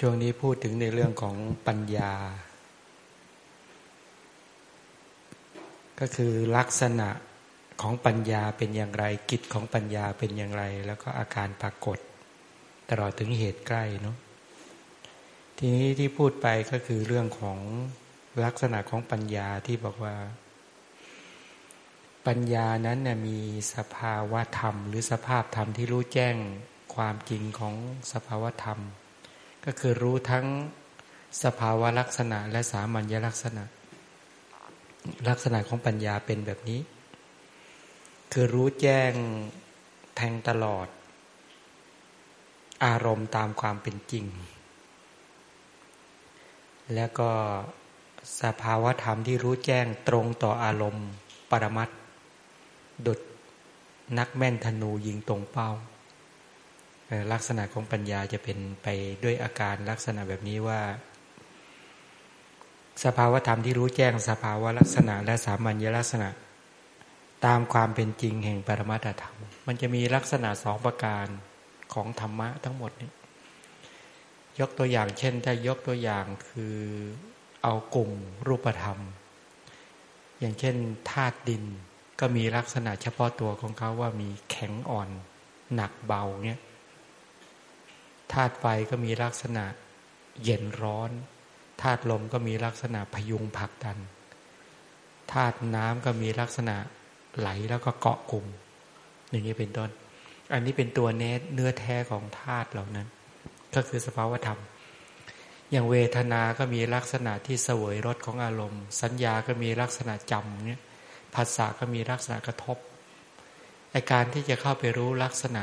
ช่วงนี้พูดถึงในเรื่องของปัญญา ก็คือลักษณะของปัญญาเป็นอย่างไร กิจของปัญญาเป็นอย่างไร แล้วก็อาการปรากฏ ตลอดถึงเหตุใกล้เนาะทีนี้ที่พูดไปก็คือเรื่องของลักษณะของปัญญาที่บอกว่า ปัญญานั้นเนี่ยมีสภาวะธรรม หรือสภาพธรรมที่รู้แจ้งความจริงของสภาวะธรรม ก็คือรู้ทั้งสภาวะลักษณะและสามัญลักษณะ ลักษณะของปัญญาเป็นแบบนี้ คือรู้แจ้งแทงตลอด อารมณ์ตามความเป็นจริง แล้วก็สภาวะธรรมที่รู้แจ้งตรงต่ออารมณ์ ปรมัตดุดนักแม่นธนูยิงตรงเป้า ลักษณะของปัญญาจะเป็นไปด้วยอาการลักษณะแบบนี้ว่า สภาวธรรมที่รู้แจ้งสภาวะลักษณะและสามัญลักษณะ ตามความเป็นจริงแห่งปรมัตธรรม มันจะมีลักษณะสองประการของธรรมะทั้งหมดนี้ยกตัวอย่างเช่น ถ้ายกตัวอย่างคือเอากลุ่มรูปธรรม อย่างเช่นธาตุดินก็มีลักษณะเฉพาะตัวของเขาว่ามีแข็งอ่อน หนักเบาเนี่ย ธาตุไฟก็มีลักษณะเย็นร้อนธาตุลมก็มีลักษณะพยุงผลักดันธาตุน้ำก็มีลักษณะไหลแล้วก็เกาะกลุ่มอย่างนี้เป็นต้น อันนี้เป็นตัวเนเนื้อแท้ของธาตุเหล่านั้น ก็คือสภาวธรรม อย่างเวทนา ก็มีลักษณะที่เสวยรสของอารมณ์ สัญญาก็มีลักษณะจำเนี่ยภาษาก็มีลักษณะกระทบไอการที่จะเข้าไปรู้ลักษณะ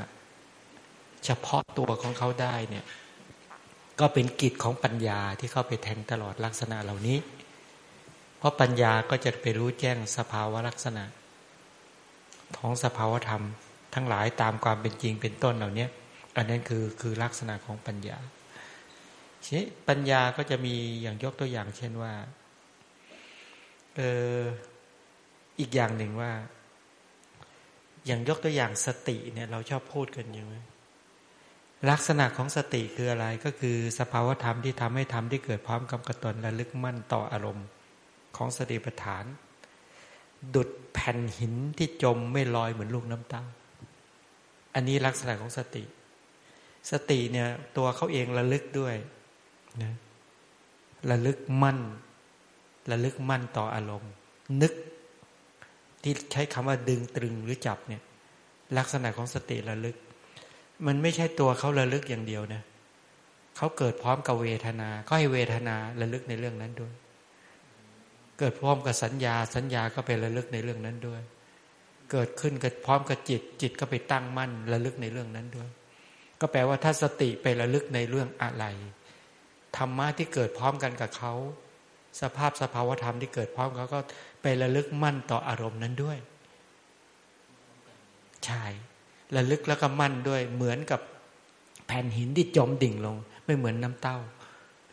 เฉพาะตัวของเขาได้เนี่ย ก็เป็นกิจของปัญญาที่เข้าไปแทงตลอดลักษณะเหล่านี้ เพราะปัญญาก็จะไปรู้แจ้งสภาวะลักษณะของสภาวธรรม ทั้งหลายตามความเป็นจริงเป็นต้นเหล่านี้อันนั้นคือคือลักษณะของปัญญาชปัญญาก็จะมีอย่างยกตัวอย่าง เช่นว่าเอออีกอย่างหนึ่งว่า อย่างยกตัวอย่างสติเนี่ย เราชอบพูดกันอย่างไหม ลักษณะของสติคืออะไรก็คือสภาวธรรมที่ทำให้ทำที่เกิดพร้อมกับกตนและลึกมั่นต่ออารมณ์ของสติปัฏฐาน ดุดแผ่นหินที่จมไม่ลอยเหมือนลูกน้ำตาอันนี้ลักษณะของสติ สติเนี่ยตัวเขาเองระลึกด้วยนะระลึกมั่น ระลึกมั่นต่ออารมณ์ นึกที่ใช้คำว่าดึงตรึงหรือจับเนี่ย ลักษณะของสติระลึก มันไม่ใช่ตัวเขาระลึกอย่างเดียวนะเขาเกิดพร้อมกับเวทนาก็ให้เวทนาระลึกในเรื่องนั้นด้วย เกิดพร้อมกับสัญญา สัญญาก็ไประลึกในเรื่องนั้นด้วย เกิดขึ้นกับพร้อมกับจิต จิตก็ไปตั้งมั่นระลึกในเรื่องนั้นด้วย ก็แปลว่าถ้าสติไประลึกในเรื่องอะไรธรรมะที่เกิดพร้อมกันกับเขาสภาพสภาวธรรมที่เกิดพร้อมเขาก็ไประลึกมั่นต่ออารมณ์นั้นด้วย ใช่ ระลึกแล้วก็มั่นด้วย เหมือนกับแผ่นหินที่จมดิ่งลง ไม่เหมือนน้ำเต้า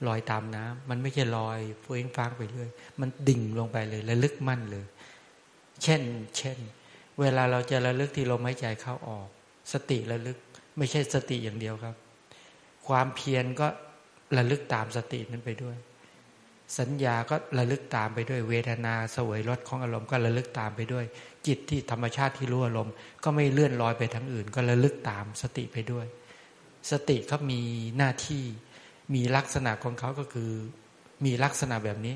ลอยตามน้ำมันไม่ใช่ลอยฟื่งฟางไปเรื่อย มันดิ่งลงไปเลยระลึกมั่นเลย เช่น เช่น เวลาเราจะระลึกที่ลมหายใจเข้าออก สติระลึก ไม่ใช่สติอย่างเดียวครับ ความเพียรก็ระลึกตามสตินั้นไปด้วย สัญญาก็ระลึกตามไปด้วย เวทนาสวยรสของอารมณ์ก็ระลึกตามไปด้วย จิตที่ธรรมชาติที่รู้อารมณ์ ก็ไม่เลื่อนลอยไปทั้งอื่น ก็ระลึกตามสติไปด้วย สติเขามีหน้าที่มีลักษณะของเขาก็คือ มีลักษณะแบบนี้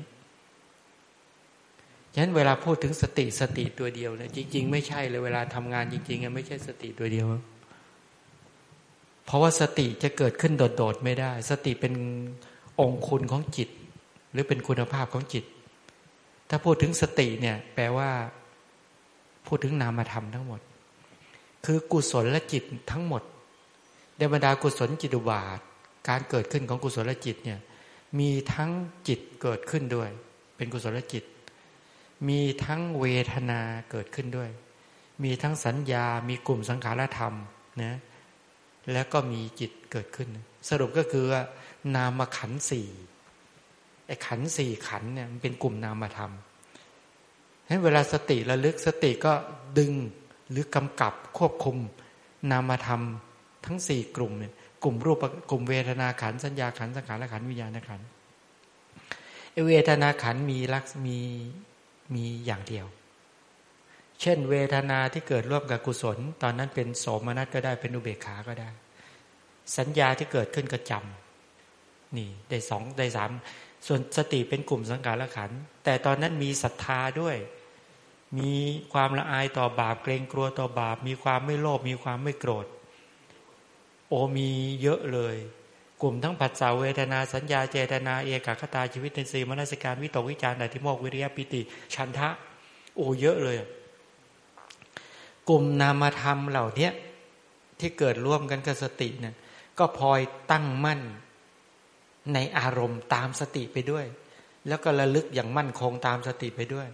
ฉะนั้นเวลาพูดถึงสติสติตัวเดียวเนี่ยจริง ๆ ไม่ใช่เลยเวลาทำงานจริงๆไม่ใช่สติตัวเดียว เพราะว่าสติจะเกิดขึ้นโดดๆไม่ได้ สติเป็นองค์คุณของจิต หรือเป็นคุณภาพของจิต ถ้าพูดถึงสติเนี่ย แปลว่า พูดถึงนามธรรมทั้งหมด คือกุศลและจิตทั้งหมดในบรรดากุศลจิตุบาท การเกิดขึ้นของกุศลและจิตเนี่ย มีทั้งจิตเกิดขึ้นด้วย เป็นกุศลจิต มีทั้งเวทนาเกิดขึ้นด้วย มีทั้งสัญญา มีกลุ่มสังขารธรรมนะแล้วก็มีจิตเกิดขึ้น สรุปก็คือนามขันสี่ ไอ้ขันสี่ขันเนี่ยมันเป็นกลุ่มนามธรรมให้เวลาสติระลึกสติก็ดึงหรือกำกับควบคุมนามธรรมทั้งสี่กลุ่มเนี่ยกลุ่มรูปกลุ่มเวทนาขันสัญญาขันสังขารขันวิญญาณขันเวทนาขันมีลักษมีมีอย่างเดียว เช่น เวทนาที่เกิดร่วมกับกุศล ตอนนั้นเป็นโสมนัสก็ได้เป็นอุเบกขาก็ได้ สัญญาที่เกิดขึ้นก็จำนี่ได้สองได้สาม ส่วนสติเป็นกลุ่มสังขารขัน แต่ตอนนั้นมีศรัทธาด้วย มีความละอายต่อบาปเกรงกลัวต่อบาป มีความไม่โลภมีความไม่โกรธ โอมีเยอะเลย กลุ่มทั้งผัสสะเวทนาสัญญาเจตนาเอกคตาชีวิตในสีมนสการวิตกวิจารณ์อธิโมกวิริยปิติ ชันทะ โอเยอะเลย กลุ่มนามธรรมเหล่านี้ที่เกิดร่วมกันกับสติเนี่ยก็พลอยตั้งมั่น ในอารมณ์ตามสติไปด้วย แล้วก็ระลึกอย่างมั่นคงตามสติไปด้วย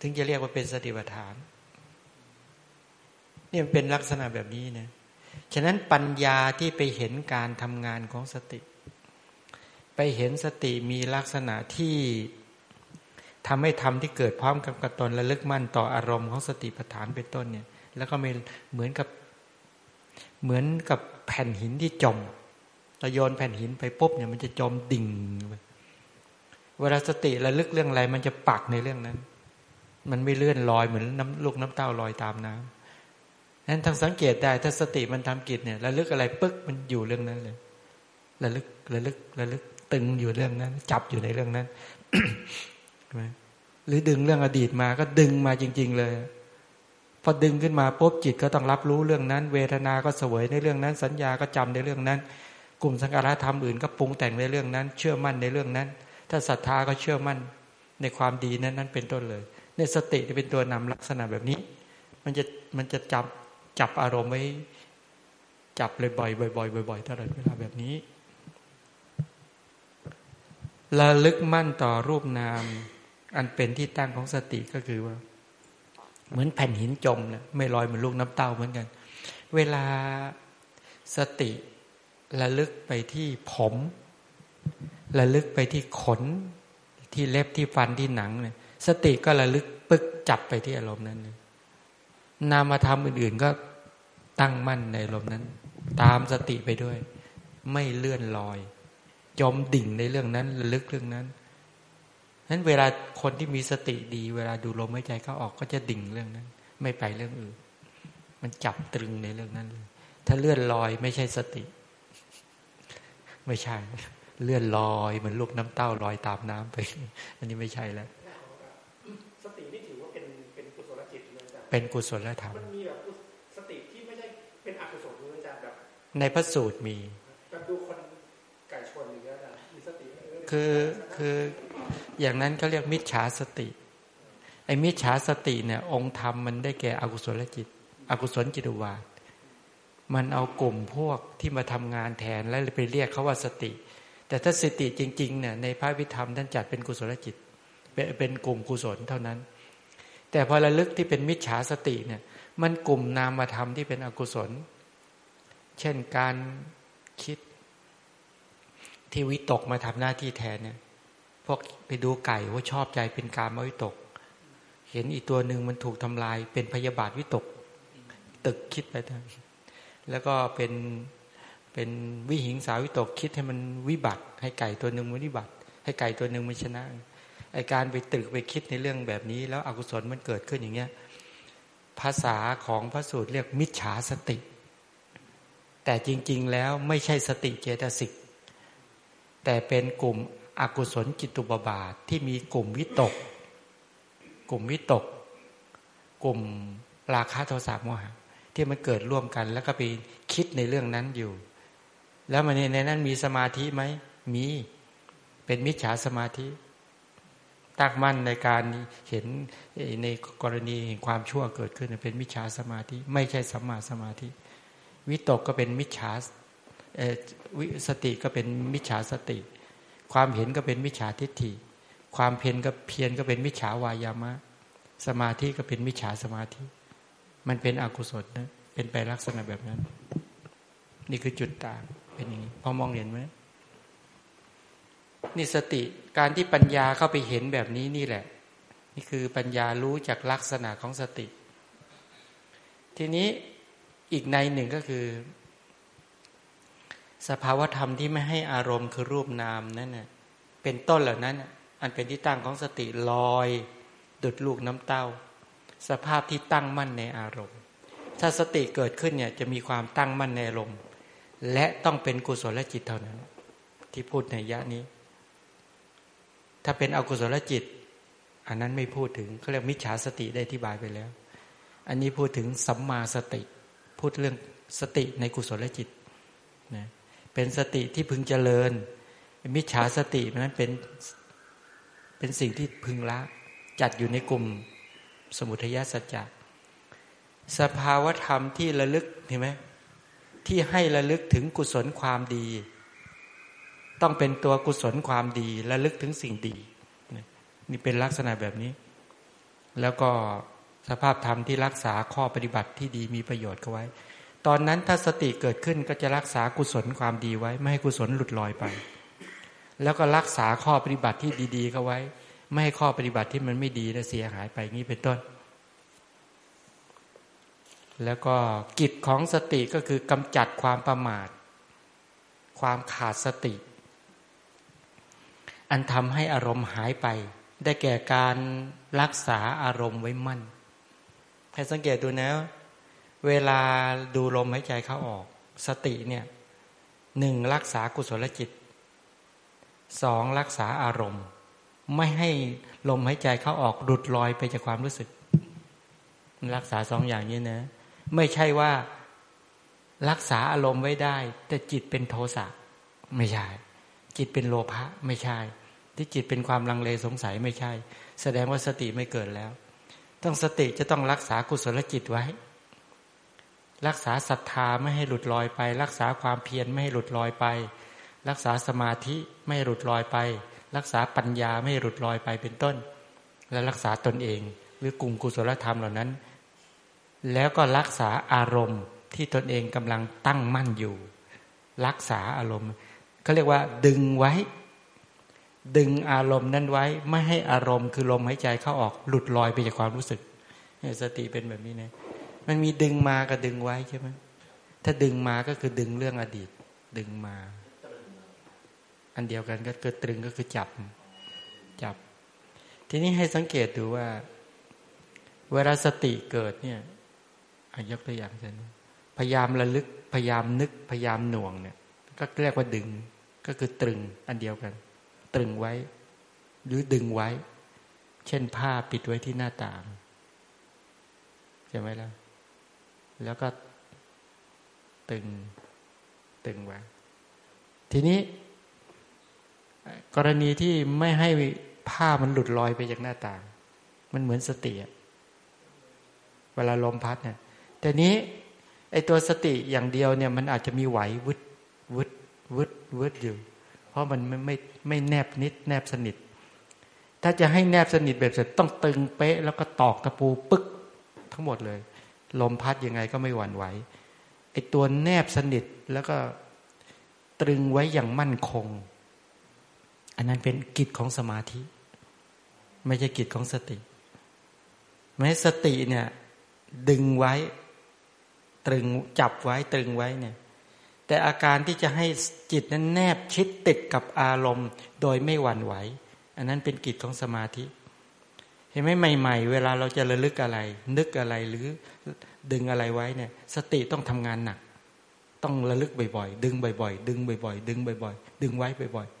ถึงจะเรียกว่าเป็นสติปัฏฐานนี่มันเป็นลักษณะแบบนี้นะฉะนั้นปัญญาที่ไปเห็นการทำงานของสติ ไปเห็นสติมีลักษณะที่ทำให้ทำที่เกิดพร้อมกับกระตนระลึกมั่นต่ออารมณ์ของสติปัฏฐานเป็นต้นเนี่ย แล้วก็เหมือนกับเหมือนกับแผ่นหินที่จม เราโยนแผ่นหินไปปุ๊บเนี่ยมันจะจมดิ่งเวลาสติระลึกเรื่องอะไร มันจะปักในเรื่องนั้น มันไม่เลื่อนลอยเหมือนน้ำลูกน้ำเต้าลอยตามน้ำนั้นทางสังเกตได้ ถ้าสติมันทำกิจเนี่ยระลึกอะไรปึ๊กมันอยู่เรื่องนั้นเลยระลึกระลึกระลึกตึงอยู่เรื่องนั้น จับอยู่ในเรื่องนั้นหรือดึงเรื่องอดีตมาก็ดึงมาจริง ๆ เลย พอดึงขึ้นมาปุ๊บจิตก็ต้องรับรู้เรื่องนั้น เวทนา ก็เสวยในเรื่องนั้น สัญญาก็จำในเรื่องนั้น กลุ่มสังการธรรมอื่นก็ปรุงแต่งในเรื่องนั้น เชื่อมั่นในเรื่องนั้น ถ้าศรัทธาก็เชื่อมั่นในความดีนั้นนั้นเป็นต้นเลยในสติจะเป็นตัวนำลักษณะแบบนี้ มันจะมันจะจับจับอารมณ์ไว้จับเลยบ่อยบ่อยบ่อยตลอดเวลาแบบนี้ระลึกมั่นต่อรูปนาม อันเป็นที่ตั้งของสติก็คือว่า เหมือนแผ่นหินจมเนี่ยไม่ลอยเหมือนลูกน้ำเต้าเหมือนกัน เวลาสติ ระลึกไปที่ผม ระลึกไปที่ขน ที่เล็บที่ฟันที่หนังเนี่ยสติก็ระลึกปึกจับไปที่อารมณ์นั้นเลยนามธรรมอื่น ๆ ก็ตั้งมั่นในลมณ์นั้น ตามสติไปด้วย ไม่เลื่อนลอยจมดิ่งในเรื่องนั้นระลึกเรื่องนั้นนั้นเวลาคนที่มีสติดี เวลาดูลมหายใจเข้าออกก็จะดิ่งเรื่องนั้น ไม่ไปเรื่องอื่น มันจับตรึงในเรื่องนั้นเลยถ้าเลื่อนลอยไม่ใช่สติ ไม่ใช่ เลื่อนลอยเหมือนลูกน้ำเต้าลอยตามน้ำไป อันนี้ไม่ใช่แล้วเป็นกุศลธรรมมันมีแบบสติที่ไม่ใช่เป็นอกุศลอาจารย์แบบในพระสูตรมีแบบดูคนไก่ชนอย่างเงี้ยมีสติคือคืออย่างนั้นเขาเรียกมิจฉาสติไอ้มิจฉาสติเนี่ย องค์ธรรมมันได้แก่อกุศลจิต อกุศลจิตวาส มันเอากลุ่มพวกที่มาทำงานแทนแล้วไปเรียกเขาว่าสติ แต่ถ้าสติจริงๆเนี่ยในพระวิธรรมท่านจัดเป็นกุศลจิต เป็นกลุ่มกุศลเท่านั้น แต่พอระลึกที่เป็นมิจฉาสติเนี่ยมันกลุ่มนามธรรมที่เป็นอกุศล เช่นการคิด ที่วิตกมาทำหน้าที่แทนเนี่ยพวกไปดูไก่ว่าชอบใจเป็นการมวิตก เห็นอีกตัวหนึ่งมันถูกทำลายเป็นพยาบาทวิตก ตึกคิดไปทั้ง แล้วก็เป็นเป็นวิหิงสาวิตกคิดให้มันวิบัติ ให้ไก่ตัวหนึ่งมันวิบัติ ให้ไก่ตัวหนึ่งมันชนะไอการไปตึกไปคิดในเรื่องแบบนี้ แล้วอกุศลมันเกิดขึ้นอย่างเงี้ยภาษาของพระสูตรเรียกมิจฉาสติ แต่จริง ๆ แล้วไม่ใช่สติเจตสิก แต่เป็นกลุ่มอกุศลจิตุบบาทที่มีกลุ่มวิตก กลุ่มวิตก กลุ่มราคะโทสะโมหะ ที่มันเกิดร่วมกัน แล้วก็ไปคิดในเรื่องนั้นอยู่ แล้วมันในนั้นมีสมาธิไหมมี เป็นมิจฉาสมาธิตั้งมั่นในการเห็นในกรณีแห่งความชั่วเกิดขึ้นเป็นมิจฉาสมาธิ ไม่ใช่สัมมาสมาธิ วิตกก็เป็นมิจฉาวิสติก็เป็นมิจฉาสติ ความเห็นก็เป็นมิจฉาทิฏฐิ ความเพียรก็เพียรก็เป็นมิจฉาวายามะ สมาธิก็เป็นมิจฉาสมาธิ มันเป็นอกุศลนะเป็นไปลักษณะแบบนั้น นี่คือจุดต่างเป็นอย่างนี้พอมองเห็นไหมนี่สติการที่ปัญญาเข้าไปเห็นแบบนี้นี่แหละ นี่คือปัญญารู้จากลักษณะของสติ ทีนี้อีกในหนึ่งก็คือ สภาวธรรมที่ไม่ให้อารมณ์คือรูปนามนั่นน่ะเป็นต้นเหล่านั้น อันเป็นที่ตั้งของสติลอย ดุดลูกน้ำเต้า สภาพที่ตั้งมั่นในอารมณ์ ถ้าสติเกิดขึ้นเนี่ยจะมีความตั้งมั่นในอารมณ์ และต้องเป็นกุศลจิตเท่านั้น ที่พูดในยะนี้ ถ้าเป็นอกุศลจิต อันนั้นไม่พูดถึงเขาเรียกมิจฉาสติได้ที่บายไปแล้ว อันนี้พูดถึงสัมมาสติ พูดเรื่องสติในกุศลจิตนะเป็นสติที่พึงเจริญ มิจฉาสตินั้นเป็นเป็นสิ่งที่พึงละจัดอยู่ในกลุ่ม สมุทัยสัจจะสภาวธรรมที่ระลึกเห็นไหมที่ให้ระลึกถึงกุศลความดี ต้องเป็นตัวกุศลความดีระลึกถึงสิ่งดี นี่เป็นลักษณะแบบนี้ แล้วก็สภาพธรรมที่รักษาข้อปฏิบัติที่ดีมีประโยชน์ก็ไว้ ตอนนั้นถ้าสติเกิดขึ้นก็จะรักษากุศลความดีไว้ ไม่ให้กุศลหลุดลอยไป แล้วก็รักษาข้อปฏิบัติที่ดีๆก็ไว้ ไม่ให้ข้อปฏิบัติที่มันไม่ดีและเสียหายไปนี้เป็นต้น แล้วก็กิจของสติก็คือกำจัดความประมาท ความขาดสติ อันทำให้อารมณ์หายไป ได้แก่การรักษาอารมณ์ไว้มั่น ให้สังเกตดูนะ เวลาดูลมหายใจเข้าออก สติเนี่ยหนึ่งรักษากุศลจิตสองรักษาอารมณ์ ไม่ให้ลมหายใจเข้าออกหลุดลอยไปจากความรู้สึก รักษาสองอย่างนี้นะ ไม่ใช่ว่ารักษาอารมณ์ไว้ได้ แต่จิตเป็นโทสะไม่ใช่ จิตเป็นโลภะไม่ใช่ ที่จิตเป็นความลังเลสงสัยไม่ใช่ แสดงว่าสติไม่เกิดแล้ว ต้องสติจะต้องรักษากุศลจิตไว้ รักษาศรัทธาไม่ให้หลุดลอยไป รักษาความเพียรไม่ให้หลุดลอยไป รักษาสมาธิไม่หลุดลอยไป รักษาปัญญาไม่หลุดลอยไปเป็นต้น และรักษาตนเอง หรือกลุ่มกุศลธรรมเหล่านั้น แล้วก็รักษาอารมณ์ที่ตนเองกำลังตั้งมั่นอยู่ รักษาอารมณ์เขาเรียกว่า ดึงไว้ ดึงอารมณ์นั้นไว้ไม่ให้อารมณ์คือลมหายใจเข้าออกหลุดลอยไปจากความรู้สึกสติเป็นแบบนี้นะมันมีดึงมากับดึงไว้ใช่ไหมถ้าดึงมาก็คือดึงเรื่องอดีต ดึงมา อันเดียวกันก็คือตรึงก็คือจับ จับ ทีนี้ให้สังเกตดูว่า เวลาสติเกิดเนี่ยยกตัวอย่างเช่นพยายามระลึกพยายามนึกพยายามหน่วงเนี่ย ก็เรียกว่าดึงก็คือตรึงอันเดียวกัน ตรึงไว้ หรือดึงไว้ เช่นผ้าปิดไว้ที่หน้าต่างใช่ไหมล่ะแล้วก็ตึงตึงไว้ทีนี้ กรณีที่ไม่ให้ผ้ามันหลุดลอยไปจากหน้าต่าง มันเหมือนสติเวลาลมพัดเนี่ยแต่นี้ไอตัวสติอย่างเดียวเนี่ย มันอาจจะมีไหววึดวึดวึดวึดอยู่ เพราะมันไม่ไม่ไม่แนบนิด แนบสนิท ถ้าจะให้แนบสนิทแบบเสร็จต้องตึงเป๊ะ แล้วก็ตอกตะปูปึ๊กทั้งหมดเลย ลมพัดยังไงก็ไม่หวั่นไหวไอตัวแนบสนิทแล้วก็ตรึงไว้อย่างมั่นคง อันนั้นเป็นกิจของสมาธิ ไม่ใช่กิจของสติแม้สติเนี่ย ดึงไว้ ตรึงจับไว้ตรึงไว้เนี่ย แต่อาการที่จะให้จิตนั้นแนบชิดติดกับอารมณ์ โดยไม่หวั่นไหว อันนั้นเป็นกิจของสมาธิ เห็นไหมใหม่ ๆ เวลาเราจะระลึกอะไร นึกอะไรหรือดึงอะไรไว้เนี่ย สติต้องทำงานหนัก ต้องระลึกบ่อยๆ ดึงบ่อย ๆ ดึงบ่อย ๆ ดึงบ่อย ๆ ดึงไว้บ่อยๆ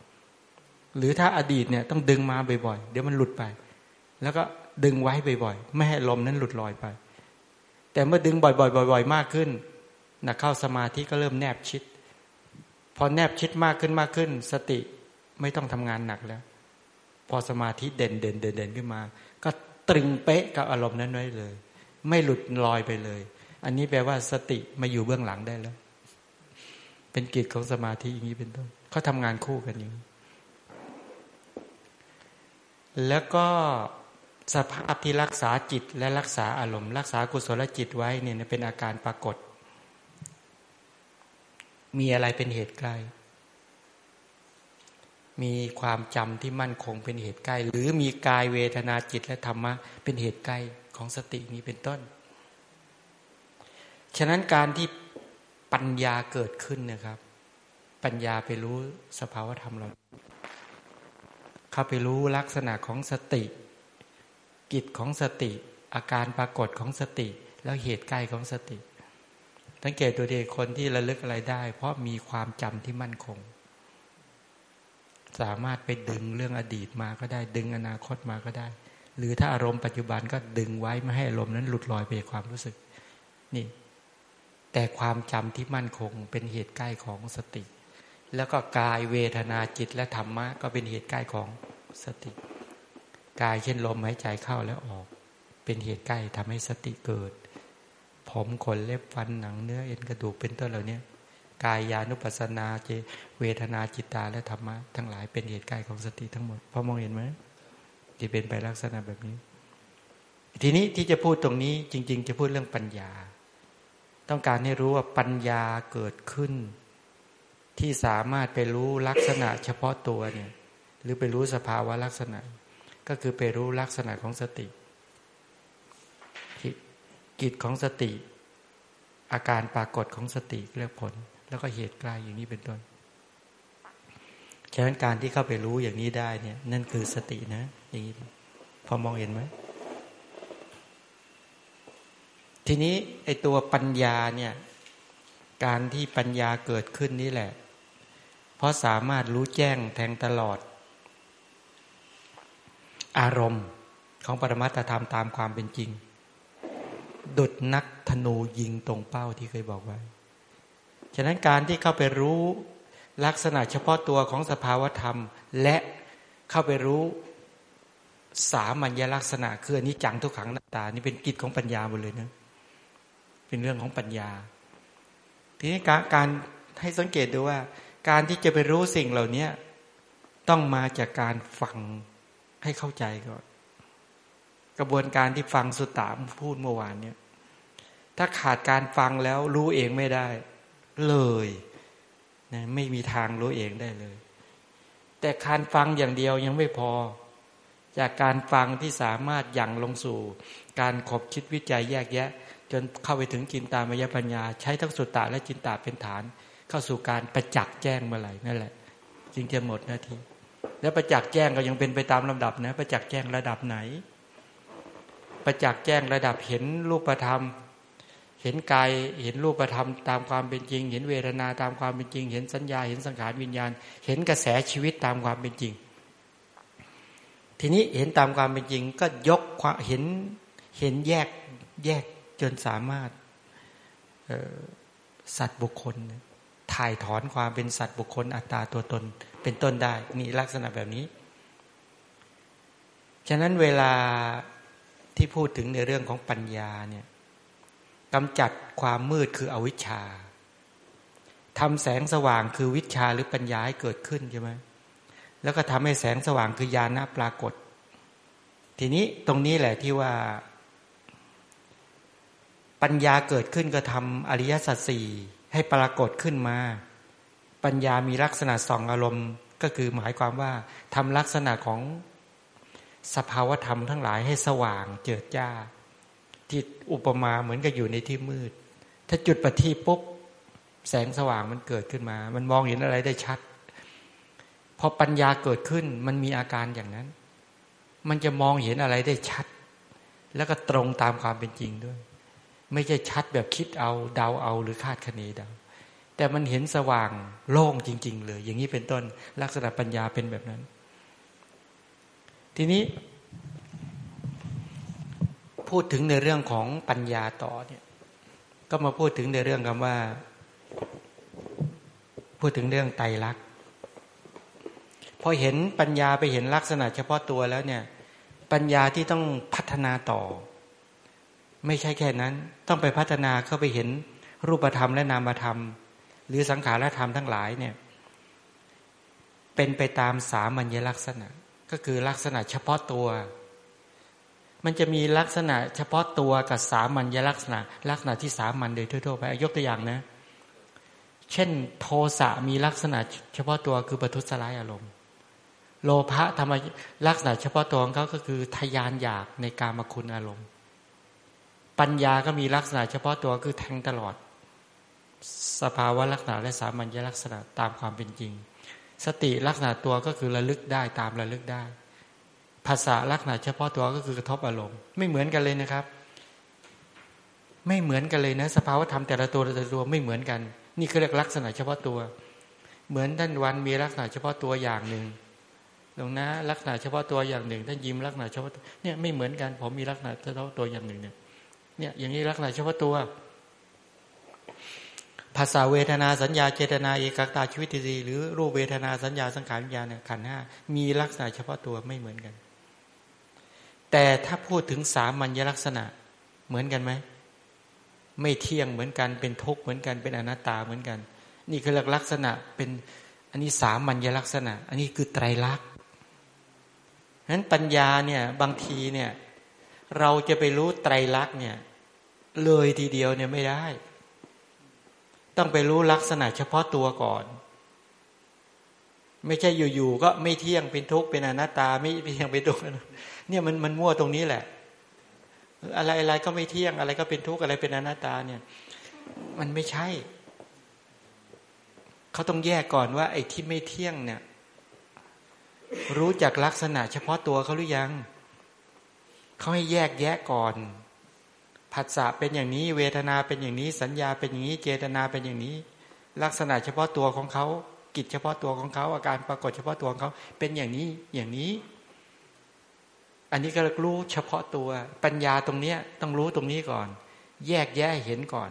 หรือถ้าอดีตเนี่ยต้องดึงมาบ่อยๆ เดี๋ยวมันหลุดไป แล้วก็ดึงไว้บ่อยๆ ไม่ให้ลมนั้นหลุดลอยไป แต่เมื่อดึงบ่อยๆบ่อยๆ มากขึ้นนะเข้าสมาธิก็เริ่มแนบชิด พอแนบชิดมากขึ้นมากขึ้น สติไม่ต้องทำงานหนักแล้ว พอสมาธิเด่นเด่นเด่นเด่นขึ้นมา ก็ตรึงเป๊ะกับอารมณ์นั้นไว้เลย ไม่หลุดลอยไปเลย อันนี้แปลว่าสติมาอยู่เบื้องหลังได้แล้ว เป็นกิจของสมาธิอย่างนี้เป็นต้นเขาทำงานคู่กันอย่างนี้ แล้วก็สภาพที่รักษาจิตและรักษาอารมณ์รักษากุศลจิตไว้เนี่ยเป็นอาการปรากฏ มีอะไรเป็นเหตุใกล้ มีความจำที่มั่นคงเป็นเหตุใกล้ หรือมีกายเวทนาจิตและธรรมะเป็นเหตุใกล้ของสตินี้เป็นต้น ฉะนั้นการที่ปัญญาเกิดขึ้นนะครับ ปัญญาไปรู้สภาวธรรมเรา เข้าไปรู้ลักษณะของสติ กิจของสติ อาการปรากฏของสติ แล้วเหตุใกล้ของสติสังเกตตัวเองคนที่ระลึกอะไรได้ เพราะมีความจำที่มั่นคง สามารถไปดึงเรื่องอดีตมาก็ได้ ดึงอนาคตมาก็ได้ หรือถ้าอารมณ์ปัจจุบันก็ดึงไว้ไม่ให้อารมณ์นั้นหลุดลอยไปความรู้สึก นี่ แต่ความจำที่มั่นคงเป็นเหตุใกล้ของสติ แล้วก็กายเวทนาจิตและธรรมะ ก็เป็นเหตุใกล้ของสติ กายเช่นลมหายใจเข้าแล้วออก เป็นเหตุใกล้ทำให้สติเกิด ผมขนเล็บฟันหนังเนื้อเอ็นกระดูกเป็นต้นเหล่านี้กายยานุปัสสนาเจเวทนาจิตตาและธรรมะ ทั้งหลายเป็นเหตุใกล้ของสติทั้งหมดพอมองเห็นไหมที่เป็นไปลักษณะแบบนี้ ทีนี้ที่จะพูดตรงนี้จริง ๆ จะพูดเรื่องปัญญา ต้องการให้รู้ว่าปัญญาเกิดขึ้น ที่สามารถไปรู้ลักษณะเฉพาะตัวเนี่ย หรือไปรู้สภาวะลักษณะ ก็คือไปรู้ลักษณะของสติ กิจของสติ อาการปรากฏของสติเรียกผล แล้วก็เหตุใกล้อย่างนี้เป็นต้นฉะนั้นการที่เข้าไปรู้อย่างนี้ได้เนี่ย นั่นคือสตินะ อย่างนี้พอมองเห็นไหมทีนี้ไอตัวปัญญาเนี่ย การที่ปัญญาเกิดขึ้นนี่แหละ เพราะสามารถรู้แจ้งแทงตลอด อารมณ์ของปรมัตธรรมตามความเป็นจริง ดุดนักธนูยิงตรงเป้าที่เคยบอกไว้ ฉะนั้นการที่เข้าไปรู้ลักษณะเฉพาะตัวของสภาวธรรม และเข้าไปรู้สามัญลักษณะคืออันนี้จังทุกขังน้าตา นี่เป็นกิจของปัญญาหมดเลยนะเป็นเรื่องของปัญญา ทีนี้การให้สังเกตดูว่า การที่จะไปรู้สิ่งเหล่านี้ต้องมาจากการฟังให้เข้าใจก่อน กระบวนการที่ฟังสุตตามพูดเมื่อวานเนี่ยถ้าขาดการฟังแล้วรู้เองไม่ได้ เลยนะไม่มีทางรู้เองได้เลย แต่การฟังอย่างเดียวยังไม่พอ จากการฟังที่สามารถยั่งลงสู่ การขบคิดวิจัยแยกแยะ จนเข้าไปถึงจินตามยปัญญา ใช้ทั้งสุตตะและจินตาเป็นฐาน เข้าสู่การประจักษ์แจ้งเมื่อไหร่นั่นแหละ จึงจะหมดหน้าที่แล้วประจักษ์แจ้งก็ยังเป็นไปตามลำดับนะ ประจักษ์แจ้งระดับไหน ประจักษ์แจ้งระดับเห็นรูปธรรม เห็นกายเห็นรูปธรรมตามความเป็นจริง เห็นเวทนาตามความเป็นจริง เห็นสัญญาเห็นสังขารวิญญาณ เห็นกระแสชีวิตตามความเป็นจริง ทีนี้เห็นตามความเป็นจริงก็ยกเห็นเห็นแยกแยกจนสามารถสัตว์บุคคล ถ่ายถอนความเป็นสัตว์บุคคลอัตตาตัวตนเป็นต้นได้นี่ลักษณะแบบนี้ ฉะนั้นเวลาที่พูดถึงในเรื่องของปัญญาเนี่ยกำจัดความมืดคืออวิชชาทำแสงสว่างคือวิชาหรือปัญญาให้เกิดขึ้นใช่ไหมแล้วก็ทำให้แสงสว่างคือญาณปรากฏ ทีนี้ตรงนี้แหละที่ว่า ปัญญาเกิดขึ้นก็ทำอริยสัจสี่ ให้ปรากฏขึ้นมา ปัญญามีลักษณะสองอารมณ์ ก็คือหมายความว่าทำลักษณะของสภาวธรรมทั้งหลายให้สว่างเจิดจ้า ที่อุปมาเหมือนกับอยู่ในที่มืด ถ้าจุดปฏิปุ๊บแสงสว่างมันเกิดขึ้นมา มันมองเห็นอะไรได้ชัด พอปัญญาเกิดขึ้นมันมีอาการอย่างนั้น มันจะมองเห็นอะไรได้ชัด แล้วก็ตรงตามความเป็นจริงด้วย ไม่ใช่ชัดแบบคิดเอาเดาเอาหรือคาดคะเนเดาแต่มันเห็นสว่างโล่งจริง ๆ เลย อย่างนี้เป็นต้นลักษณะปัญญาเป็นแบบนั้น ทีนี้ พูดถึงในเรื่องของปัญญาต่อเนี่ย ก็มาพูดถึงในเรื่องคำว่า พูดถึงเรื่องไตรลักษณ์พอเห็นปัญญาไปเห็นลักษณะเฉพาะตัวแล้วเนี่ย ปัญญาที่ต้องพัฒนาต่อ ไม่ใช่แค่นั้น ต้องไปพัฒนาเข้าไปเห็นรูปธรรมและนามธรรม หรือสังขารธรรมทั้งหลายเนี่ยเป็นไปตามสามัญลักษณะ ก็คือลักษณะเฉพาะตัว มันจะมีลักษณะเฉพาะตัวกับสามัญลักษณะ ลักษณะที่สามัญโดยทั่วๆไปยกตัวอย่างนะเช่น โทสะมีลักษณะเฉพาะตัวคือประทุษร้ายอารมณ์ โลภะธรรมลักษณะเฉพาะตัวของเขาก็คือทยานอยากในการมคุณอารมณ์ ปัญญาก็มีลักษณะเฉพาะตัวคือแทงตลอด สภาวะลักษณะและสามัญลักษณะตามความเป็นจริง สติลักษณะตัวก็คือระลึกได้ตามระลึกได้ ภาษาลักษณะเฉพาะตัวก็คือกระทบอารมณ์ไม่เหมือนกันเลยนะครับ ไม่เหมือนกันเลยนะ สภาวะธรรมแต่ละตัวแต่ละตัวไม่เหมือนกัน นี่คือเรียกลักษณะเฉพาะตัว เหมือนท่านวันมีลักษณะเฉพาะตัวอย่างหนึ่งตรงนะลักษณะเฉพาะตัวอย่างหนึ่งท่านยิ้มลักษณะเฉพาะเนี่ยไม่เหมือนกันผมมีลักษณะเฉพาะตัวอย่างหนึ่งเนี่ย เนี่ย อย่างนี้ลักษณะเฉพาะตัว ภาษาเวทนาสัญญาเจตนาเอกตาชีวิตดีหรือรูปเวทนาสัญญาสังขารวิญญาณเนี่ยขันห้ามีลักษณะเฉพาะตัวไม่เหมือนกัน แต่ถ้าพูดถึงสามัญลักษณะเหมือนกันไหมไม่เที่ยงเหมือนกันเป็นทุกข์เหมือนกันเป็นอนัตตาเหมือนกัน นี่คือลักษณะเป็นอันนี้สามัญลักษณะ อันนี้คือไตรลักษณ์ฉะนั้นปัญญาเนี่ยบางทีเนี่ยเราจะไปรู้ไตรลักษณ์เนี่ย เลยทีเดียวเนี่ยไม่ได้ ต้องไปรู้ลักษณะเฉพาะตัวก่อน ไม่ใช่อยู่ๆก็ไม่เที่ยงเป็นทุกข์เป็นอนัตตา ไม่เที่ยงเป็นทุกข์เนี่ยมันมันมั่วตรงนี้แหละ อะไรอะไรก็ไม่เที่ยงอะไรก็เป็นทุกข์อะไรเป็นอนัตตาเนี่ย มันไม่ใช่เขาต้องแยกก่อนว่า ไอ้ที่ไม่เที่ยงเนี่ย รู้จักลักษณะเฉพาะตัวเขาหรือยังเขาให้แยกแยะก่อน ผัสสะเป็นอย่างนี้ เวทนาเป็นอย่างนี้ สัญญาเป็นอย่างนี้ เจตนาเป็นอย่างนี้ ลักษณะเฉพาะตัวของเขา กิจเฉพาะตัวของเขาอาการปรากฏเฉพาะตัวของเขาเป็นอย่างนี้อย่างนี้ อันนี้ก็รู้เฉพาะตัวปัญญาตรงเนี้ยต้องรู้ตรงนี้ก่อน แยกแยะเห็นก่อน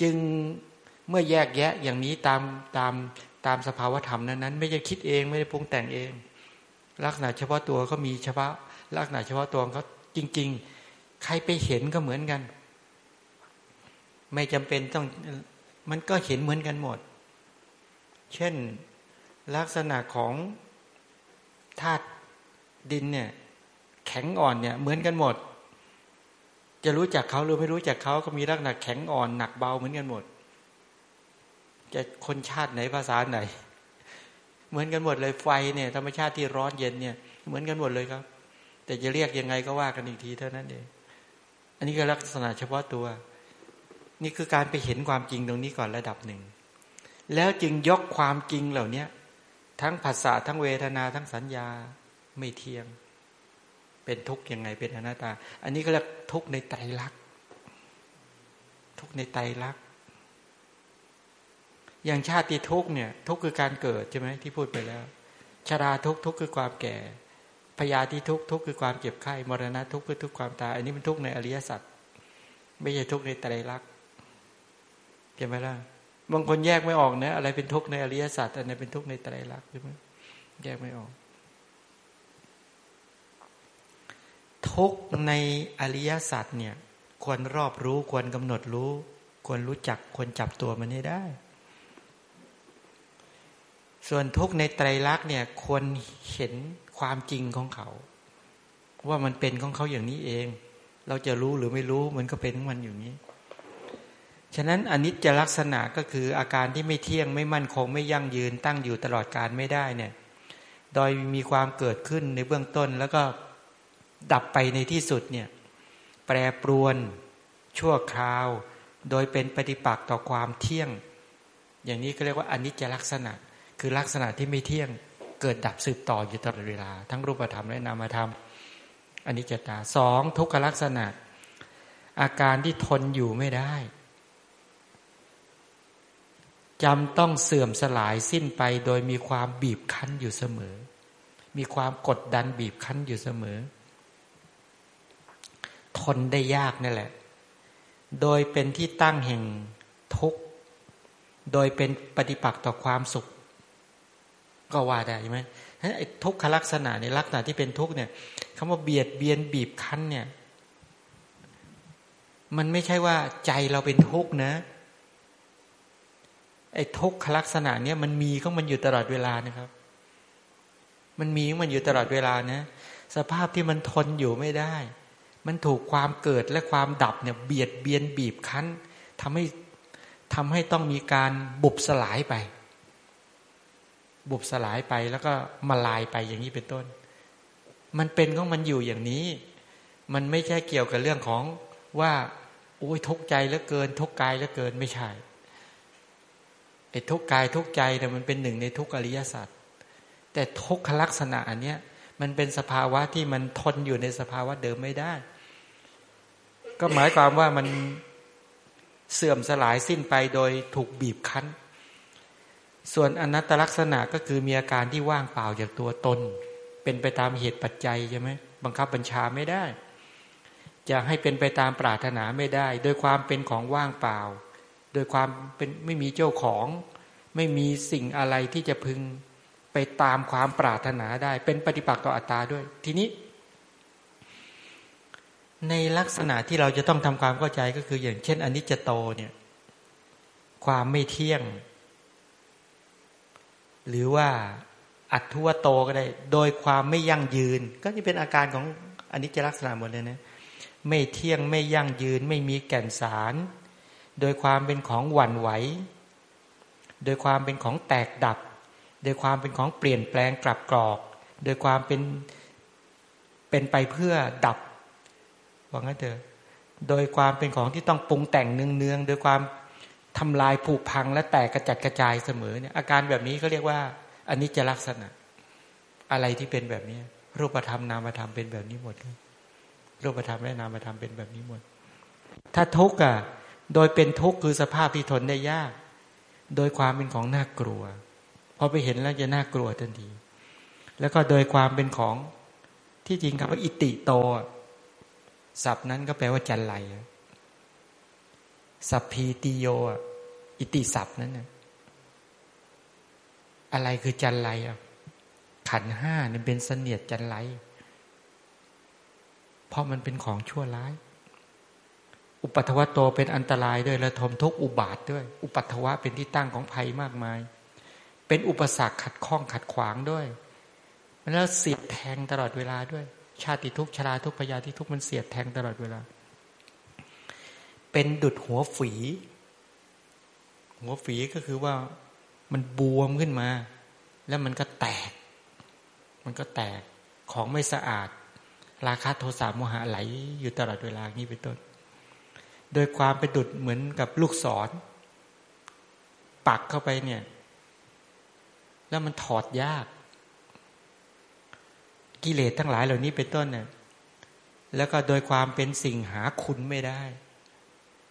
จึงเมื่อแยกแยะอย่างนี้ตามตามตามสภาวธรรมนั้นนั้นไม่ได้คิดเองไม่ได้ปรุงแต่งเอง ลักษณะเฉพาะตัวก็มีเฉพาะลักษณะเฉพาะตัวเขาจริง ๆ ใครไปเห็นก็เหมือนกัน ไม่จำเป็นต้องมันก็เห็นเหมือนกันหมด เช่นลักษณะของธาตุดินเนี่ย แข็งอ่อนเนี่ย เหมือนกันหมด จะรู้จักเขาหรือไม่รู้จักเขาก็มีลักษณะแข็งอ่อนหนักเบาเหมือนกันหมด จะคนชาติไหนภาษาไหน เหมือนกันหมดเลยไฟเนี่ย ธรรมชาติที่ร้อนเย็นเนี่ย เหมือนกันหมดเลยครับ แต่จะเรียกยังไงก็ว่ากันอีกทีเท่านั้นเอง อันนี้ก็ลักษณะเฉพาะตัว นี่คือการไปเห็นความจริงตรงนี้ก่อนระดับหนึ่ง แล้วจึงยกความจริงเหล่านี้ทั้งภาษาทั้งเวทนาทั้งสัญญาไม่เที่ยง เป็นทุกข์ยังไงเป็นอนัตตา อันนี้ก็เรียกทุกข์ในไตรลักษณ์ทุกข์ในไตรลักษณ์อย่างชาติทุกข์เนี่ย ทุกข์คือการเกิดใช่ไหมที่พูดไปแล้วชราทุกข์ทุกข์คือความแก่ พยาธิทุกทุกคือความเจ็บไข้มรณะทุกคือทุกความตาย อันนี้เป็นทุกในอริยสัจไม่ใช่ทุกในไตรลักษณ์เห็นไหมล่ะบางคนแยกไม่ออกนะอะไรเป็นทุกในอริยสัจอันไหนเป็นทุกในไตรลักษณ์ใช่ไหมแยกไม่ออก ทุกในอริยสัจเนี่ย ควรรอบรู้ควรกำหนดรู้ ควรรู้จักควรจับตัวมันให้ได้ ส่วนทุกในไตรลักษณ์เนี่ยควรเห็น ความจริงของเขา ว่ามันเป็นของเขาอย่างนี้เอง เราจะรู้หรือไม่รู้มันก็เป็นของมันอยู่นี้ ฉะนั้นอนิจจลักษณะก็คืออาการที่ไม่เที่ยงไม่มั่นคงไม่ยั่งยืนตั้งอยู่ตลอดการไม่ได้เนี่ย โดยมีความเกิดขึ้นในเบื้องต้นแล้วก็ดับไปในที่สุดเนี่ยแปรปรวนชั่วคราว โดยเป็นปฏิปักษ์ต่อความเที่ยง อย่างนี้ก็เรียกว่าอนิจจลักษณะ คือลักษณะที่ไม่เที่ยง เกิดดับสืบต่ออยู่ตลอดเวลา ทั้งรูปธรรมและนามธรรมอันนี้จตาสองทุกขลักษณะ อาการที่ทนอยู่ไม่ได้จำต้องเสื่อมสลายสิ้นไป โดยมีความบีบคั้นอยู่เสมอ มีความกดดันบีบคั้นอยู่เสมอ ทนได้ยากนั่นแหละ โดยเป็นที่ตั้งแห่งทุกข์ โดยเป็นปฏิปักษ์ต่อความสุข ก็ว่าได้ใช่ไหมไอ้ทุกขลักษณะในลักษณะที่เป็นทุกเนี่ยคำว่าเบียดเบียนบีบคั้นเนี่ย มันไม่ใช่ว่าใจเราเป็นทุกข์นะ ไอ้ทุกขลักษณะเนี่ยมันมีก็มันอยู่ตลอดเวลานะครับ มันมีมันอยู่ตลอดเวลานะสภาพที่มันทนอยู่ไม่ได้ มันถูกความเกิดและความดับเนี่ย เบียดเบียนบีบคั้นทำให้ทำให้ต้องมีการบุบสลายไป บุบสลายไปแล้วก็มาลายไปอย่างนี้เป็นต้น มันเป็นของมันอยู่อย่างนี้ มันไม่ใช่เกี่ยวกับเรื่องของว่าโอ้ยทุกใจเหลือเกิน ทุกกายเหลือเกินไม่ใช่ไอ้ทุกกายทุกใจเนี่ยมันเป็นหนึ่งในทุกอริยสัจแต่ทุกขลักษณะอันเนี้ยมันเป็นสภาวะที่มันทนอยู่ในสภาวะเดิมไม่ได้ ก็หมายความว่ามันเสื่อมสลายสิ้นไปโดยถูกบีบคั้น ส่วนอนัตตลักษณะก็คือมีอาการที่ว่างเปล่าจากตัวตน เป็นไปตามเหตุปัจจัยใช่ไหมบังคับบัญชาไม่ได้ จะให้เป็นไปตามปรารถนาไม่ได้ โดยความเป็นของว่างเปล่า โดยความเป็นไม่มีเจ้าของ ไม่มีสิ่งอะไรที่จะพึงไปตามความปรารถนาได้ เป็นปฏิปักษ์ต่ออัตตาด้วย ทีนี้ ในลักษณะที่เราจะต้องทำความเข้าใจก็คืออย่างเช่นอนิจจโตเนี่ย ความไม่เที่ยง หรือว่าอัตทุวโตก็ได้ โดยความไม่ยั่งยืน ก็นี่เป็นอาการของอนิจจลักษณะหมดเลยนะไม่เที่ยงไม่ยั่งยืน ไม่มีแก่นสาร โดยความเป็นของหวั่นไหว โดยความเป็นของแตกดับ โดยความเป็นของเปลี่ยนแปลงกลับกรอก โดยความเป็นเป็นไปเพื่อดับว่างั้นเถอะโดยความเป็นของที่ต้องปรุงแต่งเนืองๆโดยความ ทำลายผุพังและแตกกระจัดกระจายเสมอเนี่ยอาการแบบนี้เขาเรียกว่าอันนี้จะลักษณะ อะไรที่เป็นแบบนี้รูปธรรมนามธรรมเป็นแบบนี้หมดรูปธรรมและนามธรรมเป็นแบบนี้หมด ถ้าทุกข์อะโดยเป็นทุกข์คือสภาพที่ทนได้ยาก โดยความเป็นของน่ากลัวพอไปเห็นแล้วจะน่ากลัวทันที แล้วก็โดยความเป็นของที่จริงคำว่าอิติโตศัพท์นั้นก็แปลว่าจันไรสัพพีติโย อิติศัพท์นั้นนะอะไรคือจันไรอะ ขันห้าเนี่ยเป็นเสนียดจันไร เพราะมันเป็นของชั่วร้าย อุปัทวะโตเป็นอันตรายด้วยและทมทุกอุบาทด้วย อุปัทวะเป็นที่ตั้งของภัยมากมาย เป็นอุปสรรคขัดข้องขัดขวางด้วยแล้วเสียดแทงตลอดเวลาด้วย ชาติทุกชราทุกพยาธิทุกมันเสียดแทงตลอดเวลา เป็นดุดหัวฝี หัวฝีก็คือว่ามันบวมขึ้นมา แล้วมันก็แตก มันก็แตกของไม่สะอาด ราคาโทสะโมหะไหลอยู่ตลอดเวลานี้เป็นต้น โดยความเป็นดุดเหมือนกับลูกศร ปักเข้าไปเนี่ย แล้วมันถอดยาก กิเลสทั้งหลายเหล่านี้เป็นต้นเนี่ยแล้วก็โดยความเป็นสิ่งหาคุณไม่ได้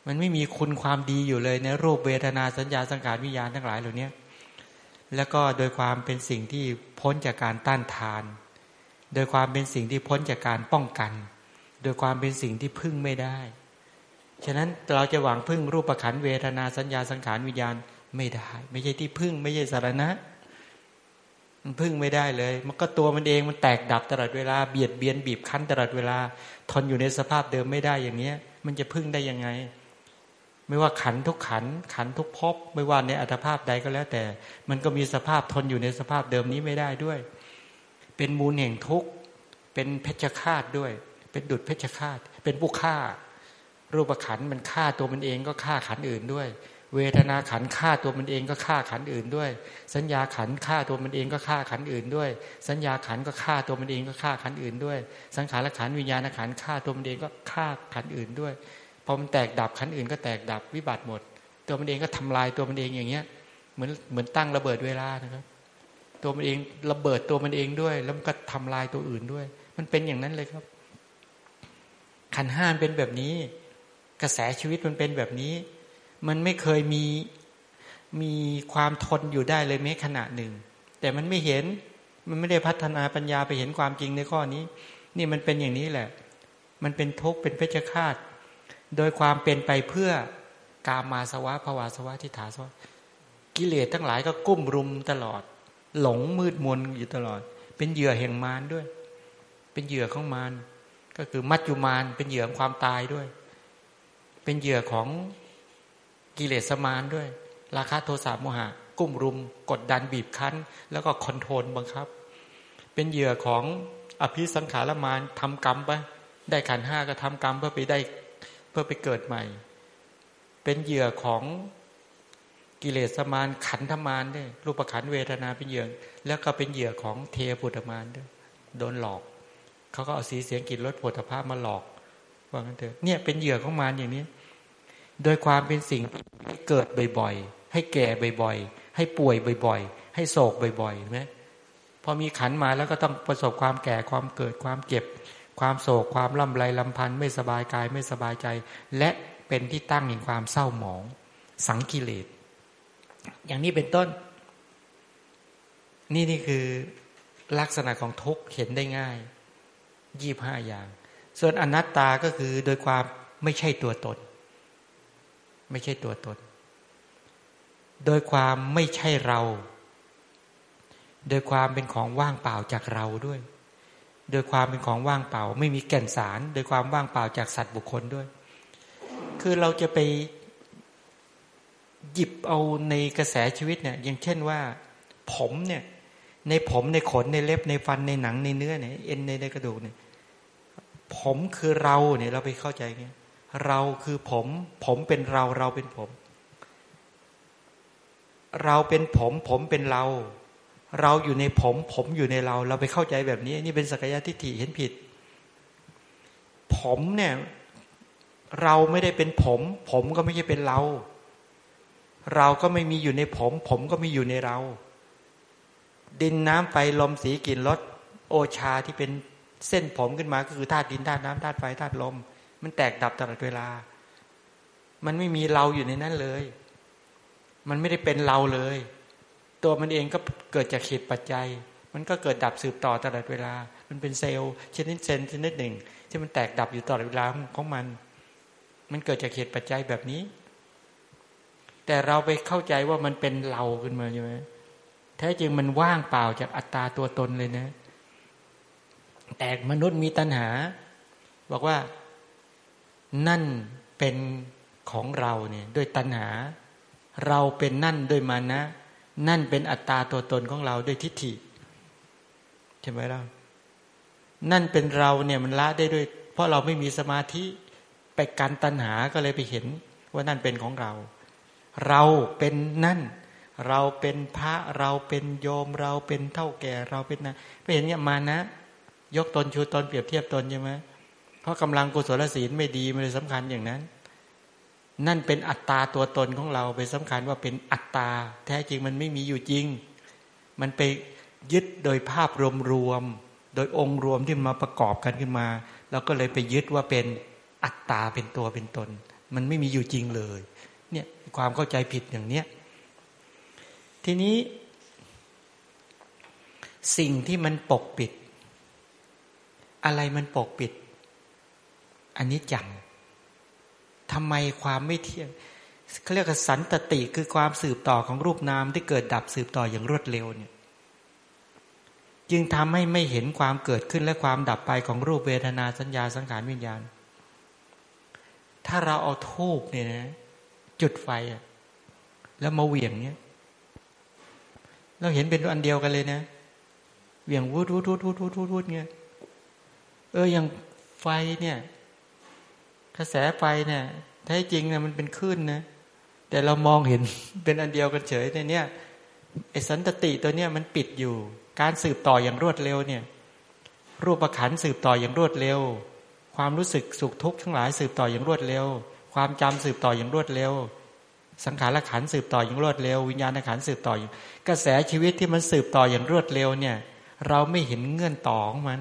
มันไม่มีคุณความดีอยู่เลยในรูปเวทนาสัญญาสังขารวิญญาณทั้งหลายเหล่านี้แล้วก็โดยความเป็นสิ่งที่พ้นจากการต้านทาน โดยความเป็นสิ่งที่พ้นจากการป้องกัน โดยความเป็นสิ่งที่พึ่งไม่ได้ ฉะนั้นเราจะหวังพึ่งรูปขันเวทนาสัญญาสังขารวิญญาณไม่ได้ ไม่ใช่ที่พึ่งไม่ใช่สารณะมันพึ่งไม่ได้เลย มันก็ตัวมันเองมันแตกดับตลอดเวลาเบียดเบียนบีบคั้นตลอดเวลา ทนอยู่ในสภาพเดิมไม่ได้อย่างเนี้ย มันจะพึ่งได้ยังไง ไม่ว่าขันทุกขันขันทุกภพไม่ว่าในอัตภาพใดก็แล้วแต่ มันก็มีสภาพทนอยู่ในสภาพเดิมนี้ไม่ได้ด้วย เป็นมูลแห่งทุกข์เป็นเพชฌฆาตด้วย เป็นดุจเพชฌฆาต เป็นผู้ฆ่า รูปขันมันฆ่าตัวมันเองก็ฆ่าขันอื่นด้วย เวทนาขันฆ่าตัวมันเองก็ฆ่าขันอื่นด้วย สัญญาขันฆ่าตัวมันเองก็ฆ่าขันอื่นด้วย สัญญาขันก็ฆ่าตัวมันเองก็ฆ่าขันอื่นด้วย สังขารขันวิญญาณขันฆ่าตัวมันเองก็ฆ่าขันอื่นด้วย พอมันแตกดับขันอื่นก็แตกดับวิบัติหมด ตัวมันเองก็ทำลายตัวมันเองอย่างเงี้ย เหมือนเหมือนตั้งระเบิดเวลานะครับ ตัวมันเองระเบิดตัวมันเองด้วย แล้วมันก็ทำลายตัวอื่นด้วย มันเป็นอย่างนั้นเลยครับ ขันห้านเป็นแบบนี้ กระแสชีวิตมันเป็นแบบนี้ มันไม่เคยมีมีความทนอยู่ได้เลยแม้ขณะหนึ่ง แต่มันไม่เห็นมันไม่ได้พัฒนาปัญญาไปเห็นความจริงในข้อนี้ นี่มันเป็นอย่างนี้แหละ มันเป็นทุกข์เป็นเพชฌฆาต โดยความเป็นไปเพื่อกามาสวะภวาสวะทิฏฐาสวะกิเลสทั้งหลายก็กุ้มรุมตลอด หลงมืดมนอยู่ตลอด เป็นเหยื่อแห่งมารด้วย เป็นเหยื่อของมารก็คือมัจจุมารเป็นเหยื่อของความตายด้วย เป็นเหยื่อของกิเลสมารด้วย ราคะโทสะโมหะ กุ้มรุม กดดันบีบคั้น แล้วก็คอนโทรลบังคับ เป็นเหยื่อของอภิสังขารมารทำกรรมไปได้ขันห้าก็ทำกรรมเพื่อไปได้ พื่อไปเกิดใหม่ เป็นเหยื่อของกิเลสมารขันธมารด้วยรูปขันเวทนาเป็นเหยื่อแล้วก็เป็นเหยื่อของเทพุทธมารด้วยโดนหลอกเขาก็เอาสีเสียงกลิ่นรสผลิภาพมาหลอกว่างั้นเถอะเนี่ยเป็นเหยื่อของมารอย่างนี้ โดยความเป็นสิ่งที่เกิดบ่อยๆให้ให้แก่บ่อยๆ ให้ป่วยบ่อยๆ ให้โศกบ่อยๆไหมพอมีขันมาแล้วก็ต้องประสบความแก่ความเกิดความเจ็บ ความโศกความลำไรลำพันธ์ไม่สบายกายไม่สบายใจ และเป็นที่ตั้งแห่งความเศร้าหมอง สังกิเลสอย่างนี้เป็นต้น นี่นี่คือลักษณะของทุกข์เห็นได้ง่ายยี่บห้าอย่าง ส่วนอนัตตาก็คือโดยความไม่ใช่ตัวตน ไม่ใช่ตัวตน โดยความไม่ใช่เรา โดยความเป็นของว่างเปล่าจากเราด้วย โดยความเป็นของว่างเปล่า ไม่มีแก่นสาร โดยความว่างเปล่าจากสัตว์บุคคลด้วย คือเราจะไปหยิบเอาในกระแสชีวิตเนี่ย อย่างเช่นว่า ผมเนี่ย ในผมในขนในเล็บในฟันในหนังในเนื้อเนี่ยเอ็นในในกระดูกเนี่ย ผมคือเราเนี่ย เราไปเข้าใจไงเราคือผม ผมเป็นเราเราเป็นผม เราเป็นผม ผมเป็นเรา เราอยู่ในผม ผมอยู่ในเรา เราไปเข้าใจแบบนี้ นี่เป็นสักยะทิฏฐิเห็นผิด ผมเนี่ย เราไม่ได้เป็นผม ผมก็ไม่ใช่เป็นเรา เราก็ไม่มีอยู่ในผม ผมก็ไม่อยู่ในเรา ดินน้ำไฟลมสีกลิ่นรสโอชาที่เป็นเส้นผมขึ้นมาก็คือธาตุดินธาตุน้ำธาตุไฟธาตุลม มันแตกดับตลอดเวลา มันไม่มีเราอยู่ในนั้นเลย มันไม่ได้เป็นเราเลย ตัวมันเองก็เกิดจากเหตุปัจจัย มันก็เกิดดับสืบต่อตลอดเวลา มันเป็นเซลล์ชนิดเซนชนิดหนึ่ง ที่มันแตกดับอยู่ตลอดเวลาของมัน มันเกิดจากเหตุปัจจัยแบบนี้ แต่เราไปเข้าใจว่ามันเป็นเราขึ้นมาใช่ไหมแท้จริงมันว่างเปล่าจากอัตตาตัวตนเลยนะ แต่มนุษย์มีตัณหา บอกว่านั่นเป็นของเราเนี่ยด้วยตัณหา เราเป็นนั่นด้วยมานะ นั่นเป็นอัตตาตัวตนของเราด้วยทิฏฐิใช่ไหมล่ะนั่นเป็นเราเนี่ยมันละได้ด้วย เพราะเราไม่มีสมาธิไปการตัณหาก็เลยไปเห็นว่านั่นเป็นของเรา เราเป็นนั่น เราเป็นพระเราเป็นโยม เราเป็นเท่าแก่เราเป็นนะไปเห็นเนี่ยมานะ ยกตนชูตนเปรียบเทียบตนใช่ไหมเพราะกำลังกุศลศีลไม่ดีมันเลยสำคัญอย่างนั้น นั่นเป็นอัตตาตัวตนของเราไปสำคัญว่าเป็นอัตตา แท้จริงมันไม่มีอยู่จริง มันไปยึดโดยภาพรวมๆโดยองค์รวมที่มาประกอบกันขึ้นมาเราก็เลยไปยึดว่าเป็นอัตตาเป็นตัวเป็นตน มันไม่มีอยู่จริงเลย เนี่ยความเข้าใจผิดอย่างเนี้ยทีนี้ สิ่งที่มันปกปิด อะไรมันปกปิดอันนี้จัง ทำไมความไม่เที่ยงเขาเรียกสันตติคือความสืบต่อของรูปนามที่เกิดดับสืบต่ออย่างรวดเร็วเนี่ยจึงทำให้ไม่เห็นความเกิดขึ้นและความดับไปของรูปเวทนาสัญญาสังขารวิญญาณ ถ้าเราเอาทูบเนี่ยนะจุดไฟอะแล้วมาเหวี่ยงเนี่ย เราเห็นเป็นอันเดียวกันเลยนะเหวี่ยงวูดวูดวูดวูดวูดวูดเงี้ยเอออย่างไฟเนี่ย กระแสไฟเนี่ยแท้จริงเนี่ยมันเป็นคลื่นนะแต่เรามองเห็นเป็นอันเดียวกันเฉยในเนี่ยไอสันตติตัวเนี้ยมันปิดอยู่ การสืบต่ออย่างรวดเร็วเนี่ย รูปขันสืบต่ออย่างรวดเร็ว ความรู้สึกสุขทุกข์ทั้งหลายสืบต่ออย่างรวดเร็ว ความจำสืบต่ออย่างรวดเร็ว สังขารขันสืบต่ออย่างรวดเร็ว วิญญาณขันสืบต่ออย่างกระแสชีวิตที่มันสืบต่ออย่างรวดเร็วเนี่ย เราไม่เห็นเงื่อนต่อของมัน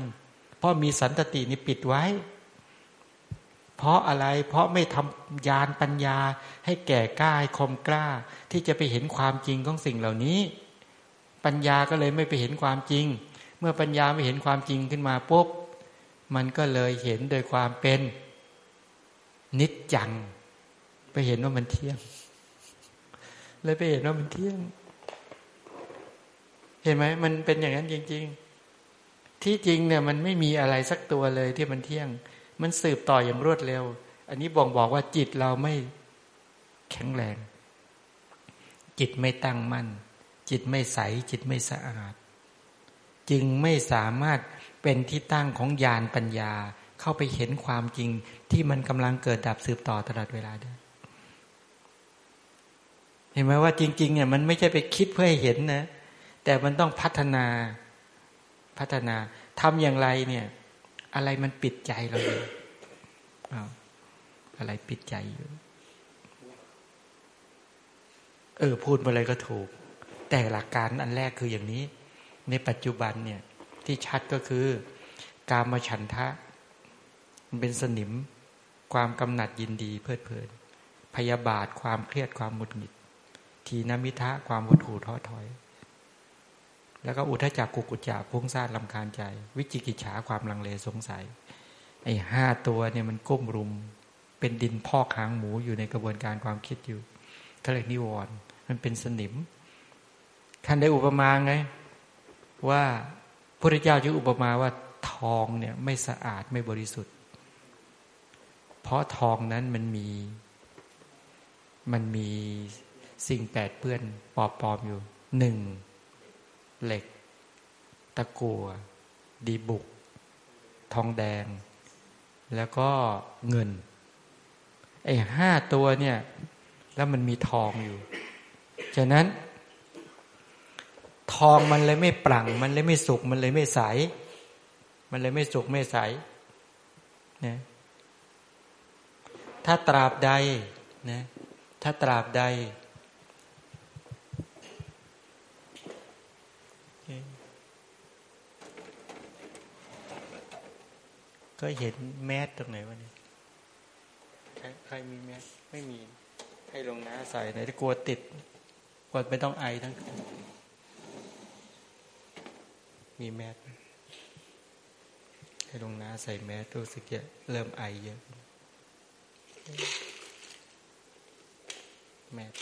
เพราะมีสันตตินี่ปิดไว้ เพราะอะไรเพราะไม่ทำยานปัญญา ให้แก่กล้าคมกล้า ที่จะไปเห็นความจริงของสิ่งเหล่านี้ ปัญญาก็เลยไม่ไปเห็นความจริง เมื่อปัญญาไม่เห็นความจริงขึ้นมาปุ๊บมันก็เลยเห็นโดยความเป็นนิจจัง ไปเห็นว่ามันเที่ยง เลยไปเห็นว่ามันเที่ยง เห็นไหมมันเป็นอย่างนั้นจริง ๆ ที่จริงเนี่ยมันไม่มีอะไรสักตัวเลยที่มันเที่ยง มันสืบต่ออย่างรวดเร็ว อันนี้บ่งบอกว่าจิตเราไม่แข็งแรง จิตไม่ตั้งมั่น จิตไม่ใส จิตไม่สะอาด จึงไม่สามารถเป็นที่ตั้งของญาณปัญญาเข้าไปเห็นความจริงที่มันกำลังเกิดดับสืบต่อตลอดเวลาได้เห็นไหมว่าจริง ๆ เนี่ยมันไม่ใช่ไปคิดเพื่อให้เห็นนะ แต่มันต้องพัฒนาพัฒนาทำอย่างไรเนี่ย อะไรมันปิดใจเราอยู่อะไรปิดใจอยู่ เออ พูดมาเลยก็ถูก แต่หลักการอันแรกคืออย่างนี้ ในปัจจุบันเนี่ย ที่ชัดก็คือ การมาฉันทะ มันเป็นสนิม ความกำหนัดยินดีเพลิดเพลิน พยาบาทความเครียดความหงุดหงิด ทีนมิทะความวดถูท้อถอย แล้วก็อุทจักกุกุจาพุ่งซ่านลำคาญใจ วิจิกิจฉาความลังเลสงสัย ไอ้ห้าตัวเนี่ยมันก้มรุม เป็นดินพอกหางหมูอยู่ในกระบวนการความคิดอยู่เขาเรียกนิวรณ์มันเป็นสนิมท่านได้อุปมาไง ว่าพระเจ้าจึงอุปมาว่าทองเนี่ยไม่สะอาดไม่บริสุทธิ์ เพราะทองนั้นมันมี มันมีสิ่งแปดเปื้อนปอบปอมอยู่หนึ่ง เหล็ก ตะกัวดีบุก ทองแดง แล้วก็เงินไอ้ห้าตัวเนี่ย แล้วมันมีทองอยู่ ฉะนั้น ทองมันเลยไม่ปรั่ง มันเลยไม่สุก มันเลยไม่ใส มันเลยไม่สุกไม่ใสนะถ้าตราบใดนะถ้าตราบใด ก็เห็นแมสตรงไหนวะเนี่ยใครมีแมสไม่มี ให้ลงน้าใส่ไหนถ้ากลัวติดกลัวไม่ต้องไอทั้งมีแมสให้ลงน้าใส่แมสรู้สึกจะเริ่มไอเยอะแมส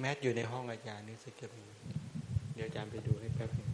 แมสอยู่ในห้องอาจารย์นี่สึกจะมีเดี๋ยวอาจารย์ไปดูให้แป๊บนึง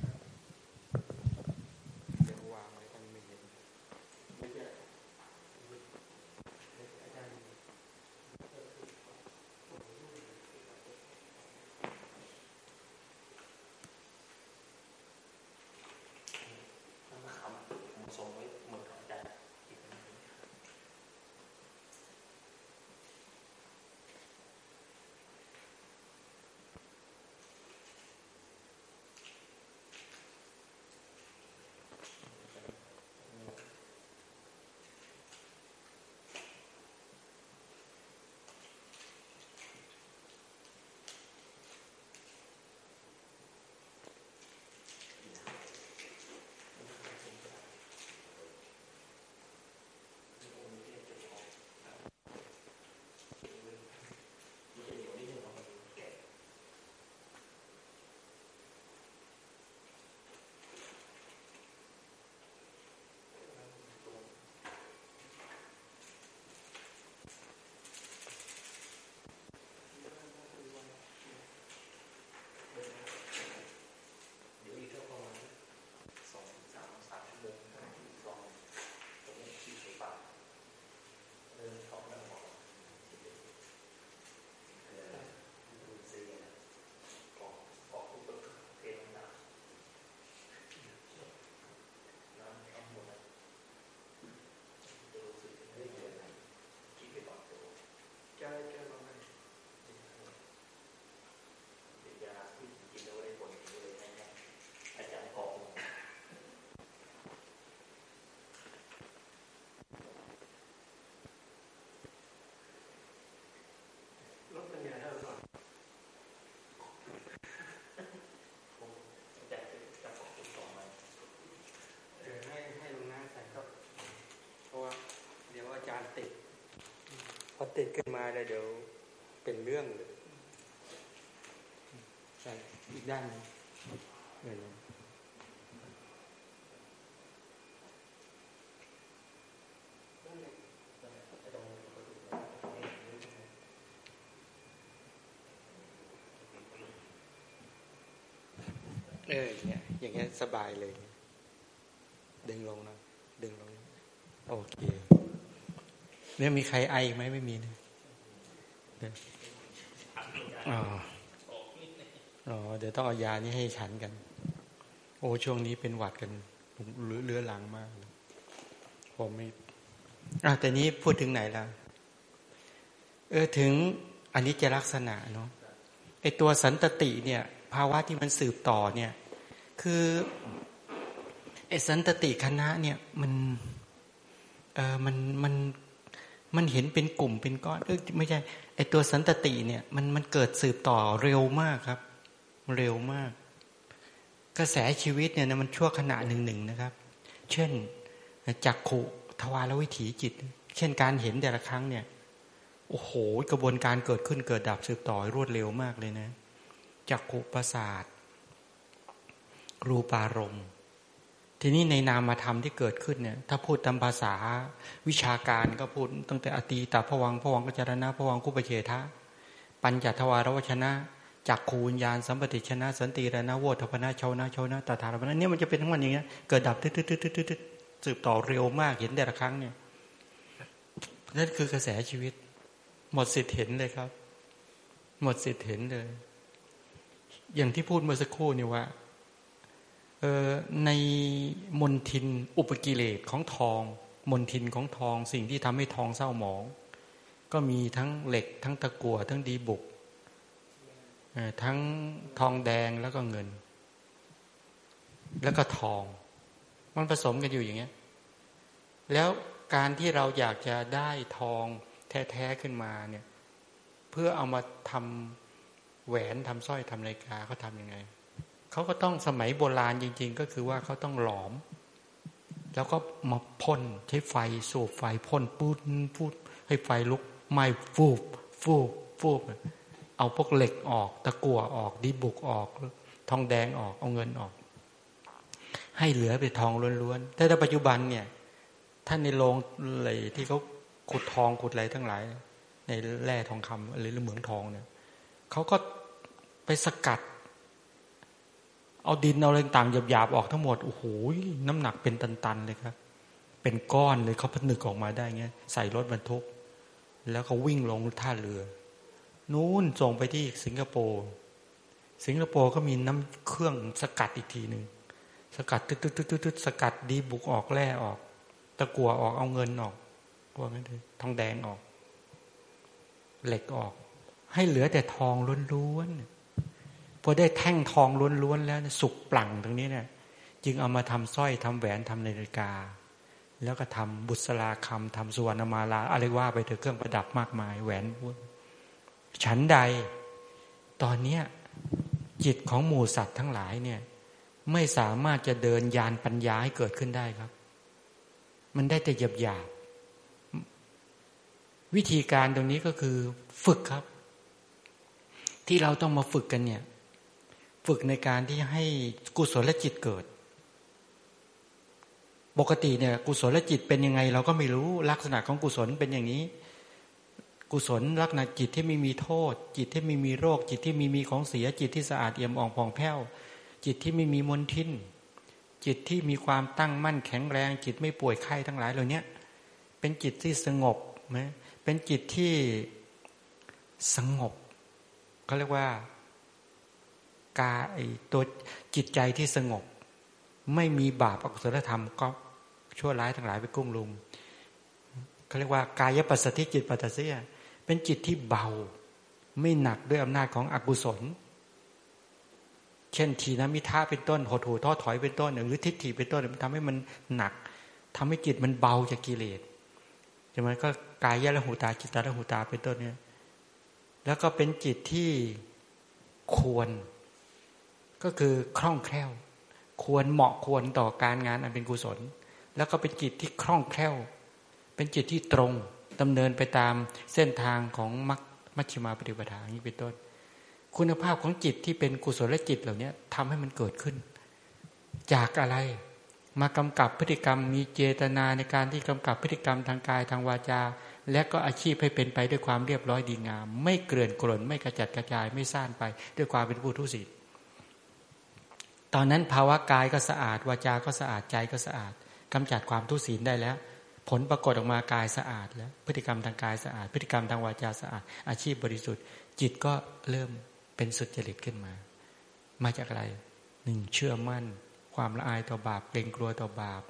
พอติดขึ้นมาแล้วเดี๋ยวเป็นเรื่องเลยใช่อีกด้านนึงเออเอออย่างเงี้ยอย่างเงี้ยสบายเลย ดึงลงนะ ดึงลง โอเค เนี่ยมีใครไอไหมไม่มีนะอ๋ออ๋อเดี๋ยวต้องเอายานี้ให้ฉันกัน โอ้ช่วงนี้เป็นหวัดกันเลื้อหลังมาก ผมไม่อะแต่นี้พูดถึงไหนแล้วเออถึงอันนี้จะลักษณะเนาะไอตัวสันตติเนี่ย ภาวะที่มันสืบต่อเนี่ย คือไอสันตติคณะเนี่ยมันเออมันมัน มันเห็นเป็นกลุ่มเป็นก้อนเออไม่ใช่ไอตัวสันตติเนี่ยมันมันเกิดสืบต่อเร็วมากครับ เร็วมาก กระแสชีวิตเนี่ยมันชั่วขณะหนึ่งหนึ่งนะครับ เช่นจักขุทวารวิถีจิต เช่นการเห็นแต่ละครั้งเนี่ยโอ้โหกระบวนการเกิดขึ้นเกิดดับสืบต่อรวดเร็วมากเลยนะจักขุประสาทรูปารมณ์ ทีนี้ในนามธรรมที่เกิดขึ้นเนี่ยถ้าพูดตามภาษาวิชาการก็พูดตั้งแต่อตีตาพวังพวังกัจจารณะพวังกุปเฉทะ ปัญจทวารวชนะจักขูญญาณสัมปติชนะ สันติรณะโวทพนะชาวนะชาวนะตถาธรรมนะเนี่ยมันจะเป็นทั้งวันอย่างเงี้ยเกิดดับตึ๊ดตึ๊ดตึ๊ดตึ๊ดตึ๊ดสืบต่อเร็วมากเห็นแต่ละครั้งเนี่ยนั่นคือกระแสชีวิต หมดสิทธิ์เห็นเลยครับ หมดสิทธิ์เห็นเลย อย่างที่พูดเมื่อสักครู่นี่ว่า ในมนทินอุปกิเลสของทอง มนทินของทองสิ่งที่ทำให้ทองเศร้าหมอง ก็มีทั้งเหล็ก ทั้งตะกั่วทั้งดีบุกทั้งทองแดงแล้วก็เงิน แล้วก็ทอง มันผสมกันอยู่อย่างเงี้ย แล้วการที่เราอยากจะได้ทองแท้ๆขึ้นมาเนี่ย เพื่อเอามาทำแหวนทำสร้อยทำนาฬิกาเขาทำยังไง เขาก็ต้องสมัยโบราณจริง ๆ ก็คือว่าเขาต้องหลอม แล้วก็มาพ่นใช้ไฟสูบไฟพ่นปูดพูดให้ไฟลุกไหม้ฟูบฟูบฟูบเอาพวกเหล็กออก ตะกั่วออกดีบุกออก ทองแดงออกเอาเงินออก ให้เหลือไปทองล้วนๆแต่ในปัจจุบันเนี่ยท่านในโรงอะไรที่เขาขุดทองขุดอะไรทั้งหลาย ในแร่ทองคำหรือเหมืองทองเนี่ยเขาก็ไปสกัด เอาดินเอาอะไรต่างหยาบๆออกทั้งหมดโอ้โหน้ำหนักเป็นตันๆเลยครับ เป็นก้อนเลยเขาผนึกออกมาได้เงี้ยใส่รถบรรทุก แล้วเขาวิ่งลงท่าเรือ นู้นส่งไปที่สิงคโปร์สิงคโปร์ก็มีน้ำเครื่องสกัดอีกทีหนึ่งสกัดตึ๊ดตึ๊ดตึ๊ดตึ๊ดสกัดดีบุกออกแร่ออก ตะกัวออกเอาเงินออกว่างั้นเลยทองแดงออก เหล็กออก ให้เหลือแต่ทองล้วนๆ พอได้แท่งทองล้วนๆแล้วสุกปลั่งตรงนี้เนี่ย จึงเอามาทำสร้อยทำแหวนทำนาฬิกา แล้วก็ทำบุษราคำทำสุวรรณมาลาอะไรว่าไปเถอะเครื่องประดับมากมาย แหวนวุ้นฉันใด ตอนเนี้ยจิตของหมู่สัตว์ทั้งหลายเนี่ย ไม่สามารถจะเดินยานปัญญาให้เกิดขึ้นได้ครับ มันได้แต่หยาบหยาบวิธีการตรงนี้ก็คือฝึกครับ ที่เราต้องมาฝึกกันเนี่ย ฝึกในการที่ให้กุศลจิตเกิด ปกติเนี่ย กุศลจิตเป็นยังไง เราก็ไม่รู้ลักษณะของกุศลเป็นอย่างนี้ กุศลลักษณะจิตที่ไม่มีโทษ จิตที่ไม่มีโรค จิตที่มีมีของเสีย จิตที่สะอาดเอี่ยมอ่องผ่องแผ้ว จิตที่ไม่มีมลทินจิตที่มีความตั้งมั่นแข็งแรง จิตไม่ป่วยไข้ทั้งหลายเหล่านี้เป็นจิตที่สงบไหมเป็นจิตที่สงบเขาเรียกว่า กายตัวจิตใจที่สงบ ไม่มีบาปอกุศลธรรมก็ชั่วร้ายทั้งหลายไปกุ้งลุมเขาเรียกว่ากายปัสสติจิตปัสสเสียเป็นจิตที่เบา ไม่หนักด้วยอำนาจของอกุศล เช่นทีนะมิท่าเป็นต้นหดหูท้อถอยเป็นต้น หรือทิฏฐิเป็นต้นมันทำให้มันหนักทำให้จิตมันเบาจากกิเลสใช่ไหมก็กายยะละหูตาจิตตาละหูตาเป็นต้นเนี่ยแล้วก็เป็นจิตที่ควร ก็คือคล่องแคล่ว ควรเหมาะควรต่อการงานอันเป็นกุศล แล้วก็เป็นจิตที่คล่องแคล่ว เป็นจิตที่ตรงดำเนินไปตามเส้นทางของมัชมัชฌิมาปฏิปทาอย่างนี้เป็นต้น คุณภาพของจิตที่เป็นกุศลจิตเหล่านี้ทำให้มันเกิดขึ้น จากอะไรมากำกับพฤติกรรมมีเจตนาในการที่กำกับพฤติกรรมทางกายทางวาจา และก็อาชีพให้เป็นไปด้วยความเรียบร้อยดีงาม ไม่เกลื่อนกล่นไม่กระจัดกระจายไม่ซ่านไปด้วยความเป็นผู้ทุศีล ตอนนั้นภาวะกายก็สะอาด วาจาก็สะอาดใจก็สะอาดกำจัดความทุศีลได้แล้ว ผลปรากฏออกมากายสะอาดแล้ว พฤติกรรมทางกายสะอาด พฤติกรรมทางวาจาสะอาด อาชีพบริสุทธิ์ จิตก็เริ่มเป็นสุดจริตขึ้นมา มาจากอะไรหนึ่งเชื่อมั่น ความละอายต่อบาปเกรงกลัวต่อบาป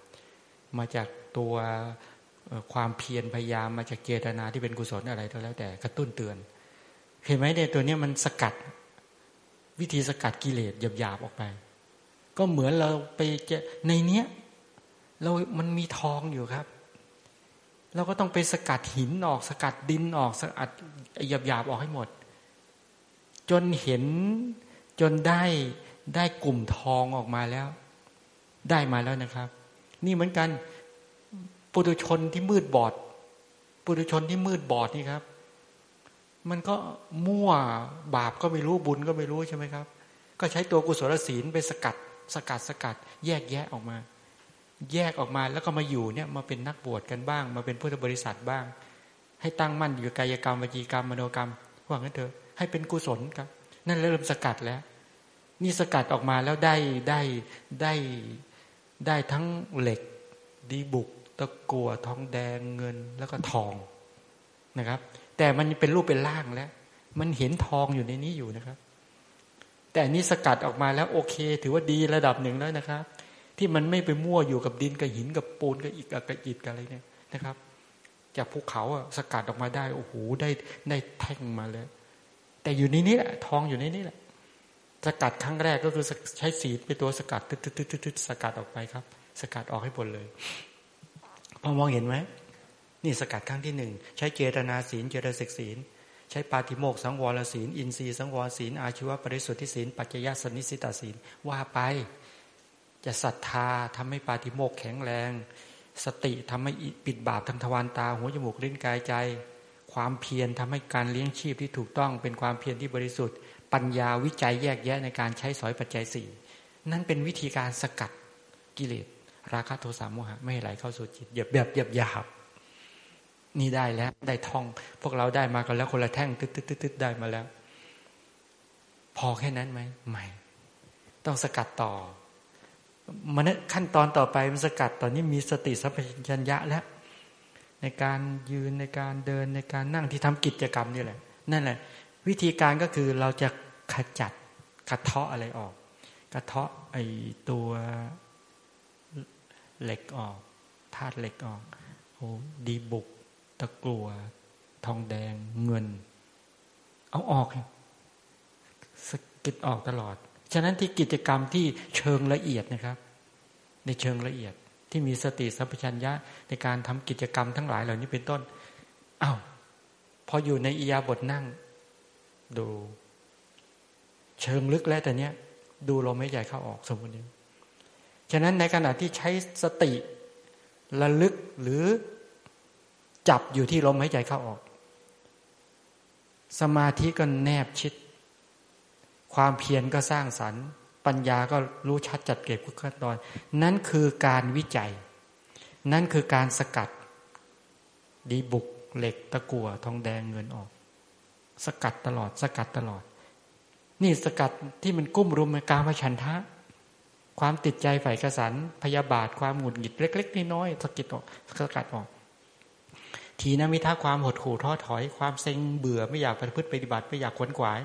มาจากตัวความเพียรพยายามมาจากเจตนาที่เป็นกุศลอะไรก็แล้วแต่กระตุ้นเตือน เห็นไหมเนี่ยตัวนี้มันสกัดวิธีสกัดกิเลสหยาบๆออกไป ก็เหมือนเราไปจะในเนี้ยเรา มันมีทองอยู่ครับ เราก็ต้องไปสกัดหินออก สกัดดินออก สกัดหยาบหยาบออกให้หมด จนเห็นจนได้ได้กลุ่มทองออกมาแล้ว ได้มาแล้วนะครับ นี่เหมือนกัน ปุถุชนที่มืดบอด ปุถุชนที่มืดบอดนี่ครับ มันก็มั่วบาปก็ไม่รู้บุญก็ไม่รู้ใช่ไหมครับ ก็ใช้ตัวกุศลศีลไปสกัด สกัดสกัด แยกแยะออกมา แยกออกมาแล้วก็มาอยู่เนี่ยมาเป็นนักบวชกันบ้าง มาเป็นพุทธบริษัทบ้าง ให้ตั้งมั่นอยู่กายกรรมวิจีกรรมมโนกรรมว่างั้นเถอะให้เป็นกุศลครับ นั่นเริ่มสกัดแล้ว นี่สกัดออกมาแล้วได้ได้ได้ได้ทั้งเหล็ก ดีบุกตะกัวทองแดงเงินแล้วก็ทองนะครับ แต่มันเป็นรูปเป็นร่างแล้ว มันเห็นทองอยู่ในนี้อยู่นะครับ แต่นี้สกัดออกมาแล้วโอเค ถือว่าดีระดับหนึ่งแล้วนะครับ ที่มันไม่ไปมั่วอยู่กับดินกับหินกับปูนกับอิฐกับอิฐกับอะไรเนี่ยนะครับ จากภูเขาอะสกัดออกมาได้โอ้โหได้ได้แท่งมาเลย แต่อยู่ในนี้แหละทองอยู่ในนี้แหละสกัดครั้งแรกก็คือใช้สีเป็นตัวสกัดตึ๊ดๆๆสกัดออกไปครับ สกัดออกให้หมดเลยพอมองเห็นไหมนี่สกัดครั้งที่หนึ่งใช้เจตนาศีลเจตสิกศีล ช้ปาติโมกสังวรศีล อินทรีย์สังวรศีล อาชีวปริสุทธิศีล ปัจจยสนิสิตาศีล ว่าไป จะศรัทธาทำให้ปาติโมกแข็งแรง สติทำให้ปิดบาปทางทวารตา หัวจมูกลิ้นกายใจ ความเพียรทำให้การเลี้ยงชีพที่ถูกต้องเป็นความเพียรที่บริสุทธิ์ ปัญญาวิจัยแยกแยะในการใช้สอยปัจจัยสี่นั่นเป็นวิธีการสกัดกิเลสราคะโทสะโมหะไม่ให้ไหลเข้าสู่จิตแบบแบบหยาบหยาบ นี่ได้แล้ว ได้ทอง พวกเราได้มากันแล้วคนละแท่งตึ๊ดตึ๊ดตึ๊ดได้มาแล้ว พอแค่นั้นไหมไม่ ต้องสกัดต่อมันขั้นตอนต่อไปมันสกัดตอนนี้มีสติสัพพัญญะแล้ว ในการยืนในการเดินในการนั่งที่ทำกิจกรรมนี่แหละ นั่นแหละ วิธีการก็คือเราจะขจัดกระเทาะอะไรออก กระเทาะไอตัวเหล็กออกธาตุเหล็กออกโอ้ดีบุก ตะกลัวทองแดงเงิน เอาออกสกิดออกตลอด ฉะนั้นที่กิจกรรมที่เชิงละเอียดนะครับ ในเชิงละเอียดที่มีสติสัพพัญญะในการทำกิจกรรมทั้งหลายเหล่านี้เป็นต้นอา้าวพออยู่ในอียาบทนั่ง ดู เชิงลึกแล้วแต่เนี้ย ดูลมไม่ใหญ่เข้าออกสมมตินี้ฉะนั้นในขณะที่ใช้สติระลึกหรือ จับอยู่ที่ลมหายใจเข้าออก สมาธิก็แนบชิด ความเพียรก็สร้างสรรค์ ปัญญาก็รู้ชัดจัดเก็บทุกขั้นตอน นั่นคือการวิจัย นั่นคือการสกัด ดีบุกเหล็กตะกั่วทองแดงเงินออก สกัดตลอด สกัดตลอด นี่สกัดที่มันกุ้มรุมในกามฉันทะความติดใจฝ่ายกระสันพยาบาทความหงุดหงิดเล็ก ๆ น้อยๆสกิดออกสกัดออก ทีนมิท่าความหดหู่ท้อถอย ความเซ็งเบื่อไม่อยากปฏิพฤติปฏิบัติไม่อยากขวนขวาย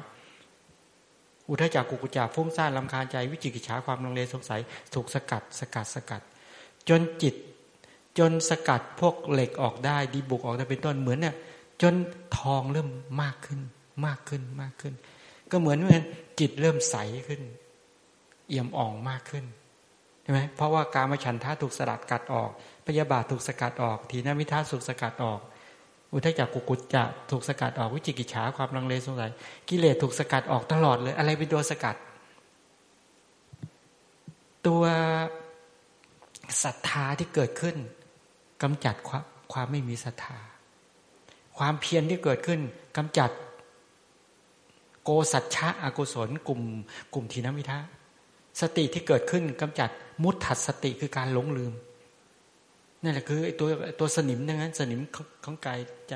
อุทจักกุกุจักฟุ้งซ่านลำคาญใจ วิจิกิจฉาความลังเลสงสัย ถูกสกัดสกัดสกัด จนจิต จนสกัดพวกเหล็กออกได้ดีบุกออกได้เป็นต้นเหมือนเนี่ยจนทองเริ่มมากขึ้น มากขึ้นมากขึ้น ก็เหมือนว่าจิตเริ่มใสขึ้น เอี่ยมอ่องมากขึ้น ใช่ไหมเพราะว่ากามาฉันทาถูกสลัดกัดออก พยาบาทถูกสกัดออก ทีนมิทาถูกสกัดออก อุทจักกุกุจจะถูกสกัดออก วิจิกิจฉาความลังเลสงสัย กิเลสถูกสกัดออกตลอดเลย อะไรเป็นตัวสกัด ตัวศรัทธาที่เกิดขึ้นกำจัดความความไม่มีศรัทธา ความเพียรที่เกิดขึ้นกำจัด โกสัจฉะอกุศลกลุ่ม กลุ่มทีนมิทา สติที่เกิดขึ้นกำจัดมุตถัดสติคือการหลงลืมนั่นแหละคือไอ้ตัวตัวสนิมนั่นสนิมของกายใจ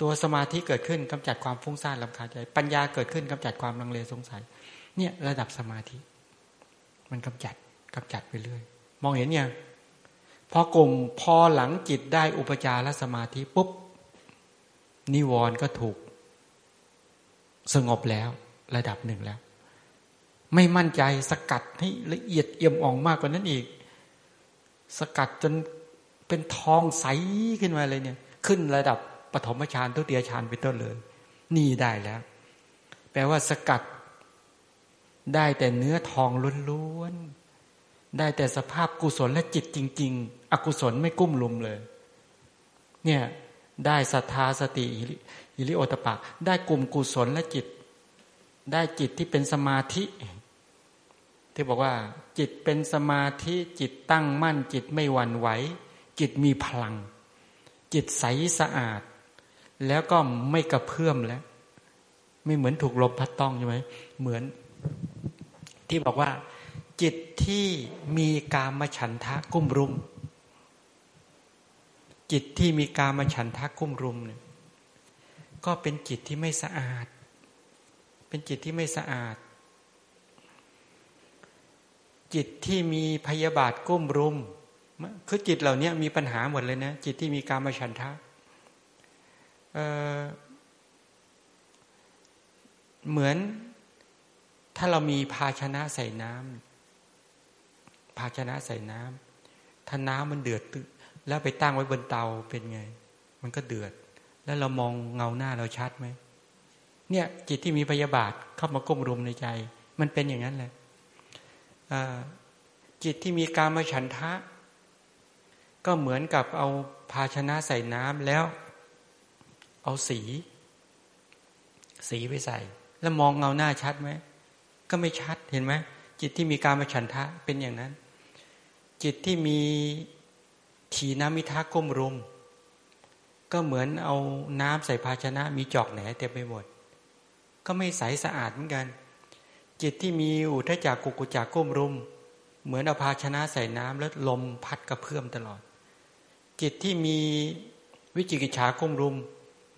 ตัวสมาธิเกิดขึ้นกำจัดความฟุ้งซ่านลำคาใจ ปัญญาเกิดขึ้นกำจัดความลังเลสงสัย เนี่ยระดับสมาธิ มันกำจัดกำจัดไปเรื่อย มองเห็นยังพอกลุ่มพอหลังจิตได้อุปจารสมาธิปุ๊บ นิวรณ์ก็ถูก สงบแล้วระดับหนึ่งแล้ว ไม่มั่นใจสกัดให้ละเอียดเอี่ยมอ่องมากกว่านั้นอีก สกัดจนเป็นทองใสขึ้นมาเลยเนี่ย ขึ้นระดับปฐมฌานทุติยฌานเป็นต้นเลย นี่ได้แล้ว แปลว่าสกัด ได้แต่เนื้อทองล้วนๆได้แต่สภาพกุศลและจิตจริง ๆ อกุศลไม่กุ้มลุมเลย เนี่ยได้ศรัทธาสติอิริโอตปะ ได้กลุ่มกุศลและจิต ได้จิตที่เป็นสมาธิ ที่บอกว่า จิตเป็นสมาธิจิตตั้งมั่น จิตไม่หวั่นไหวจิตมีพลัง จิตใสสะอาด แล้วก็ไม่กระเพื่อมแล้ว ไม่เหมือนถูกลมพัดต้องใช่ไหมเหมือน ที่บอกว่า จิตที่มีกามฉันทะกุ้มรุม จิตที่มีกามฉันทะกุ้มรุมเนี่ยก็เป็นจิตที่ไม่สะอาด เป็นจิตที่ไม่สะอาด จิตที่มีพยาบาทกุ้มรุม คือจิตเหล่านี้มีปัญหาหมดเลยนะ จิตที่มีการมฉันทะเเหมือนถ้าเรามีภาชนะใส่น้ำภาชนะใส่น้ำถ้าน้ำมันเดือดแล้วไปตั้งไว้บนเตาเป็นไง มันก็เดือด แล้วเรามองเงาหน้าเราชัดไหมเนี่ยจิตที่มีพยาบาทเข้ามาก้มรุมในใจ มันเป็นอย่างนั้นแหละ จิตที่มีการมาฉันทะ ก็เหมือนกับเอาภาชนะใส่น้ำแล้ว เอาสี สีไปใส่ แล้วมองเงาหน้าชัดไหมก็ไม่ชัดเห็นไหมจิตที่มีการมาฉันทะเป็นอย่างนั้น จิตที่มีทีน้ำมิทาก้มรุม ก็เหมือนเอาน้ำใส่ภาชนะ มีจอกแหนเต็มไปหมด ก็ไม่ใสสะอาดเหมือนกัน จิตที่มีอุทจักกุกุจักก้มรุม เหมือนเอาภาชนะใส่น้ำแล้วลมพัดกระเพื่อมตลอด จิตที่มีวิจิกิจฉาก้มรุม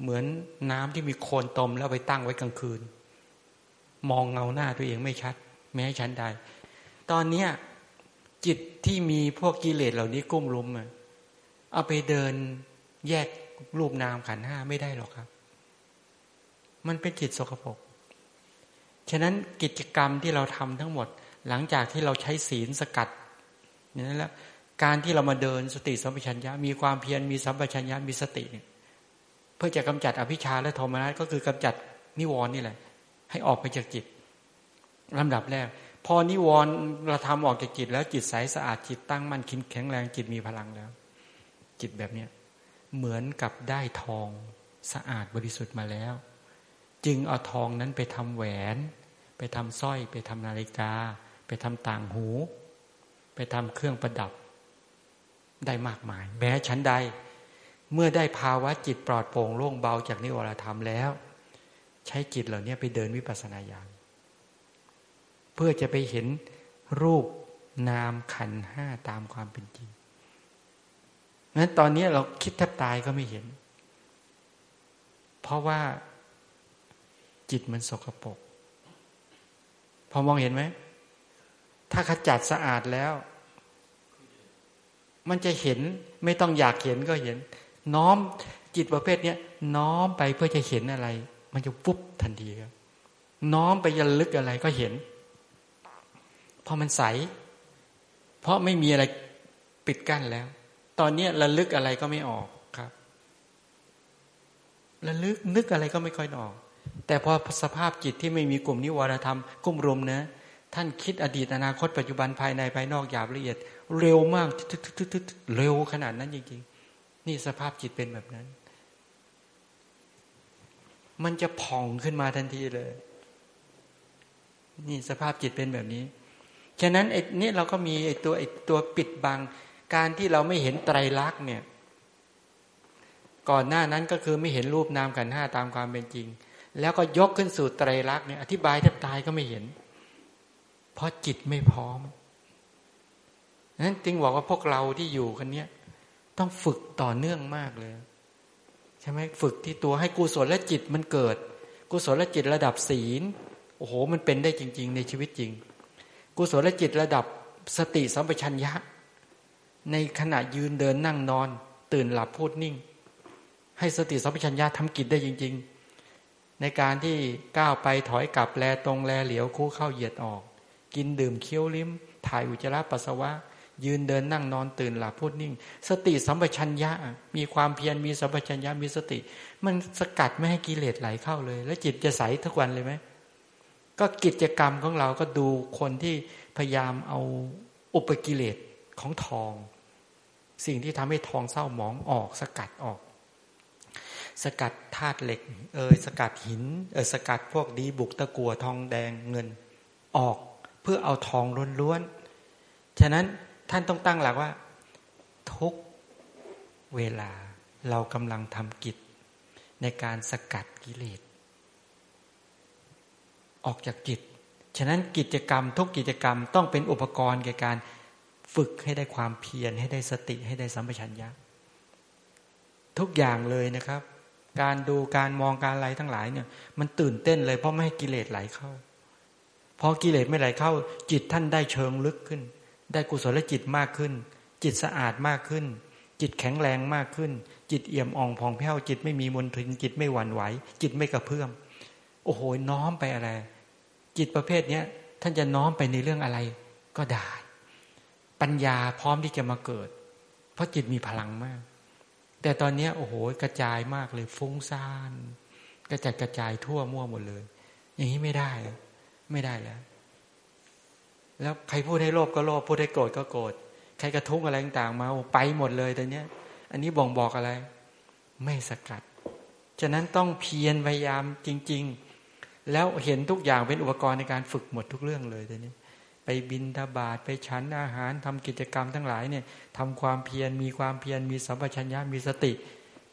เหมือนน้ำที่มีโคลนตมแล้วไปตั้งไว้กลางคืน มองเงาหน้าตัวเองไม่ชัด แม้ฉันใดตอนเนี้ยจิตที่มีพวกกิเลสเหล่านี้กุ้มรุมอะเอาไปเดินแยกรูปนามขันห้าไม่ได้หรอกครับ มันเป็นจิตสกปรก ฉะนั้นกิจกรรมที่เราทำทั้งหมด หลังจากที่เราใช้ศีลสกัดอย่นั้นแล้วการที่เรามาเดินสติสัมปชัญญะมีความเพียรมีสัมปชัญญะมีสติเนี่ยเพื่อจะกำจัดอภิชาและโทมนัสก็คือกำจัดนิวรณ์นี่แหละ ให้ออกไปจากจิตลำดับแรก พอนิวรณ์เราทำออกจากจิต แล้วจิตใสสะอาดจิตตั้งมั่นคินแข็งแรงจิตมีพลังแล้ว จิตแบบเนี้ยเหมือนกับได้ทองสะอาดบริสุทธิ์มาแล้ว จึงเอาทองนั้นไปทำแหวน ไปทำสร้อย ไปทำนาฬิกา ไปทำต่างหู ไปทำเครื่องประดับ ได้มากมาย แม้ชั้นใด เมื่อได้ภาวะจิตปลอดโปร่งโล่งเบาจากนิวรธรรมแล้ว ใช้จิตเหล่านี้ไปเดินวิปัสสนาญาณเพื่อจะไปเห็นรูปนามขันห้าตามความเป็นจริงนั้นตอนนี้เราคิดแทบตายก็ไม่เห็น เพราะว่า จิตมันสกปรกพอมองเห็นไหม ถ้าขจัดสะอาดแล้ว มันจะเห็นไม่ต้องอยากเห็นก็เห็น น้อมจิตประเภทนี้น้อมไปเพื่อจะเห็นอะไร มันจะปุ๊บทันทีครับ น้อมไปยันลึกอะไรก็เห็น เพราะมันใส เพราะไม่มีอะไรปิดกั้นแล้ว ตอนนี้ระลึกอะไรก็ไม่ออกครับระลึกนึกอะไรก็ไม่ค่อยออก แต่พอสภาพจิตที่ไม่มีกลุ่มนิวรธรรมกุ้มรุมนะท่านคิดอดีตอนาคตปัจจุบันภายในภายนอกหยาบละเอียด เร็วมากเร็วขนาดนั้นจริงๆ นี่สภาพจิตเป็นแบบนั้น มันจะผ่องขึ้นมาทันทีเลย นี่สภาพจิตเป็นแบบนี้ฉะนั้นไอ้นี่เราก็มีไอ้ตัวไอ้ตัวปิดบัง การที่เราไม่เห็นไตรลักษณ์เนี่ย ก่อนหน้านั้นก็คือไม่เห็นรูปนามกันห้าตามความเป็นจริง แล้วก็ยกขึ้นสู่ไตรลักษณ์เนี่ยอธิบายแทบตายก็ไม่เห็น เพราะจิตไม่พร้อมนั้นจึงบอกว่าพวกเราที่อยู่กันเนี้ยต้องฝึกต่อเนื่องมากเลยใช่ไหมฝึกที่ตัวให้กุศลและจิตมันเกิด กุศลและจิตระดับศีลโอ้โห มันเป็นได้จริง ๆ ในชีวิตจริง กุศลและจิตระดับสติสัมปชัญญะ ในขณะยืนเดินนั่งนอน ตื่นหลับพูดนิ่ง ให้สติสัมปชัญญะทำกิจได้จริง ๆ ในการที่ก้าวไปถอยกลับแลตรงแลเหลียวคู่เข้าเหยียดออก กินดื่มเคี้ยวลิ้ม ถ่ายอุจจาระปัสสาวะ ยืนเดินนั่งนอนตื่นหลับพูดนิ่ง สติสัมปชัญญะ มีความเพียรมีสัมปชัญญะมีสติ มันสกัดไม่ให้กิเลสไหลเข้าเลย แล้วจิตจะใสทุกวันเลยไหมก็กิจกรรมของเราก็ดูคนที่พยายามเอาอุปกิเลสของทอง สิ่งที่ทำให้ทองเศร้าหมองออกสกัดออก สกัดธาตุเหล็ก เออสกัดหินเออสกัดพวกดีบุกตะกัวทองแดงเงินออก เพื่อเอาทองล้วนๆฉะนั้นท่านต้องตั้งหลักว่า ทุกเวลาเรากำลังทำกิจ ในการสกัดกิเลสออกจากจิต ฉะนั้นกิจกรรมทุกกิจกรรมต้องเป็นอุปกรณ์แก่การฝึกให้ได้ความเพียรให้ได้สติให้ได้สัมปชัญญะ ทุกอย่างเลยนะครับ การดูการมองการอะไรทั้งหลายเนี่ย มันตื่นเต้นเลยเพราะไม่ให้กิเลสไหลเข้าพอกิเลสไม่ไหลเข้า จิตท่านได้เชิงลึกขึ้น ได้กุศลจิตมากขึ้น จิตสะอาดมากขึ้น จิตแข็งแรงมากขึ้น จิตเอี่ยมอ่องผ่องแผ้วจิตไม่มีมลทิน จิตไม่หวั่นไหวจิตไม่กระเพื่อมโอ้โหน้อมไปอะไร จิตประเภทเนี้ยท่านจะน้อมไปในเรื่องอะไรก็ได้ ปัญญาพร้อมที่จะมาเกิด เพราะจิตมีพลังมาก แต่ตอนนี้โอ้โหกระจายมากเลยฟุ้งซ่านกระจายกระจายทั่วมั่วหมดเลย อย่างนี้ไม่ได้ ไม่ได้แล้ว แล้วใครพูดให้โลภก็โลภพูดให้โกรธก็โกรธใครกระทุ้งอะไรต่างๆมาไปหมดเลยต่เนี้อันนี้บ่งบอกอะไร ไม่สกัดฉะนั้นต้องเพียรพยายามจริง ๆ แล้วเห็นทุกอย่างเป็นอุปกรณ์ในการฝึกหมดทุกเรื่องเลยแต่นี้ ไปบินทบาทไปฉันอาหารทำกิจกรรมทั้งหลายเนี่ยทำความเพียรมีความเพียรมีสัมปชัญญะมีสติ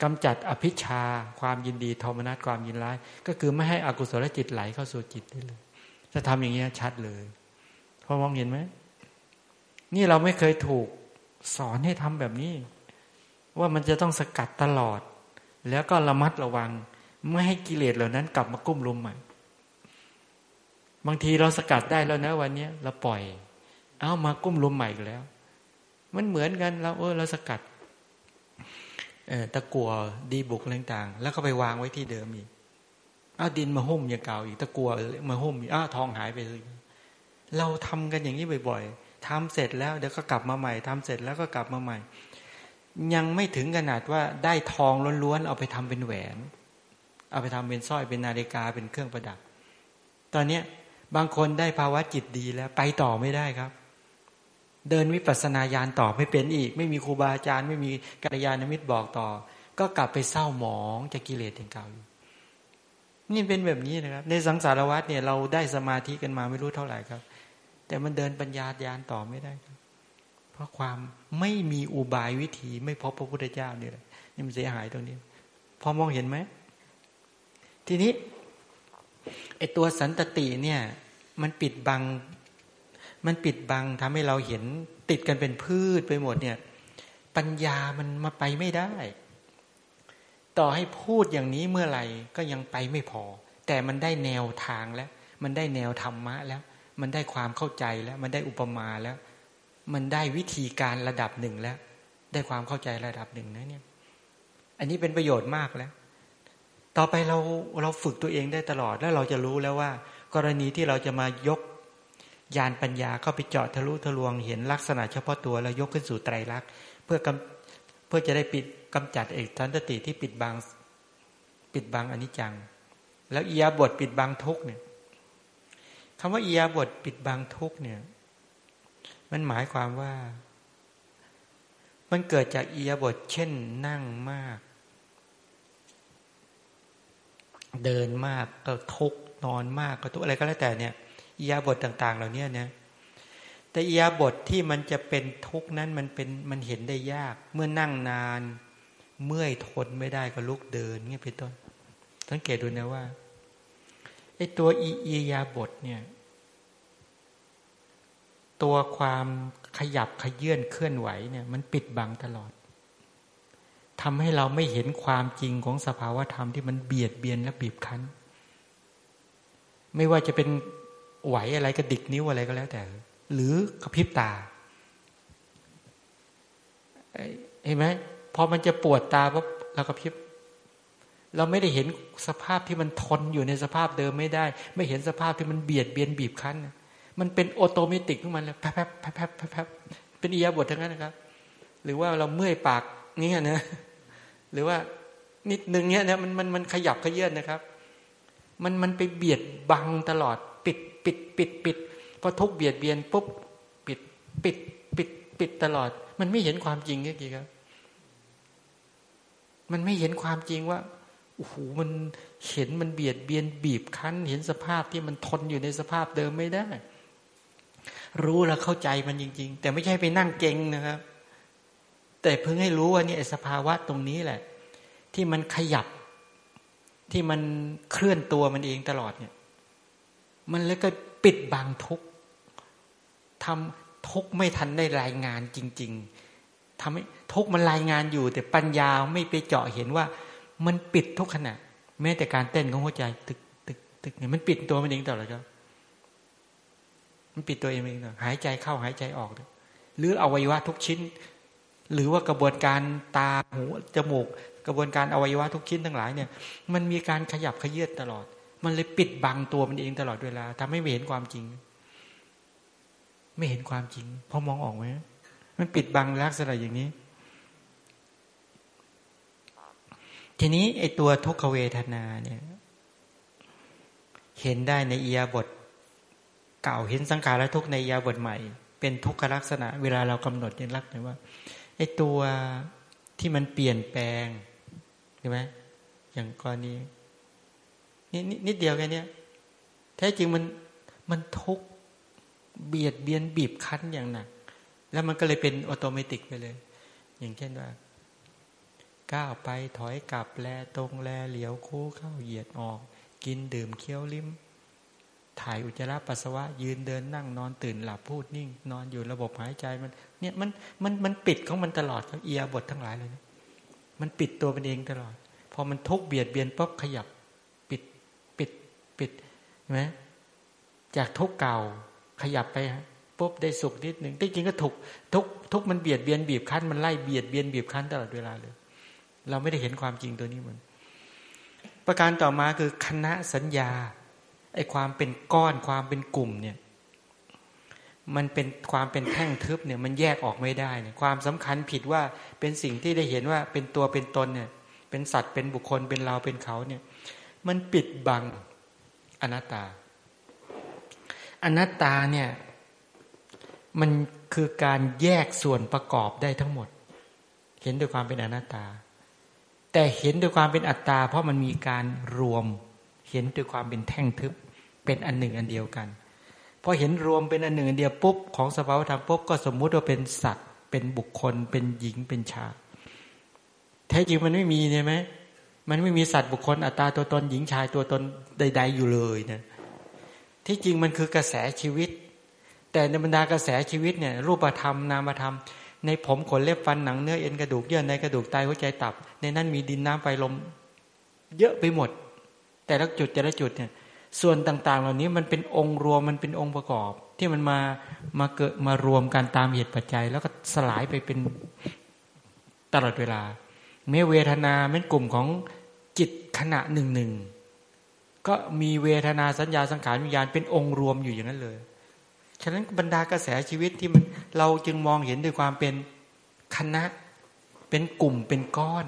กำจัดอภิชา ความยินดีโทมนัสความยินร้าย ก็คือไม่ให้อกุศลจิตไหลเข้าสู่จิตได้เลยถ้าทำอย่างนี้ชัดเลยพอมองเห็นไหมนี่เราไม่เคยถูกสอนให้ทำแบบนี้ ว่ามันจะต้องสกัดตลอด แล้วก็ระมัดระวัง ไม่ให้กิเลสเหล่านั้นกลับมากุ้มลุมใหม่ บางทีเราสกัดได้แล้วนะวันนี้เราปล่อย เอามากุ้มลุมใหม่แล้ว มันเหมือนกันเราเออเราสกัดตะกัวดีบุกต่างๆแล้วก็ไปวางไว้ที่เดิมอีกเอาดินมาหุ้มอย่างเก่าอีกตะกัวมาหุ้มอีกอ้าทองหายไปเลยเราทำกันอย่างนี้บ่อย ๆทำเสร็จแล้วเดี๋ยวก็กลับมาใหม่ทำเสร็จแล้วก็กลับมาใหม่ ยังไม่ถึงขนาดว่าได้ทองล้วนๆเอาไปทำเป็นแหวน เอาไปทำเป็นสร้อยเป็นนาฬิกาเป็นเครื่องประดับ ตอนเนี้ย บางคนได้ภาวะจิตดีแล้วไปต่อไม่ได้ครับ เดินวิปัสสนาญาณต่อไม่เป็นอีก ไม่มีครูบาอาจารย์ ไม่มีกัลยาณมิตรบอกต่อ ก็กลับไปเศร้าหมองจะกิเลสอย่างเก่าอยู่นี่เป็นแบบนี้นะครับ ในสังสารวัฏเนี่ยเราได้สมาธิกันมาไม่รู้เท่าไหร่ครับ แต่มันเดินปัญญาญาณต่อไม่ได้ครับ เพราะความไม่มีอุบายวิธีไม่พบพระพุทธเจ้านี่แหละนี่มันเสียหายตรงนี้ พอมองเห็นไหมทีนี้ ไอตัวสันตติเนี่ย มันปิดบัง มันปิดบังทำให้เราเห็นติดกันเป็นพืชไปหมดเนี่ย ปัญญามันมาไปไม่ได้ ต่อให้พูดอย่างนี้เมื่อไหร่ก็ยังไปไม่พอ แต่มันได้แนวทางแล้ว มันได้แนวธรรมะแล้ว มันได้ความเข้าใจแล้ว มันได้อุปมาแล้ว มันได้วิธีการระดับหนึ่งแล้ว ได้ความเข้าใจระดับหนึ่งนะเนี่ย อันนี้เป็นประโยชน์มากแล้ว ต่อไปเราเราฝึกตัวเองได้ตลอด แล้วเราจะรู้แล้วว่า กรณีที่เราจะมายกยานปัญญาเข้าไปเจาะทะลุทะลวงเห็นลักษณะเฉพาะตัวแล้วยกขึ้นสู่ไตรลักษณ์เพื่อเพื่อจะได้ปิดกำจัดเอกทันตติที่ปิดบังปิดบังอนิจจัง แล้วอียาบทปิดบังทุกเนี่ยคำว่าอียาบทปิดบังทุกเนี่ย มันหมายความว่า มันเกิดจากอียาบทเช่นนั่งมาก เดินมากก็ทุกนอนมากก็ทุกอะไรก็แล้วแต่เนี่ยอียาบทต่าง ๆ เหล่านี้เนี่ยแต่อียาบทที่มันจะเป็นทุกนั้นมันเป็นมันเห็นได้ยาก เมื่อนั่งนาน เมื่อยทนไม่ได้ก็ลุกเดินเงี้ยเป็นต้น สังเกตดูนะว่าไอ้ตัวอียาบทเนี่ยตัวความขยับขยื่นเคลื่อนไหวเนี่ย มันปิดบังตลอด ทำให้เราไม่เห็นความจริงของสภาวธรรมที่มันเบียดเบียนและบีบคั้น ไม่ว่าจะเป็นไหวอะไรกระดิกนิ้วอะไรก็แล้วแต่ หรือกระพริบตาเห็นไหมพอมันจะปวดตาปุ๊บเรากระพริบ เราไม่ได้เห็นสภาพที่มันทนอยู่ในสภาพเดิมไม่ได้ ไม่เห็นสภาพที่มันเบียดเบียนบีบคั้น มันเป็นออโตเมติกของมันเลยแป๊บแป๊บแป๊บแป๊บแป๊บเป็นอียาบททั้งนั้นนะครับ หรือว่าเราเมื่อยปากนี่นะ หรือว่านิดนึงเนี้ยนะมันมันมันขยับขยื่นนะครับ มันมันไปเบียดบังตลอดปิดปิดปิดปิดพอทุกเบียดเบียนปุ๊บปิดปิดปิดปิดตลอด มันไม่เห็นความจริงนี่กี่ครับ มันไม่เห็นความจริงว่าโอ้โหมันเห็นมันเบียดเบียนบีบคั้น เห็นสภาพที่มันทนอยู่ในสภาพเดิมไม่ได้ รู้แล้วเข้าใจมันจริง ๆ แต่ไม่ใช่ไปนั่งเก่งนะครับ แต่เพิ่งให้รู้ว่านี่สภาวะตรงนี้แหละ ที่มันขยับที่มันเคลื่อนตัวมันเองตลอดเนี่ย มันเลยก็ปิดบังทุกทำทุกไม่ทันได้รายงานจริง ๆทำให้ทุกมันรายงานอยู่ แต่ปัญญาไม่ไปเจาะเห็นว่า มันปิดทุกขณะ แม้แต่การเต้นของหัวใจ ตึกตึกตึกเนี่ยมันปิดตัวมันเองตลอดครับมันปิดตัวเองเองหายใจเข้าหายใจออก หรืออวัยวะทุกชิ้น หรือว่ากระบวนการตาหูจมูก กระบวนการอวัยวะทุกชิ้นทั้งหลายเนี่ย มันมีการขยับขยื่นตลอด มันเลยปิดบังตัวมันเองตลอดเวลาทำให้ไม่เห็นความจริง ไม่เห็นความจริงพอมองออกไหมมันปิดบังลักษณะอย่างนี้ ทีนี้ไอตัวทุกขเวทนาเนี่ย เห็นได้ในอียาบทเก่าเห็นสังขารและทุกในอียาบทใหม่ เป็นทุกขลักษณะ เวลาเรากำหนดยังรักเลยว่า ไอตัวที่มันเปลี่ยนแปลงใช่ไหมอย่างกรณีนี่นิดเดียวแค่นี้แท้จริงมันมันทุกเบียดเบียนบีบคั้นอย่างหนัก แล้วมันก็เลยเป็นอัตโนมัติไปเลย อย่างเช่นว่า ก้าวไปถอยกลับแลตรงแลเหลียวคู่เข้าเหยียดออก กินดื่มเคี้ยวลิ้ม ถ่ายอุจจาระปัสสาวะยืนเดินนั่งนอนตื่นหลับพูดนิ่ง นอนอยู่ระบบหายใจมัน เนี่ยมันมันมันปิดของมันตลอดเอียบททั้งหลายเลยนะมันปิดตัวมันเองตลอด พอมันทุกเบียดเบียนปุ๊บขยับปิดปิดปิดใช่ไหมจากทุกเก่าขยับไปปุ๊บได้สุขนิดหนึ่งที่จริงก็ถูกทุกทุกมันเบียดเบียนบีบคั้นมันไล่เบียดเบียนบีบคั้นตลอดเวลาเลย เราไม่ได้เห็นความจริงตัวนี้มัน ประการต่อมาคือคณะสัญญาไอ้ความเป็นก้อนความเป็นกลุ่มเนี่ย มันเป็นความเป็นแท่งทึบเนี่ยมันแยกออกไม่ได้เนี่ยความสำคัญผิดว่าเป็นสิ่งที่ได้เห็นว่าเป็นตัวเป็นตนเนี่ย เป็นสัตว์เป็นบุคคลเป็นเราเป็นเขาเนี่ย มันปิดบังอนัตตา อนัตตาเนี่ยมันคือการแยกส่วนประกอบได้ทั้งหมด เห็นด้วยความเป็นอนัตตา แต่เห็นด้วยความเป็นอัตตา เพราะมันมีการรวม เห็นด้วยความเป็นแท่งทึบเป็นอันหนึ่งอันเดียวกัน พอเห็นรวมเป็นอันหนึ่งอันเดียวปุ๊บของสภาวธรรมปุ๊บก็สมมุติว่าเป็นสัตว์ เป็นบุคคล เป็นหญิงเป็นชายแท้จริงมันไม่มีใช่ไหมมันไม่มีสัตว์บุคคลอัตตาตัวตนหญิงชายตัวตนใด ๆ อยู่เลยนะที่จริงมันคือกระแสชีวิต แต่ในบรรดากระแสชีวิตเนี่ยรูปธรรมนามธรรม ในผมขนเล็บฟันหนังเนื้อเอ็นกระดูกเยื่อในกระดูกไตหัวใจตับ ในนั้นมีดินน้ำไฟลม เยอะไปหมด แต่ละจุดแต่ละจุดเนี่ย ส่วนต่างๆ เหล่านี้มันเป็นองค์รวมมันเป็นองค์ประกอบ ที่มันมามาเกิดมารวมกันตามเหตุปัจจัย แล้วก็สลายไปเป็นตลอดเวลาเมื่อเวทนาเป็นกลุ่มของจิตขณะหนึ่งหนึ่งก็มีเวทนาสัญญาสังขารวิญญาณเป็นองค์รวมอยู่อย่างนั้นเลย ฉะนั้นบรรดากระแสชีวิตที่มันเราจึงมองเห็นด้วยความเป็นคณะเป็นกลุ่มเป็นก้อน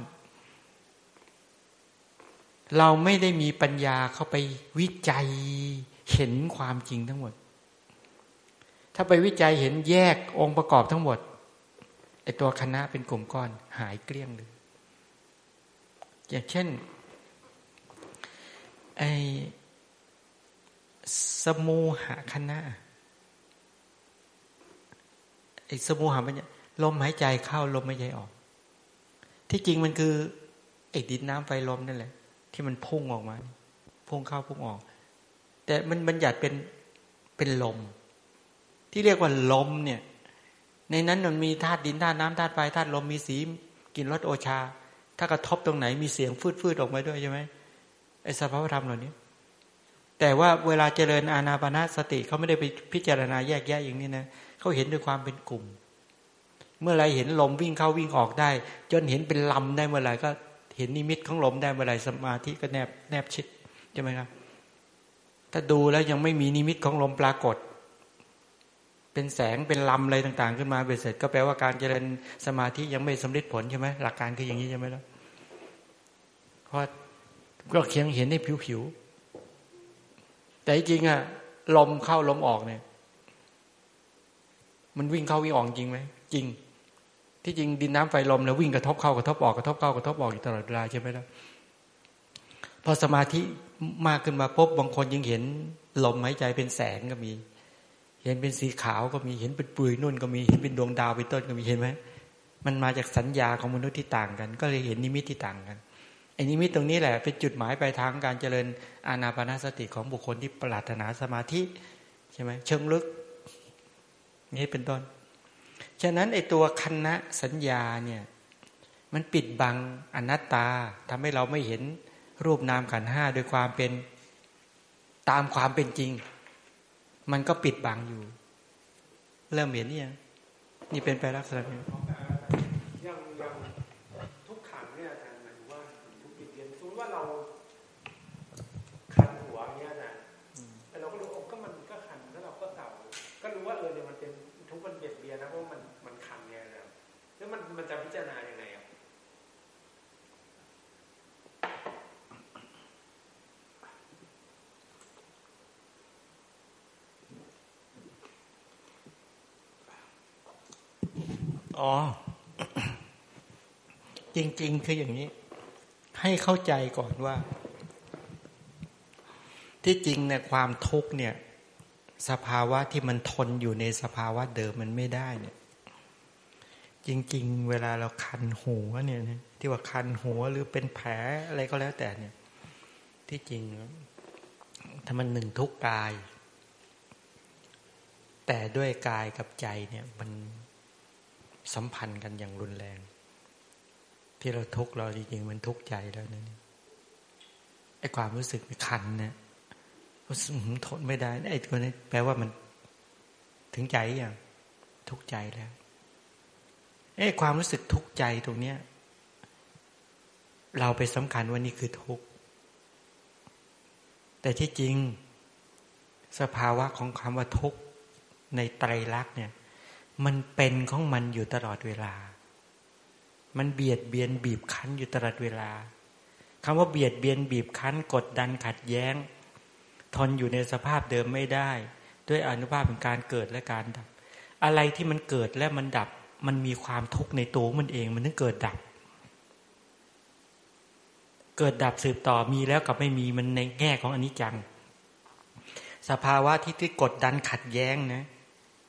เราไม่ได้มีปัญญาเข้าไปวิจัยเห็นความจริงทั้งหมด ถ้าไปวิจัยเห็นแยกองค์ประกอบทั้งหมดไอตัวคณะเป็นกลุ่มก้อนหายเกลี้ยงเลย อย่างเช่นไอสมูหะคณะไอสมูหะมันลมหายใจเข้าลมหายใจออก ที่จริงมันคือไอดินน้ำไฟลมนั่นแหละ ที่มันพุ่งออกมา พุ่งเข้าพุ่งออก แต่มันบัญญัติเป็นเป็นลม ที่เรียกว่าลมเนี่ย ในนั้นมันมีธาตุดินธาตุน้ำธาตุไฟธาตุลมมีสีกินรสโอชา ถ้ากระทบตรงไหนมีเสียงฟืดฟืดออกมาด้วยใช่ไหมไอ้สภาวธรรมเหล่านี้แต่ว่าเวลาเจริญอาณาปณะสติเขาไม่ได้ไปพิจารณาแยกแยะอย่างนี้นะเขาเห็นด้วยความเป็นกลุ่ม เมื่อไรเห็นลมวิ่งเข้าวิ่งออกได้ จนเห็นเป็นลำได้เมื่อไรก็ ห็นนิมิตของลมได้เมื่อไรสมาธิก็แนบแนบชิดใช่ไหมครับถ้าดูแล้วยังไม่มีนิมิตของลมปรากฏ เป็นแสงเป็นลำอะไรต่าง ๆ ขึ้นมาเบ็ดเสร็จ ก็แปลว่าการเจริญสมาธิยังไม่สำเร็จผลใช่ไหมหลักการคืออย่างนี้ใช่ไหมล่ะเพราะก็เคียงเห็นในผิวๆแต่จริงอะลมเข้าลมออกเนี่ย มันวิ่งเข้าวิ่งออกจริงไหมจริง ที่จริงดินน้ำไฟลมแล้ววิ่งกระทบเข้ากระทบออกกระทบเข้ากระทบออกอยู่ตลอดเวลาใช่ไหมล่ะพอสมาธิมากขึ้นมาปุ๊บบางคนยังเห็นลมหายใจเป็นแสงก็มี เห็นเป็นสีขาวก็มีเห็นเป็นปุยนุ่นก็มีเห็นเป็นดวงดาวเป็นต้นก็มีเห็นไหมมันมาจากสัญญาของมนุษย์ที่ต่างกัน ก็เลยเห็นนิมิตที่ต่างกันไอ้นิมิตตรงนี้แหละเป็นจุดหมายปลายทางการเจริญอานาปนาสติของบุคคลที่ปรารถนาสมาธิใช่ไหมเชิงลึก นี่เป็นต้น ฉะนั้นไอ้ตัวคณะสัญญาเนี่ยมันปิดบังอนัตตาทำให้เราไม่เห็นรูปนามขันห้าโดยความเป็นตามความเป็นจริง มันก็ปิดบังอยู่ เริ่มเห็นนี่ยังนี่เป็นไปลักษณะนี้ อ๋อ จริง ๆ คืออย่างนี้ ให้เข้าใจก่อนว่า ที่จริงเนี่ยความทุกข์เนี่ย สภาวะที่มันทนอยู่ในสภาวะเดิมมันไม่ได้เนี่ย จริง ๆ เวลาเราคันหัวเนี่ยที่ว่าคันหัวหรือเป็นแผลอะไรก็แล้วแต่เนี่ย ที่จริงถ้ามันหนึ่งทุกกาย แต่ด้วยกายกับใจเนี่ย มัน สัมพันธ์กันอย่างรุนแรง ที่เราทุกข์เราจริงๆมันทุกข์ใจแล้วนะไอ้ความรู้สึกคันเนะรู้สึกทนไม่ได้ไอ้ตัวนี้แปลว่ามันถึงใจอย่างทุกข์ใจแล้วไอ้ความรู้สึกทุกข์ใจตรงเนี้ย เราไปสำคัญว่านี่คือทุกข์แต่ที่จริง สภาวะของคำว่าทุกข์ในไตรลักษณ์เนี่ย มันเป็นของมันอยู่ตลอดเวลา มันเบียดเบียนบีบคั้นอยู่ตลอดเวลาคำว่าเบียดเบียนบีบคั้น กดดันขัดแย้ง ทนอยู่ในสภาพเดิมไม่ได้ ด้วยอนุภาพของการเกิดและการดับ อะไรที่มันเกิดและมันดับ มันมีความทุกข์ในตัวมันเอง มันถึงเกิดดับ เกิดดับสืบต่อมีแล้วกับไม่มีมันในแง่ของอนิจจัง สภาวะที่ที่กดดันขัดแย้งนะ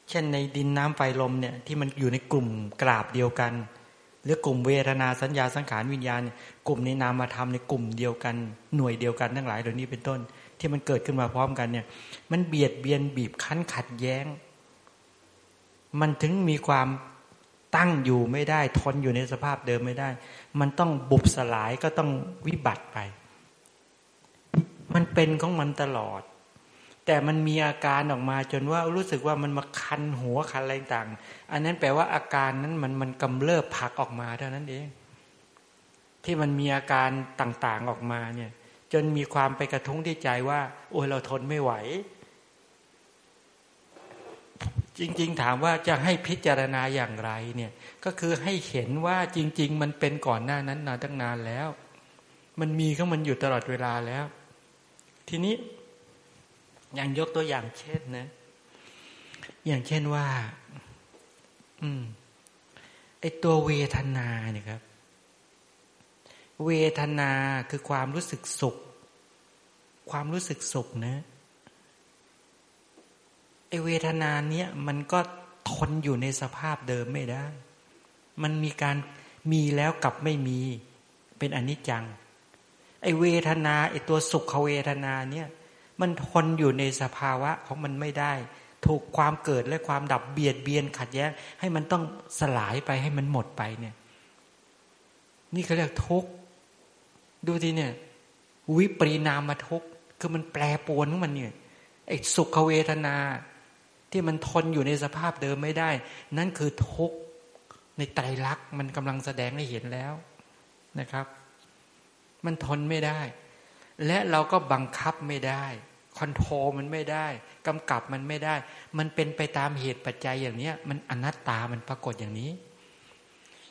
เช่นในดินน้ำไฟลมเนี่ยที่มันอยู่ในกลุ่มกราบเดียวกัน หรือกลุ่มเวทนาสัญญาสังขารวิญญาณ กลุ่มในนามธรรมในกลุ่มเดียวกันหน่วยเดียวกันทั้งหลายเหล่านี้เป็นต้น ที่มันเกิดขึ้นมาพร้อมกันเนี่ย มันเบียดเบียนบีบคั้นขัดแย้ง มันถึงมีความตั้งอยู่ไม่ได้ทนอยู่ในสภาพเดิมไม่ได้ มันต้องบุบสลายก็ต้องวิบัติไป มันเป็นของมันตลอด แต่มันมีอาการออกมาจนว่ารู้สึกว่ามันมาคันหัวคันอะไรต่าง อันนั้นแปลว่าอาการนั้นมันมันกำเริบผักออกมาเท่านั้นเอง ที่มันมีอาการต่างๆออกมาเนี่ย จนมีความไปกระทุ้งที่ใจว่า โอ้ยเราทนไม่ไหว จริง ๆ ถามว่าจะให้พิจารณาอย่างไรเนี่ย ก็คือให้เห็นว่าจริง ๆ มันเป็นก่อนหน้านั้นนานตั้งนานแล้ว มันมีข้งมันอยู่ตลอดเวลาแล้ว ทีนี้ อย่างยกตัวอย่างเช่นนะ อย่างเช่นว่า อืมไอตัวเวทนาเนี่ยครับ เวทนาคือความรู้สึกสุข ความรู้สึกสุขนะไอเวทนาเนี้ยมันก็ทนอยู่ในสภาพเดิมไม่ได้ มันมีการมีแล้วกับไม่มีเป็นอนิจจัง ไอเวทนาไอตัวสุขเวทนาเนี่ย มันทนอยู่ในสภาวะของมันไม่ได้ ถูกความเกิดและความดับเบียดเบียนขัดแย้ง ให้มันต้องสลายไปให้มันหมดไปเนี่ย นี่เขาเรียกทุกข์ดูทีเนี่ย วิปริณามาทุกข์คือมันแปรปรวนของมันเนี่ยไอ้สุขเวทนา ที่มันทนอยู่ในสภาพเดิมไม่ได้ นั่นคือทุกข์ในไตรลักษณ์มันกำลังแสดงให้เห็นแล้วนะครับ มันทนไม่ได้ และเราก็บังคับไม่ได้ คอนโทรลมันไม่ได้กำกับมันไม่ได้ มันเป็นไปตามเหตุปัจจัยอย่างนี้มันอนัตตามันปรากฏอย่างนี้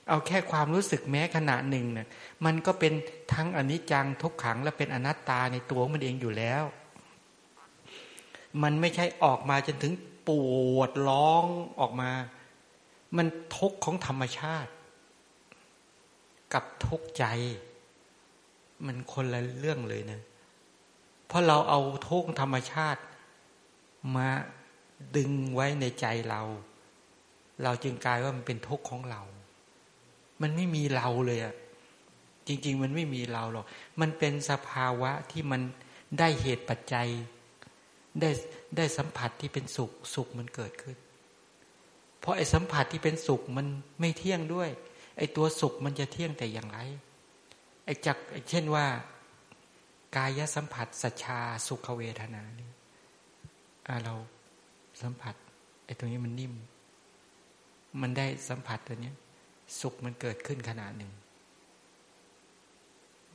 เอาแค่ความรู้สึกแม้ขณะหนึ่งเนี่ยมันก็เป็นทั้งอนิจจังทุกขัง และเป็นอนัตตาในตัวมันเองอยู่แล้ว มันไม่ใช่ออกมาจนถึงปวดร้องออกมา มันทุกข์ของธรรมชาติ กับทุกข์ใจ มันคนละเรื่องเลยนะ เพราะเราเอาทุกธรรมชาติมาดึงไว้ในใจเรา เราจึงกลายว่ามันเป็นทุกข์ของเรา มันไม่มีเราเลยอะจริง ๆ มันไม่มีเราหรอก มันเป็นสภาวะที่มันได้เหตุปัจจัย ได้ได้สัมผัสที่เป็นสุขสุขมันเกิดขึ้น เพราะไอ้สัมผัสที่เป็นสุขมันไม่เที่ยงด้วย ไอ้ตัวสุขมันจะเที่ยงแต่อย่างไร ไอ้จักเช่นว่า กายสัมผัสสัชาสุขเวทนานี่เราสัมผัสไอ้ตรงนี้มันนิ่ม มันได้สัมผัสตัวนี้สุขมันเกิดขึ้นขนาดหนึ่ง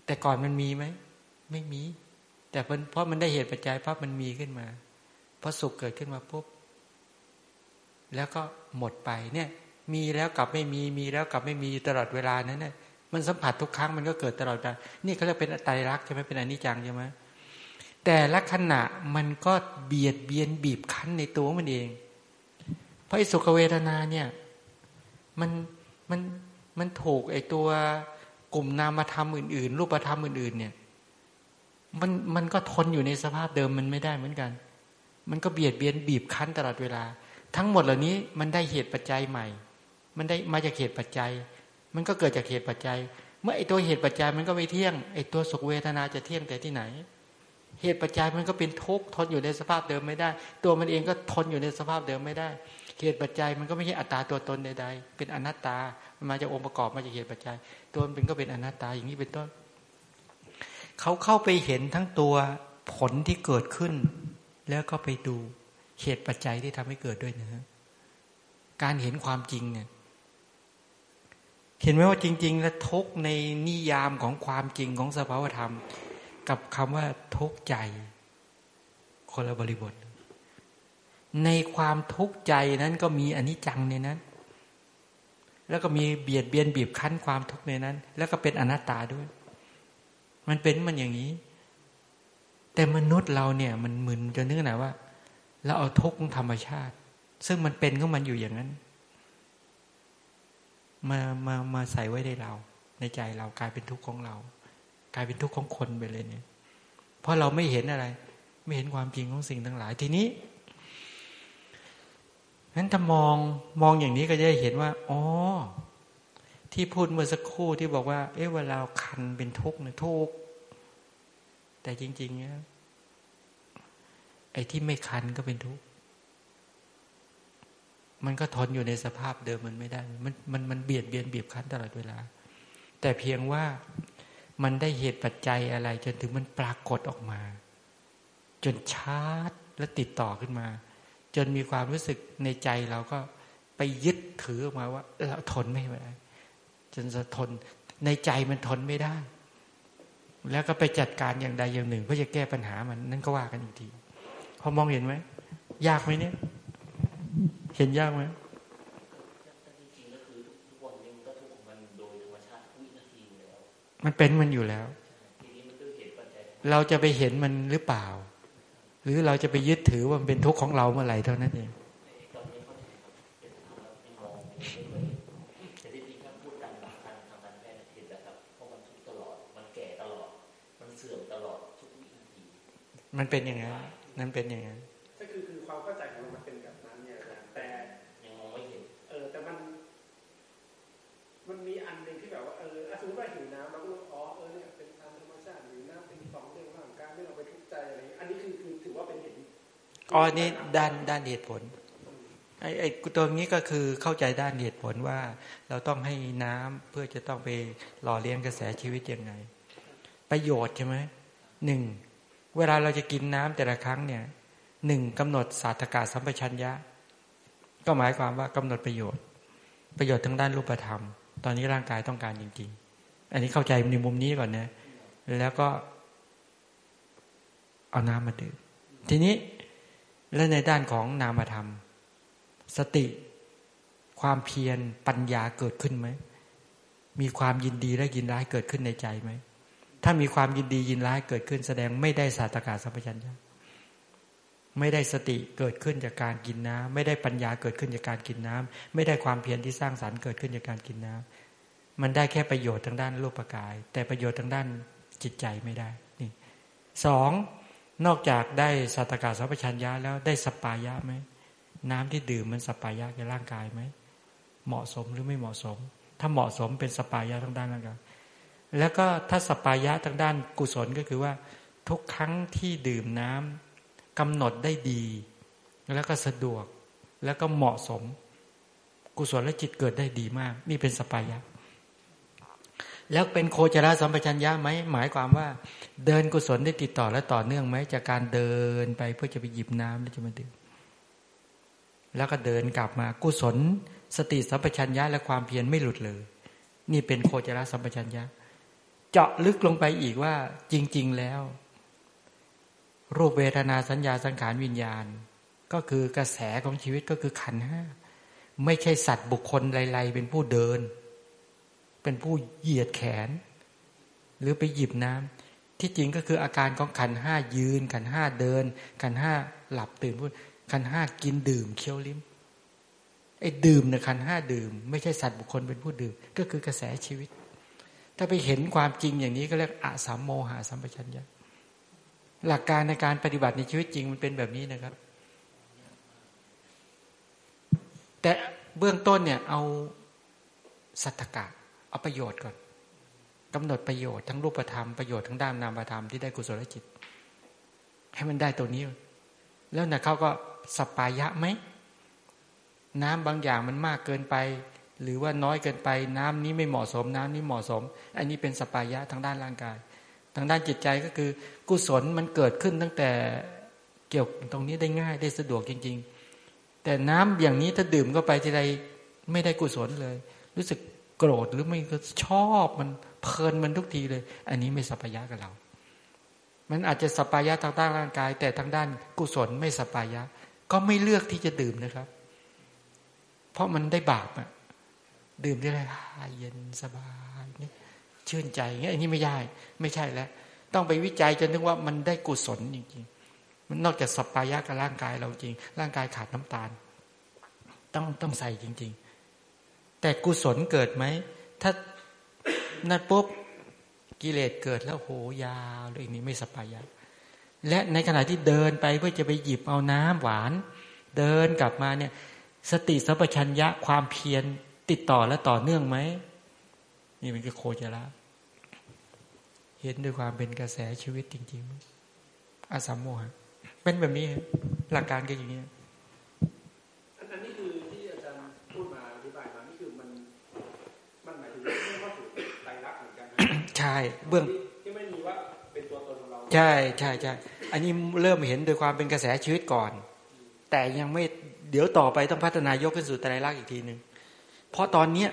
แต่ก่อนมันมีไหม ไม่มี แต่เพราะมันได้เหตุปัจจัยปั๊บมันมีขึ้นมาพอสุขเกิดขึ้นมาปุ๊บแล้วก็หมดไปเนี่ย มีแล้วกลับไม่มีมีแล้วกลับไม่มีตลอดเวลานั้นเนี่ย มันสัมผัสทุกครั้งมันก็เกิดตลอดเวลานี่เขาเรียกเป็นไตรลักษณ์ใช่ไหมเป็นอนิจจังใช่ไหมแต่ละขณะมันก็เบียดเบียนบีบคั้นในตัวมันเอง เพราะไอ้สุขเวทนาเนี่ยมันมันมันถูกไอ้ตัวกลุ่มนามธรรมอื่นๆ รูปธรรมอื่น ๆ เนี่ยมันมันก็ทนอยู่ในสภาพเดิมมันไม่ได้เหมือนกัน มันก็เบียดเบียนบีบคั้นตลอดเวลา ทั้งหมดเหล่านี้มันได้เหตุปัจจัยใหม่ มันได้มาจากเหตุปัจจัย มันก็เกิดจากเหตุปัจจัย เมื่อไอตัวเหตุปัจจัยมันก็ไม่เที่ยงไอตัวสุขเวทนาจะเที่ยงแต่ที่ไหน เหตุปัจจัยมันก็เป็นทุกข์ทนอยู่ในสภาพเดิมไม่ได้ ตัวมันเองก็ทนอยู่ในสภาพเดิมไม่ได้ เหตุปัจจัยมันก็ไม่ใช่อัตตาตัวตนใดๆ เป็นอนัตตา มันมาจากองค์ประกอบมาจากเหตุปัจจัย ตัวมันเป็นก็เป็นอนัตตาอย่างนี้เป็นต้น เขาเข้าไปเห็นทั้งตัวผลที่เกิดขึ้น แล้วก็ไปดูเหตุปัจจัยที่ทำให้เกิดด้วยนะการเห็นความจริงเนี่ย เห็นไหมว่าจริง ๆ แล้วทุกในนิยามของความจริงของสภาวธรรม กับคำว่าทุกใจคนละบริบท ในความทุกข์ใจนั้นก็มีอนิจจังในนั้น แล้วก็มีเบียดเบียนบีบคั้นความทุกข์ในนั้น แล้วก็เป็นอนัตตาด้วย มันเป็นมันอย่างนี้ แต่มนุษย์เราเนี่ย มันมึนจนนึกหนาว่าเราเอาทุกข์ธรรมชาติ ซึ่งมันเป็นของมันอยู่อย่างนั้น มามามาใส่ไว้ในเรา ในใจเรากลายเป็นทุกข์ของเรา กลายเป็นทุกข์ของคนไปเลยเนี่ย เพราะเราไม่เห็นอะไร ไม่เห็นความจริงของสิ่งทั้งหลายทีนี้นั้นถ้ามองมองอย่างนี้ก็จะเห็นว่าอ๋อที่พูดเมื่อสักครู่ที่บอกว่า เอ๊ะเวลาคันเป็นทุกข์เนี่ยทุกข์แต่จริงๆเนี่ยไอ้ที่ไม่คันก็เป็นทุกข์ มันก็ทนอยู่ในสภาพเดิมมันไม่ได้ มันมันมันเบียดเบียนบีบคั้นตลอดเวลา แต่เพียงว่ามันได้เหตุปัจจัยอะไร จนถึงมันปรากฏออกมา จนชาร์จและติดต่อขึ้นมา จนมีความรู้สึกในใจเราก็ไปยึดถือออกมาว่าเราทนไม่ได้จนจะทนในใจมันทนไม่ได้ แล้วก็ไปจัดการอย่างใดอย่างหนึ่งเพื่อจะแก้ปัญหามันนั่นก็ว่ากันอีกทีพอมองเห็นไหมยากไหมเนี่ย เห็นยากไหมมันเป็นมันอยู่แล้ว เราจะไปเห็นมันหรือเปล่า หรือเราจะไปยึดถือว่ามันเป็นทุกข์ของเราเมื่อไหร่เท่านั้นเองมันเป็นอย่างนั้น นั่นเป็นอย่างนั้นก็คือคือความเข้าใจของเรามันเป็นแบบนั้นเนี่ยแต่ยังมองไม่เห็น เออ แต่มัน มันมีอันหนึ่งที่แบบว่าเออสมมติว่าหิวน้ำเราก็รู้อ๋อเออเนี่ยเป็นตามธรรมชาติหิวน้ำเป็นสองเรื่องของการไม่เราไปทุกข์ใจอะไรอันนี้คือคือถือว่าเป็นเหตุอ๋อนี่ด้านด้านเหตุผลไอ้ไอ้ตัวนี้ก็คือเข้าใจด้านเหตุผลว่า เราต้องให้น้ำเพื่อจะต้องไปหล่อเลี้ยงกระแสชีวิตยังไง ประโยชน์ใช่ไหมหนึ่งเวลาเราจะกินน้ำแต่ละครั้งเนี่ยหนึ่งกำหนดศาสตกาสัมปชัญญะ ก็หมายความว่ากำหนดประโยชน์ ประโยชน์ทางด้านรูปธรรม ตอนนี้ร่างกายต้องการจริง ๆ อันนี้เข้าใจในมุมนี้ก่อนนะแล้วก็ เอาน้ำมาดื่มทีนี้แล้วในด้านของนามธรรม สติ ความเพียรปัญญาเกิดขึ้นไหมมีความยินดีและยินร้ายเกิดขึ้นในใจไหมถ้ามีความยินดียินร้ายเกิดขึ้นแสดงไม่ได้สาตกาสัมปชัญญะ ไม่ได้สติเกิดขึ้นจากการกินน้ำไม่ได้ปัญญาเกิดขึ้นจากการกินน้ำไม่ได้ความเพียรที่สร้างสรรค์เกิดขึ้นจากการกินน้ำมันได้แค่ประโยชน์ทางด้านรูปกาย แต่ประโยชน์ทางด้านจิตใจไม่ได้นี่สองนอกจากได้สัตกาสัพชัญญาแล้วได้สปายะไหมน้ำที่ดื่มมันสปายะในร่างกายไหมเหมาะสมหรือไม่เหมาะสม ถ้าเหมาะสมเป็นสปายะทั้งด้านร่างกายแล้วก็ถ้าสปายะทางด้านกุศลก็คือว่า ทุกครั้งที่ดื่มน้ำ กำหนดได้ดี แล้วก็สะดวกแล้วก็เหมาะสม กุศลและจิตเกิดได้ดีมาก นี่เป็นสปายะแล้วเป็นโคจรสัมปชัญญะไหมหมายความว่า เดินกุศลได้ติดต่อและต่อเนื่องไหมจากการเดินไปเพื่อจะไปหยิบน้ำแล้วจะมาดื่มแล้วก็เดินกลับมากุศล สติสัมปชัญญะและความเพียรไม่หลุดเลย นี่เป็นโคจรสัมปชัญญะ เจาะลึกลงไปอีกว่าจริง ๆ แล้ว รูปเวทนาสัญญาสังขารวิญญาณ ก็คือกระแสของชีวิตก็คือขันห้าไม่ใช่สัตว์บุคคลไร ๆ เป็นผู้เดิน เป็นผู้เหยียดแขน หรือไปหยิบน้ำที่จริงก็คืออาการของขันห้ายืน ขันห้าเดิน ขันห้าหลับตื่นพูดขันห้ากินดื่มเคี้ยวลิ้มไอ้ดื่มเนี่ยขันห้าดื่ม ไม่ใช่สัตว์บุคคลเป็นผู้ดื่ม ก็คือกระแสชีวิต ถ้าไปเห็นความจริงอย่างนี้ก็เรียกอะสามโมหะสัมปชัญญะ หลักการในการปฏิบัติในชีวิตจริงมันเป็นแบบนี้นะครับ แต่เบื้องต้นเนี่ยเอาสัตกะเอาประโยชน์ก่อนกำหนดประโยชน์ทั้งรูปธรรมประโยชน์ทั้งด้านนามธรรมที่ได้กุศลจิต ให้มันได้ตัวนี้ แล้วนะเขาก็สปายะไหมน้ำบางอย่างมันมากเกินไป หรือว่าน้อยเกินไป น้ำนี้ไม่เหมาะสม น้ำนี้เหมาะสม อันนี้เป็นสปายะทางด้านร่างกาย ทางด้านจิตใจก็คือ กุศลมันเกิดขึ้นตั้งแต่เกี่ยวตรงนี้ได้ง่ายได้สะดวกจริง ๆ แต่น้ำอย่างนี้ถ้าดื่มเข้าไปทีไรไม่ได้กุศลเลย รู้สึกโกรธหรือไม่ก็ชอบมันเพลินมันทุกทีเลย อันนี้ไม่สัพยะกับเรา มันอาจจะสัพยะทางด้านร่างกาย แต่ทางด้านกุศลไม่สัพยะ ก็ไม่เลือกที่จะดื่มนะครับ เพราะมันได้บาปอะดื่มได้ไรเย็นสบายนี่ชื่นใจเงี้ยอันนี้ไม่ได้ไม่ใช่แล้ว ต้องไปวิจัยจนถึงว่ามันได้กุศลจริงๆมันนอกจากสัพยะกับร่างกายเราจริง ร่างกายขาดน้ำตาล ต้องต้องใส่จริง ๆ แต่กุศลเกิดไหม ถ้านั่นปุ๊บกิเลสเกิดแล้วโหยาวเลยนี้ไม่สปายะ และในขณะที่เดินไปเพื่อจะไปหยิบเอาน้ำหวาน เดินกลับมาเนี่ย สติสัพชัญญะความเพียรติดต่อและต่อเนื่องไหมนี่มันก็โคจระ ห็นด้วยความเป็นกระแสชีวิตจริง ๆอาสัมโมหะเป็นแบบนี้หลักการก็อย่างนี้อันนี้คือที่อาจารย์พูดมาอธิบายมานี่คือมันมันหมายถึงเรื่องว่าถูกไตรลักษณ์เหมือนกันใช่เบื้องที่ไม่มีว่าเป็นตัวตนของเราใช่ใช่ใช่อันนี้เริ่มเห็นโดยความเป็นกระแสชีวิตก่อน แต่ยังไม่เดี๋ยวต่อไปต้องพัฒนายกขึ้นสู่ไตรลักษณ์อีกทีหนึ่งเพราะตอนเนี้ย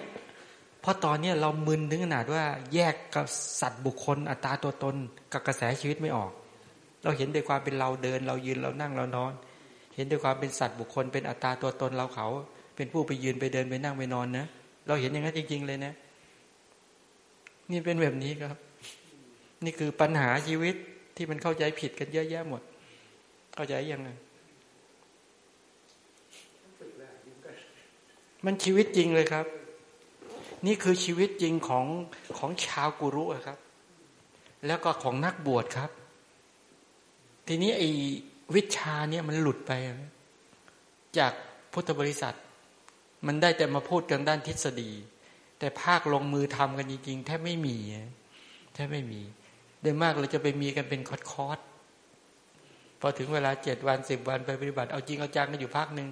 เพราะตอนนี้เรามึนถึงขนาดว่าแยกกับสัตว์บุคคลอัตราตัวตนกับกระแสชีวิตไม่ออก เราเห็นด้วยความเป็นเราเดิน เรายืนเรานั่งเรานอน เห็นด้วยความเป็นสัตว์บุคคล เป็นอัตราตัวตนเราเขา เป็นผู้ไปยืนไปเดินไปนั่งไปนอนนะเราเห็นอย่างนั้นจริง ๆ เลยนะ นี่เป็นแบบนี้ครับ นี่คือปัญหาชีวิตที่มันเข้าใจผิดกันเยอะแยะหมด เข้าใจยังไงมันชีวิตจริงเลยครับ นี่คือชีวิตจริงของของชาวกุรุครับ แล้วก็ของนักบวชครับ ทีนี้ไอ้วิชาเนี่ยมันหลุดไป จากพุทธบริษัท มันได้แต่มาพูดกันด้านทฤษฎี แต่ภาคลงมือทำกันจริงๆแทบไม่มีแทบไม่มีโดยมากเราจะไปมีกันเป็นคอร์สพอถึงเวลาเจ็ดวันสิบวันไปปฏิบัติ เอาจริงเอาจังกันอยู่ภาคหนึ่ง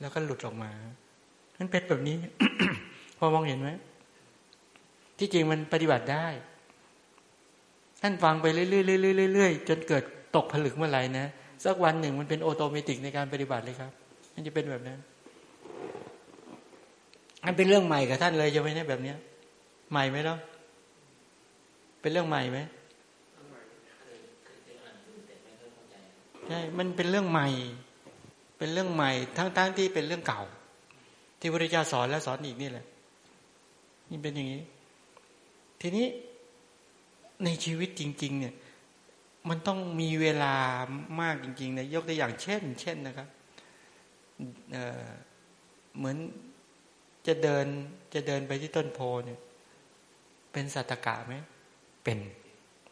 แล้วก็หลุดออกมามันเป็นแบบนี้ พอมองเห็นไหมที่จริงมันปฏิบัติได้ ท่านฟังไปเรื่อยๆๆๆจนเกิดตกผลึกเมื่อไหร่นะสักวันหนึ่งมันเป็นโอโตเมติกในการปฏิบัติเลยครับ มันจะเป็นแบบนั้นมันเป็นเรื่องใหม่กับท่านเลยจะไม่ใช่แบบเนี้ย ใหม่ไหมเนาะเป็นเรื่องใหม่ไหมใช่มันเป็นเรื่องใหม่ เป็นเรื่องใหม่ ทั้งๆที่เป็นเรื่องเก่า ที่พระเจ้าสอนแล้วสอนอีกนี่แหละ นี่เป็นอย่างนี้ ทีนี้ในชีวิตจริง ๆ เนี่ย มันต้องมีเวลามากจริงๆนะยกตัวอย่างเช่น เช่นนะครับเเหมือนจะเดินจะเดินไปที่ต้นโพเนี่ย เป็นสัตกะไหมเป็น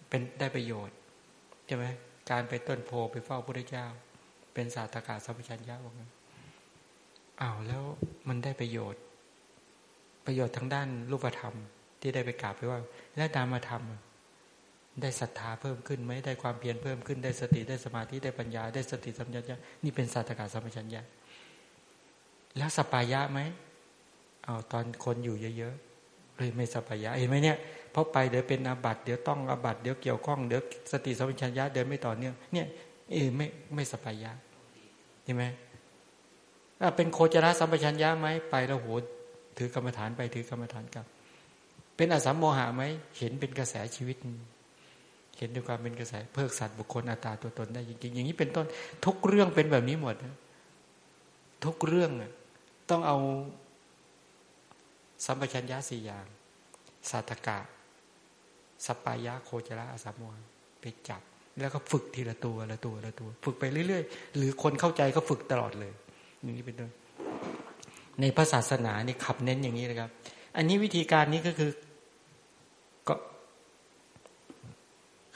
เป็นได้ประโยชน์ใช่ไหมการไปต้นโพไปเฝ้าพระเจ้า เป็นศาสตรกาสัมปชัญญะว่างั้นอ้าวแล้วมันได้ประโยชน์ ประโยชน์ทางด้านรูปธรรม ที่ได้ไปกราบไปว่า และดามธรรม ได้ศรัทธาเพิ่มขึ้นไหมได้ความเพียรเพิ่มขึ้นได้สติได้สมาธิได้ปัญญา ได้สติสัมปชัญญะนี่เป็นศาสตรกาสัมปชัญญะแล้วสปายะไหมเอาตอนคนอยู่เยอะๆเลยไม่สัปปายะเห็นไหมเนี่ยเพราะไปเดี๋ยวเป็นอาบัติเดี๋ยวต้องอาบัติเดี๋ยวเกี่ยวข้องเดี๋ยวสติสัมปชัญญะเดินไม่ต่อเนื่องเนี่ยเออไม่ไม่สัปปายะเห็นไหมเป็นโคจรสัมปชัญญะไหมไปแล้วโห ถือกรรมฐานไปถือกรรมฐานกลับ เป็นอสัมโมหะไหมเห็นเป็นกระแสชีวิต เห็นด้วยความเป็นกระแสเพิกสัตว์บุคคลอัตตาตัวตนได้จริงๆอย่างนี้เป็นต้น ทุกเรื่องเป็นแบบนี้หมดทุกเรื่องต้องเอาสัมปชัญญะสี่อย่างสัตกะสปายะโคจระอสัมโมหะไปจับแล้วก็ฝึกทีละตัวละตัวละตัว ฝึกไปเรื่อย ๆ หรือคนเข้าใจก็ฝึกตลอดเลย อย่างนี้เป็นต้น ในพระศาสนานี่ขับเน้นอย่างนี้นะครับ อันนี้วิธีการนี้ก็คือ ก็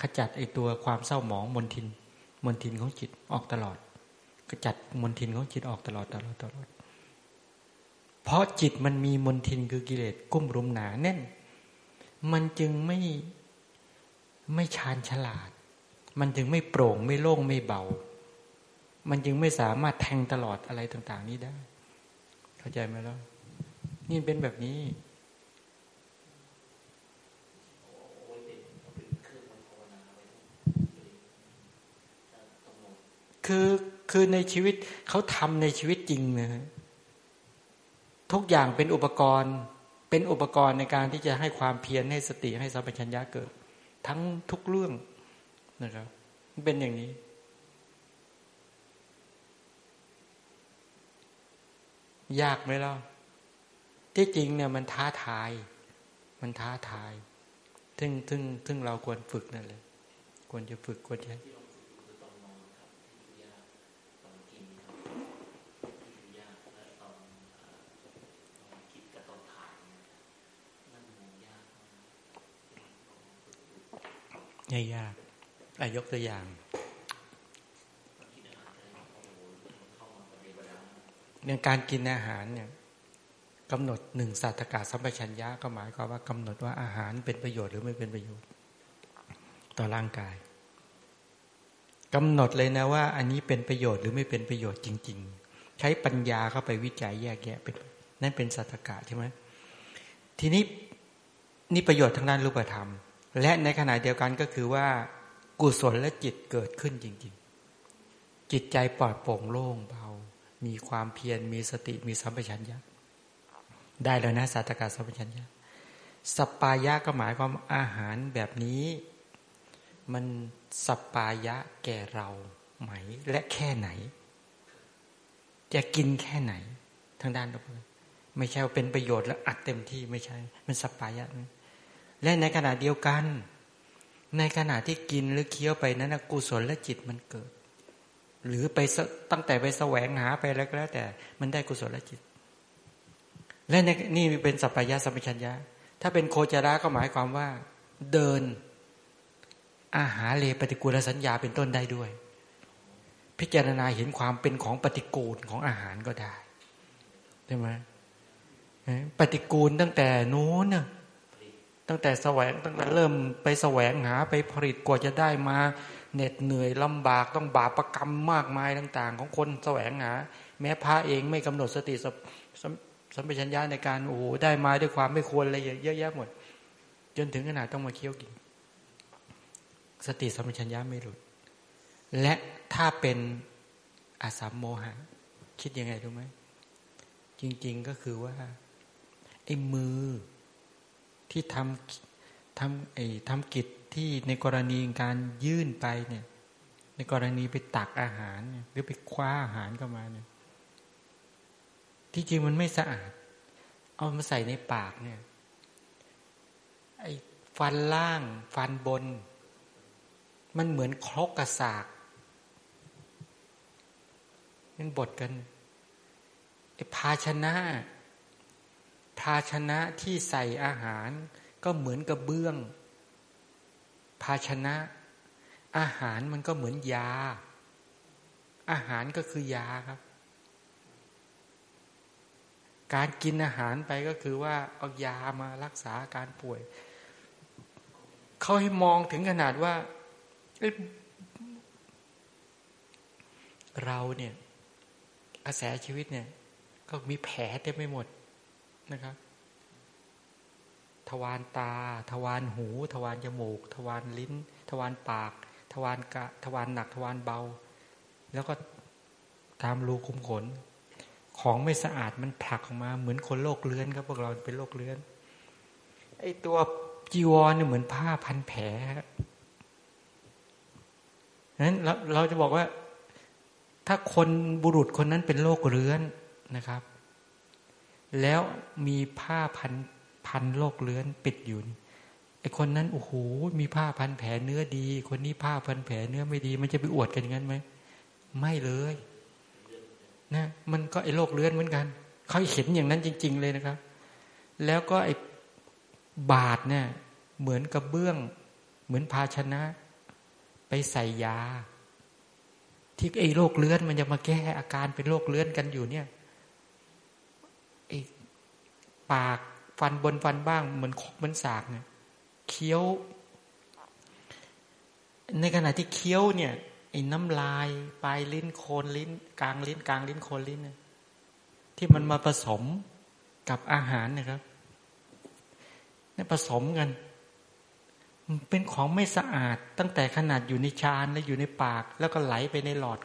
ขจัดไอตัวความเศร้าหมองมนทินมนทินของจิตออกตลอดขจัดมนทินของจิตออกตลอดตลอดตลอด เพราะจิตมันมีมนทินคือกิเลสกุ้มรุมหนาแน่น มันจึงไม่ไม่ชาญฉลาด มันจึงไม่โปร่งไม่โล่งไม่เบา มันจึงไม่สามารถแทงตลอดอะไรต่าง ๆ นี้ได้ เข้าใจไหมล่ะนี่เป็นแบบนี้คือคือในชีวิตเขาทำในชีวิตจริงนะทุกอย่างเป็นอุปกรณ์เป็นอุปกรณ์ในการที่จะให้ความเพียรให้สติให้สัมปชัญญะเกิด ทั้งทุกเรื่องนะครับเป็นอย่างนี้ ยากไหมล่ะที่จริงเนี่ยมันท้าทาย มันท้าทายซึ่งซึ่งซึ่งเราควรฝึกนั่นเลยควรจะฝึกควรจะไม่ยากอายกตัวอย่าง เรื่องการกินอาหารเนี่ยกำหนดหนึ่งสัตกาสัมปชัญญะก็หมายความว่ากำหนดว่าอาหารเป็นประโยชน์หรือไม่เป็นประโยชน์ ต่อร่างกายกำหนดเลยนะว่า อันนี้เป็นประโยชน์หรือไม่เป็นประโยชน์จริง ๆ ใช้ปัญญาเข้าไปวิจัยแยกแยะเป็นนั่นเป็นสัตกะใช่ไหมทีนี้นี่ประโยชน์ทางด้านรูปธรรม และในขณะเดียวกันก็คือว่า กุศลและจิตเกิดขึ้นจริง ๆ จิตใจปลอดโปร่งโล่งเบา มีความเพียรมีสติมีสัมปชัญญะได้แล้วนะสัตกาสัมปชัญญะสปายะก็หมายความอาหารแบบนี้ มันสปายะแก่เราไหม และแค่ไหน จะกินแค่ไหน ทางด้านตรงไม่ใช่เป็นประโยชน์แล้วอัดเต็มที่ไม่ใช่ มันสปายะ และในขณะเดียวกัน ในขณะที่กินหรือเคี้ยวไปนั้นกุศลและจิตมันเกิด หรือไปตั้งแต่ไปแสวงหาไปแล้วก็แล้ว แต่มันได้กุศลและจิต และนนี่เป็นสัพพยะสัมปชัญญะ ถ้าเป็นโคจระก็หมายความว่า เดิน อาหารเลปฏิกูลสัญญาเป็นต้นได้ด้วย พิจารณาเห็นความเป็นของปฏิกูลของอาหารก็ได้ใช่ไหมปฏิกูลตั้งแต่นู้นเนี่ยตั้งแต่แสวงตั้งแต่เริ่มไปแสวงหาไปผลิตกว่าจะได้มา เหน็ดเหนื่อยลำบากต้องบาปรกรรมมากมายต่าง ๆ ของคนแสวงหา แม้พระเองไม่กำหนดสติสัมปชัญญะในการโอ้โหได้มาด้วยความไม่ควรอะไรเยอะแยะหมด จนถึงขนาดต้องมาเคี้ยวกิน สติสัมปชัญญะไม่หลุด และถ้าเป็นอาสัมโมหะ คิดยังไงรู้ไหมจริง ๆก็คือว่าไอ้มือที่ทำทำไอ้ทำกิจ ที่ในกรณีการยื่นไปเนี่ย ในกรณีไปตักอาหาร หรือไปคว้าอาหารเข้ามาเนี่ย ที่จริงมันไม่สะอาด เอามาใส่ในปากเนี่ยไอ้ฟันล่างฟันบน มันเหมือนครกกระสากมันบดกันไอ้ภาชนะ ภาชนะที่ใส่อาหาร ก็เหมือนกับเบื้อง ภาชนะ อาหารมันก็เหมือนยา อาหารก็คือยาครับ การกินอาหารไปก็คือว่าเอายามารักษาการป่วย เขาให้มองถึงขนาดว่าเราเนี่ยกระแสชีวิตเนี่ย ก็มีแผลเต็มไปหมดนะครับ ทวารตา ทวารหู ทวารจมูก ทวารลิ้น ทวารปาก ทวารกะ ทวารหนัก ทวารเบา แล้วก็ตามรูคุมขน ของไม่สะอาดมันผลักออกมา เหมือนคนโรคเลื้อนครับพวกเราเป็นโรคเลื้อน ไอตัวจีวรเนี่ยเหมือนผ้าพันแผลนั้นเราเราจะบอกว่า ถ้าคนบุรุษคนนั้นเป็นโรคเรื้อนนะครับ แล้วมีผ้าพัน พันโรคเรื้อนปิดอยู่ไอคนนั้นโอ้โหมีผ้าพันแผลเนื้อดี คนนี้ผ้าพันแผลเนื้อไม่ดี มันจะไปอวดกันงั้นไหมไม่เลยนะมันก็ไอโรคเรื้อนเหมือนกันเขาเห็นอย่างนั้นจริง ๆ เลยนะครับ แล้วก็ไอบาดเนี่ย เหมือนกระเบื้อง เหมือนภาชนะ ไปใส่ยา ที่ไอ้โรคเลื้อนมันจะมาแก้อาการเป็นโรคเลื้อนกันอยู่เนี่ยไอ้ปาก ฟันบนฟันบ้างเหมือนคกเหมือนสากเนี่ยเคี้ยว ในขณะที่เคี้ยวเนี่ยไอ้น้ำลายปลายลิ้นโคนลิ้น กลางลิ้นกลางลิ้นโคนลิ้นเนี่ยที่มันมาผสมกับอาหารนะครับเนี่ยผสมกันเป็นของไม่สะอาดตั้งแต่ขนาดอยู่ในชานและอยู่ในปาก แล้วก็ไหลไปในหลอด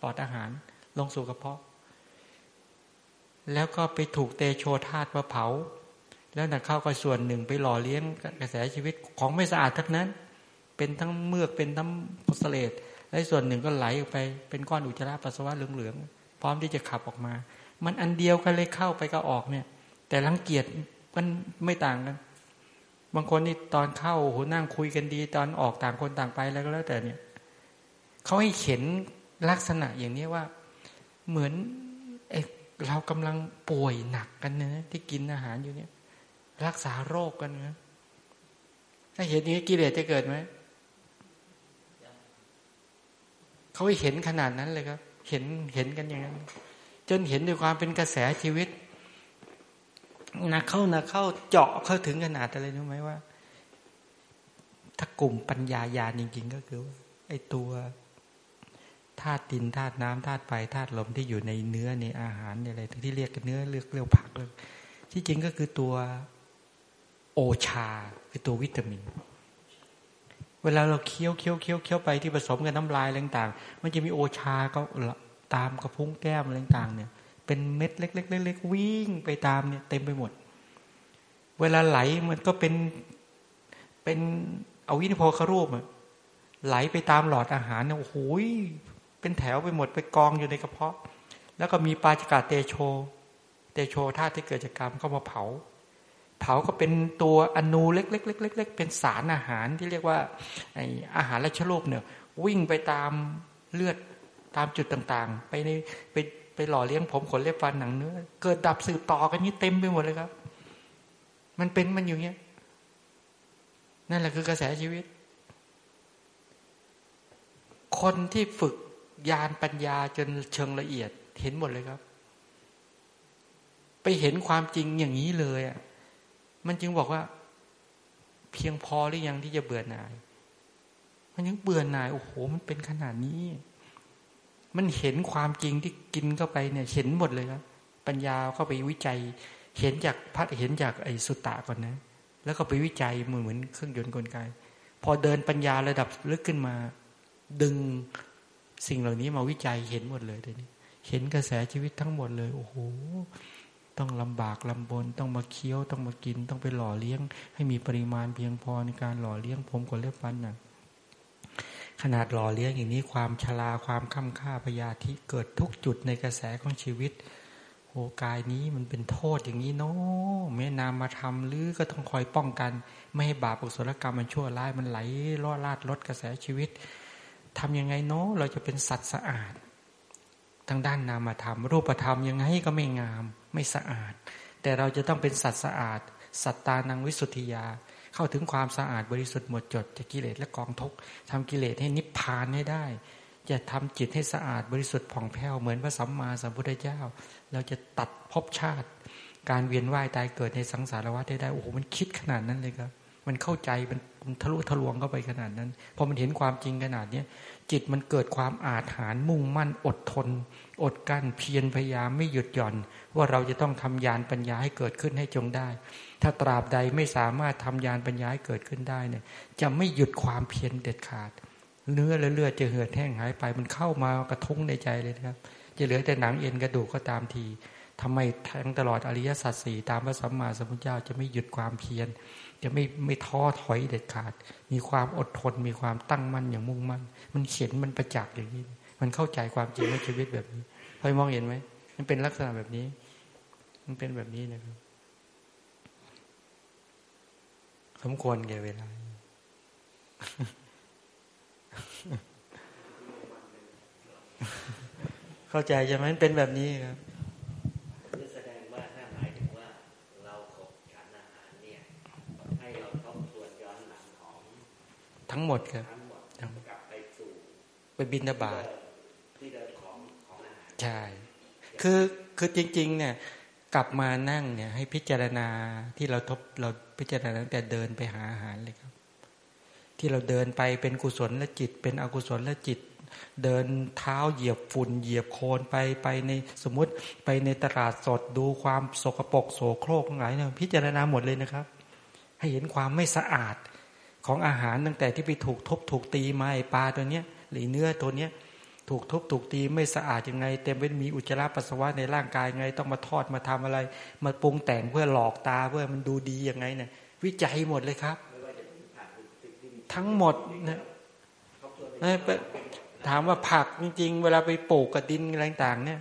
หลอดอาหาร ลงสู่กระเพาะ แล้วก็ไปถูกเตโชธาตุมาเผา แล้วนักเข้าก็ส่วนหนึ่งไปหล่อเลี้ยงกระแสชีวิตของไม่สะอาดทั้งนั้น เป็นทั้งเมือกเป็นทั้งพสเลตและส่วนหนึ่งก็ไหลออกไป เป็นก้อนอุจจาระปัสสาวะเหลืองๆพร้อมที่จะขับออกมา มันอันเดียวกันเลยเข้าไปก็ออกเนี่ย แต่รังเกียจมันไม่ต่างกันบางคนนี่ตอนเข้าโหนั่งคุยกันดี ตอนออกต่างคนต่างไปแล้วก็แล้วแต่เนี่ยเขาให้เข็นลักษณะอย่างนี้ว่า เหมือนเอเรากำลังป่วยหนักกันนะที่กินอาหารอยู่เนี่ย รักษาโรคกันนะถ้าเห็นนี้กิเลสจะเกิดไหมเขาเห็นขนาดนั้นเลยครับ เห็นเห็นกันอย่างนั้น จนเห็นด้วยความเป็นกระแสชีวิตนักเข้านักเข้าเจาะเข้าถึงขนาดอะไรรู้ไหมว่า ถ้ากลุ่มปัญญายาจริง ๆ ก็คือไอ้ตัวธาตุดินธาตุน้ำธาตุไฟธาตุลมที่อยู่ในเนื้อในอาหารในอะไรที่เรียกกันเนื้อเรียกเรียกผักเลยที่จริงก็คือตัว โอชาคือตัววิตามิน เวลาเราเคี้ยวเคี้ยวเคี้ยวเคี้ยวไปที่ผสมกับน้ำลายอะไรต่างๆ มันจะมีโอชาก็ตามกระพุ้งแก้มอะไรต่างๆเนี่ย เป็นเม็ดเล็กๆๆวิ่งไปตามเนี่ยเต็มไปหมด เวลาไหลมันก็เป็นเป็นเอาวินิโพครูปอะไหลไปตามหลอดอาหารเนี่ยโอ้โหเป็นแถวไปหมดไปกองอยู่ในกระเพาะ แล้วก็มีปาจิกาเตโช เตโชธาตุที่เกิดจากกรรมเข้ามาเผา เผาก็เป็นตัวอนูเล็กๆๆๆเป็นสารอาหารที่เรียกว่าไออาหารและชโลกเนี่ยวิ่งไปตามเลือดตามจุดต่างๆ ไปในไปไปหล่อเลี้ยงผมขนเล็บฟันหนังเนื้อเกิดดับสืบต่อกันนี้เต็มไปหมดเลยครับ มันเป็นมันอยู่เงี้ยนั่นแหละคือกระแสชีวิต คนที่ฝึกยานปัญญาจนเชิงละเอียดเห็นหมดเลยครับ ไปเห็นความจริงอย่างนี้เลยอะ มันจึงบอกว่า เพียงพอหรือยังที่จะเบื่อหน่าย มันยังเบื่อหน่ายโอ้โห มันเป็นขนาดนี้ มันเห็นความจริงที่กินเข้าไปเนี่ย เห็นหมดเลยครับปัญญาเข้าไปวิจัย เห็นจากพัดเห็นจากไอ้สุตตะก่อนนะ แล้วก็ไปวิจัยมือเหมือนเครื่องยนต์กลไกพอเดินปัญญาระดับลึกขึ้นมา ดึงสิ่งเหล่านี้มาวิจัยเห็นหมดเลยเดี๋ยวนี้ เห็นกระแสชีวิตทั้งหมดเลย โอ้โห ต้องลำบากลำบน ต้องมาเคี้ยว ต้องมากิน ต้องไปหล่อเลี้ยง ให้มีปริมาณเพียงพอในการหล่อเลี้ยงผมกนเล็บฟันน่ะ ขนาดหล่อเลี้ยงอย่างนี้ความชราความค่ำค่าพยาธิเกิดทุกจุดในกระแสของชีวิตโอ้กายนี้มันเป็นโทษอย่างนี้เนาะแม่นามมาทำหรือก็ต้องคอยป้องกัน ไม่ให้บาปอุศลกรรมมันชั่วร้ายมันไหลล่อลาดลดกระแสชีวิตทำยังไงเนาะเราจะเป็นสัตว์สะอาดทางด้านนามธรรมรูปธรรมยังไงก็ไม่งาม ไม่สะอาด แต่เราจะต้องเป็นสัตว์สะอาด สัตตานังวิสุทธิยา เข้าถึงความสะอาดบริสุทธิ์หมดจดจากกิเลสและกองทุกข์ทำกิเลสให้นิพพานให้ได้ จะทำจิตให้สะอาดบริสุทธิ์ผ่องแผ้วเหมือนพระสัมมาสัมพุทธเจ้า เราจะตัดภพชาติ การเวียนว่ายตายเกิดในสังสารวัฏได้ได้โอ้โหมันคิดขนาดนั้นเลยครับมันเข้าใจมันทะลุทะลวงเข้าไปขนาดนั้นพอมันเห็นความจริงขนาดเนี้ยจิตมันเกิดความอาถรรพ์มุ่งมั่นอดทน อดกั้นเพียรพยายามไม่หยุดหย่อน ว่าเราจะต้องทำยานปัญญาให้เกิดขึ้นให้จงได้ ถ้าตราบใดไม่สามารถทำยานปัญญาให้เกิดขึ้นได้เนี่ย จะไม่หยุดความเพียรเด็ดขาด เนื้อและเลือดจะเหือดแห้งหายไป มันเข้ามากระทุ้งในใจเลยนะครับ จะเหลือแต่หนังเอ็นกระดูกก็ตามทีทำไมแทงตลอดอริยสัจสี่ตามพระสัมมาสัมพุทธเจ้าจะไม่หยุดความเพียรจะไม่ไม่ท้อถอยเด็ดขาด มีความอดทนมีความตั้งมั่นอย่างมุ่งมั่น มันเห็นมันประจักษ์อย่างนี้ มันเข้าใจความจริงในชีวิตแบบนี้พอมองเห็นไหมมันเป็นลักษณะแบบนี้ มันเป็นแบบนี้นะครับ สมควรแก่เวลาเข้าใจใช่ไหมมันเป็นแบบนี้ครับทั้งหมดครับกลับไปสู่ไปบินนาบาตที่เดินของของอาหาร ใช่ คือคือจริง ๆ เนี่ย กลับมานั่งเนี่ย ให้พิจารณาที่เราทบเราพิจารณาตั้งแต่เดินไปหาอาหารเลยครับ ที่เราเดินไปเป็นกุศลและจิต เป็นอกุศลและจิต เดินเท้าเหยียบฝุ่น เหยียบโคลนไปไปในสมมติไปในตลาดสดดูความสกปรกโสโครกทั้งหลายเนี่ยพิจารณาหมดเลยนะครับ ให้เห็นความไม่สะอาดของอาหารตั้งแต่ที่ไปถูกทบถูกตีมาไอปลาตัวเนี้ย หรือเนื้อตัวเนี้ย ถูกทุบถูกตีไม่สะอาดยังไง เต็มไปมีอุจจาระปัสสาวะในร่างกายไง ต้องมาทอดมาทำอะไร มาปรุงแต่งเพื่อหลอกตาเพื่อมันดูดียังไงเนี่ยวิจัยหมดเลยครับ ทั้งหมดนะถามว่าผักจริงๆ เวลาไปปลูกกับดินอะไรต่างเนี่ย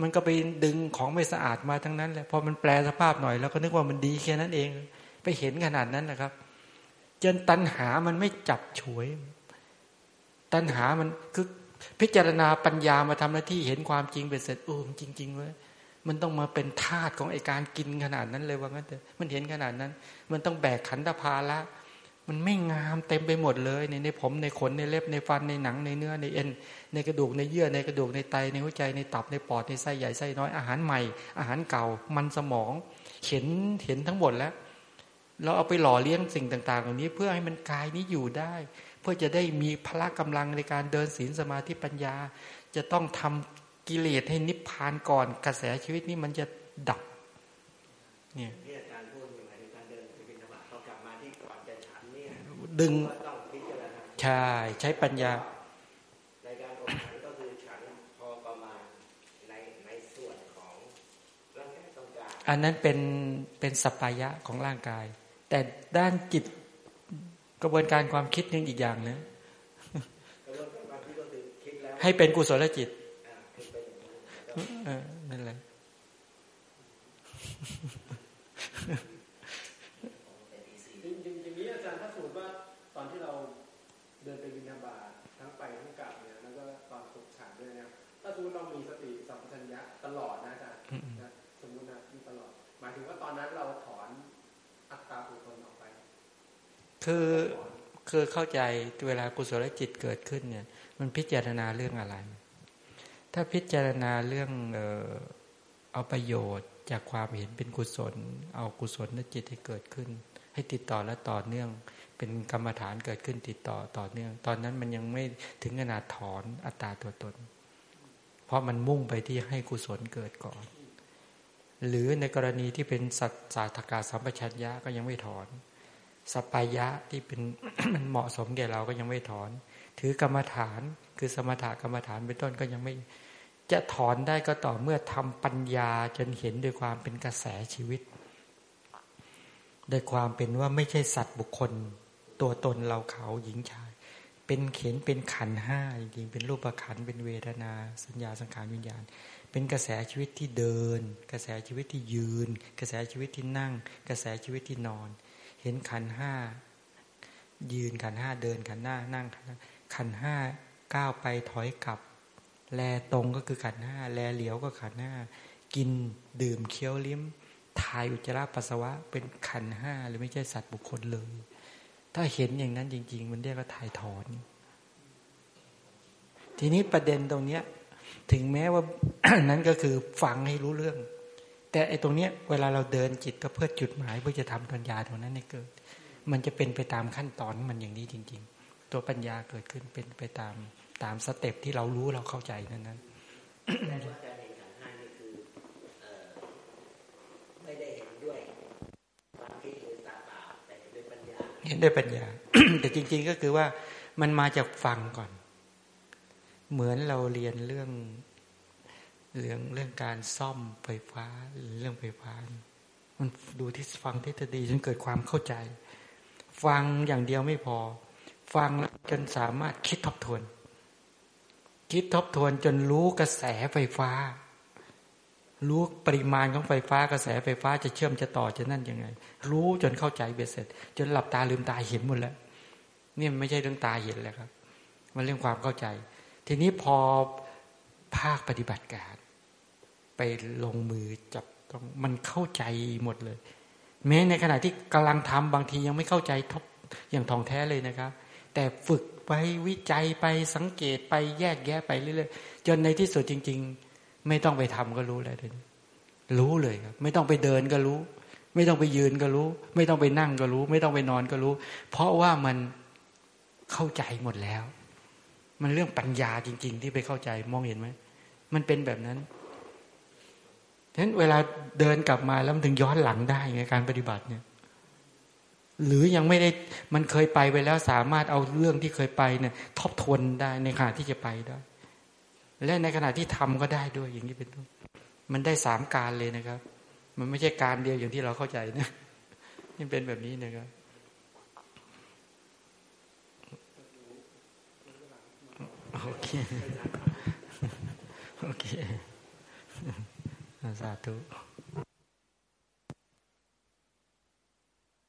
มันก็ไปดึงของไม่สะอาดมาทั้งนั้นแหละพอมันแปลสภาพหน่อย แล้วก็นึกว่ามันดีแค่นั้นเอง ไปเห็นขนาดนั้นนะครับจนตัณหามันไม่จับฉวย ตัณหามันคือ พิจารณาปัญญามาทำหน้าที่เห็นความจริงเป็นเสร็จโอ้จริงๆเว้ยมันต้องมาเป็นธาตุของไอการกินขนาดนั้นเลยว่างั้นเถอะมันเห็นขนาดนั้น มันต้องแบกขันธภาละมันไม่งามเต็มไปหมดเลยในในผมในขนในเล็บในฟันในหนังในเนื้อในเอ็น ในกระดูกในเยื่อในกระดูกในไตในหัวใจในตับในปอดในไส้ใหญ่ไส้น้อยอาหารใหม่ อาหารเก่ามันสมองเห็นเห็นทั้งหมดแล้ว เราเอาไปหล่อเลี้ยงสิ่งต่าง ๆ เหล่านี้เพื่อให้มันกายนี้อยู่ได้ เพื่อจะได้มีพละกำลังในการเดินศีลสมาธิปัญญา จะต้องทำกิเลสให้นิพพานก่อนกระแสชีวิตนี้มันจะดับ เนี่ยดึงใช่ใช้ปัญญาอันนั้นเป็นเป็นสปายะของร่างกาย แต่ด้านจิต กระบวนการความคิดนึงอีกอย่างนะให้เป็นกุศลจิตนั่นแหละอย่างนี้อาจารย์ถ้าสมมติว่าตอนที่เราเดินไปบินาบาทั้งไปทั้งกลับเนี่ยแล้วก็ตอนฝึกฉันด้วยเนี่ยถ้าสมมติเรามีสติสัมปชัญญะตลอดนะอาจารย์สมมตินะมีตลอด หมายถึงว่าตอนนั้นเราถอนอัตตาบุคคลออกไป คือคือเข้าใจเวลากุศลจิตเกิดขึ้นเนี่ย มันพิจารณาเรื่องอะไร ถ้าพิจารณาเรื่องเออเอาประโยชน์จากความเห็นเป็นกุศล เอากุศลจิตให้เกิดขึ้น ให้ติดต่อและต่อเนื่อง เป็นกรรมฐานเกิดขึ้นติดต่อต่อเนื่อง ตอนนั้นมันยังไม่ถึงขนาดถอนอัตตาตัวตน เพราะมันมุ่งไปที่ให้กุศลเกิดก่อน หรือในกรณีที่เป็นสัตสาธกาสัมปชัญญะก็ยังไม่ถอน สปายะที่เป็นมันเหมาะสมแก่เราก็ยังไม่ถอน ถือกรรมฐานคือสมถกรรมฐานเป็นต้นก็ยังไม่จะถอนได้ก็ต่อเมื่อทำปัญญาจนเห็นด้วยความเป็นกระแสชีวิตโดยความเป็นว่าไม่ใช่สัตว์บุคคล ตัวตนเราเขาหญิงชาย เป็นเข็นเป็นขันห้าจริงๆเป็นรูปขันเป็นเวทนา สัญญาสังขารวิญญาณ เป็นกระแสชีวิตที่เดิน กระแสชีวิตที่ยืน กระแสชีวิตที่นั่ง กระแสชีวิตที่นอน เห็นขันห้ายืนขันห้าเดินขันหน้านั่งขันห้าก้าวไปถอยกลับ แลตรงก็คือขันห้าแลเหลียวก็ขันห้ากินดื่มเคี้ยวลิ้มถ่ายอุจจาระปัสสาวะเป็นขันห้าหรือไม่ใช่สัตว์บุคคลเลย ถ้าเห็นอย่างนั้นจริง ๆ มันเรียกว่าถ่ายถอน ทีนี้ประเด็นตรงเนี้ย ถึงแม้ว่านั้นก็คือฟังให้รู้เรื่อง แต่ไอ้ตรงเนี้ยเวลาเราเดินจิตก็เพื่อจุดหมายเพื่อจะทำปัญญาตรงนั้นให้เกิด มันจะเป็นไปตามขั้นตอนมันอย่างนี้จริง ๆ ตัวปัญญาเกิดขึ้นเป็นไปตามตามสเต็ปที่เรารู้เราเข้าใจนั้นนั้นเห็นด้วยปัญญา แต่จริง ๆ ก็คือว่ามันมาจากฟังก่อน เหมือนเราเรียนเรื่อง เรื่องเรื่องการซ่อมไฟฟ้าเรื่องไฟฟ้า มันดูที่ฟังทฤษฎีจนเกิดความเข้าใจ ฟังอย่างเดียวไม่พอ ฟังจนสามารถคิดทบทวน คิดทบทวนจนรู้กระแสไฟฟ้า รู้ปริมาณของไฟฟ้ากระแสไฟฟ้าจะเชื่อมจะต่อจะนั่นยังไง รู้จนเข้าใจเบ็ดเสร็จ จนหลับตาลืมตาเห็นหมดแล้วนี่ไม่ใช่เรื่องตาเห็นแล้วครับ มันเรื่องความเข้าใจ ทีนี้พอภาคปฏิบัติการ ลงมือจับต้องมันเข้าใจหมดเลย แม้ในขณะที่กำลังทำบางทียังไม่เข้าใจทบอย่างทองแท้เลยนะครับ แต่ฝึกไปวิจัยไปสังเกตไปแยกแยะไปเรื่อยๆจนในที่สุดจริง ๆ ไม่ต้องไปทำก็รู้เลยรู้เลยครับ ไม่ต้องไปเดินก็รู้ ไม่ต้องไปยืนก็รู้ ไม่ต้องไปนั่งก็รู้ ไม่ต้องไปนอนก็รู้ เพราะว่ามันเข้าใจหมดแล้ว มันเรื่องปัญญาจริง ๆ ที่ไปเข้าใจมองเห็นไหมมันเป็นแบบนั้น ฉะนั้นเวลาเดินกลับมาแล้วมันถึงย้อนหลังได้ในการปฏิบัติเนี่ย หรือยังไม่ได้มันเคยไปไปแล้วสามารถเอาเรื่องที่เคยไปเนี่ยทบทวนได้ในขณะที่จะไปได้ และในขณะที่ทำก็ได้ด้วยอย่างนี้เป็นต้นมันได้สามการเลยนะครับ มันไม่ใช่การเดียวอย่างที่เราเข้าใจนะนี่เป็นแบบนี้นะครับโอเคโอเค สาธุ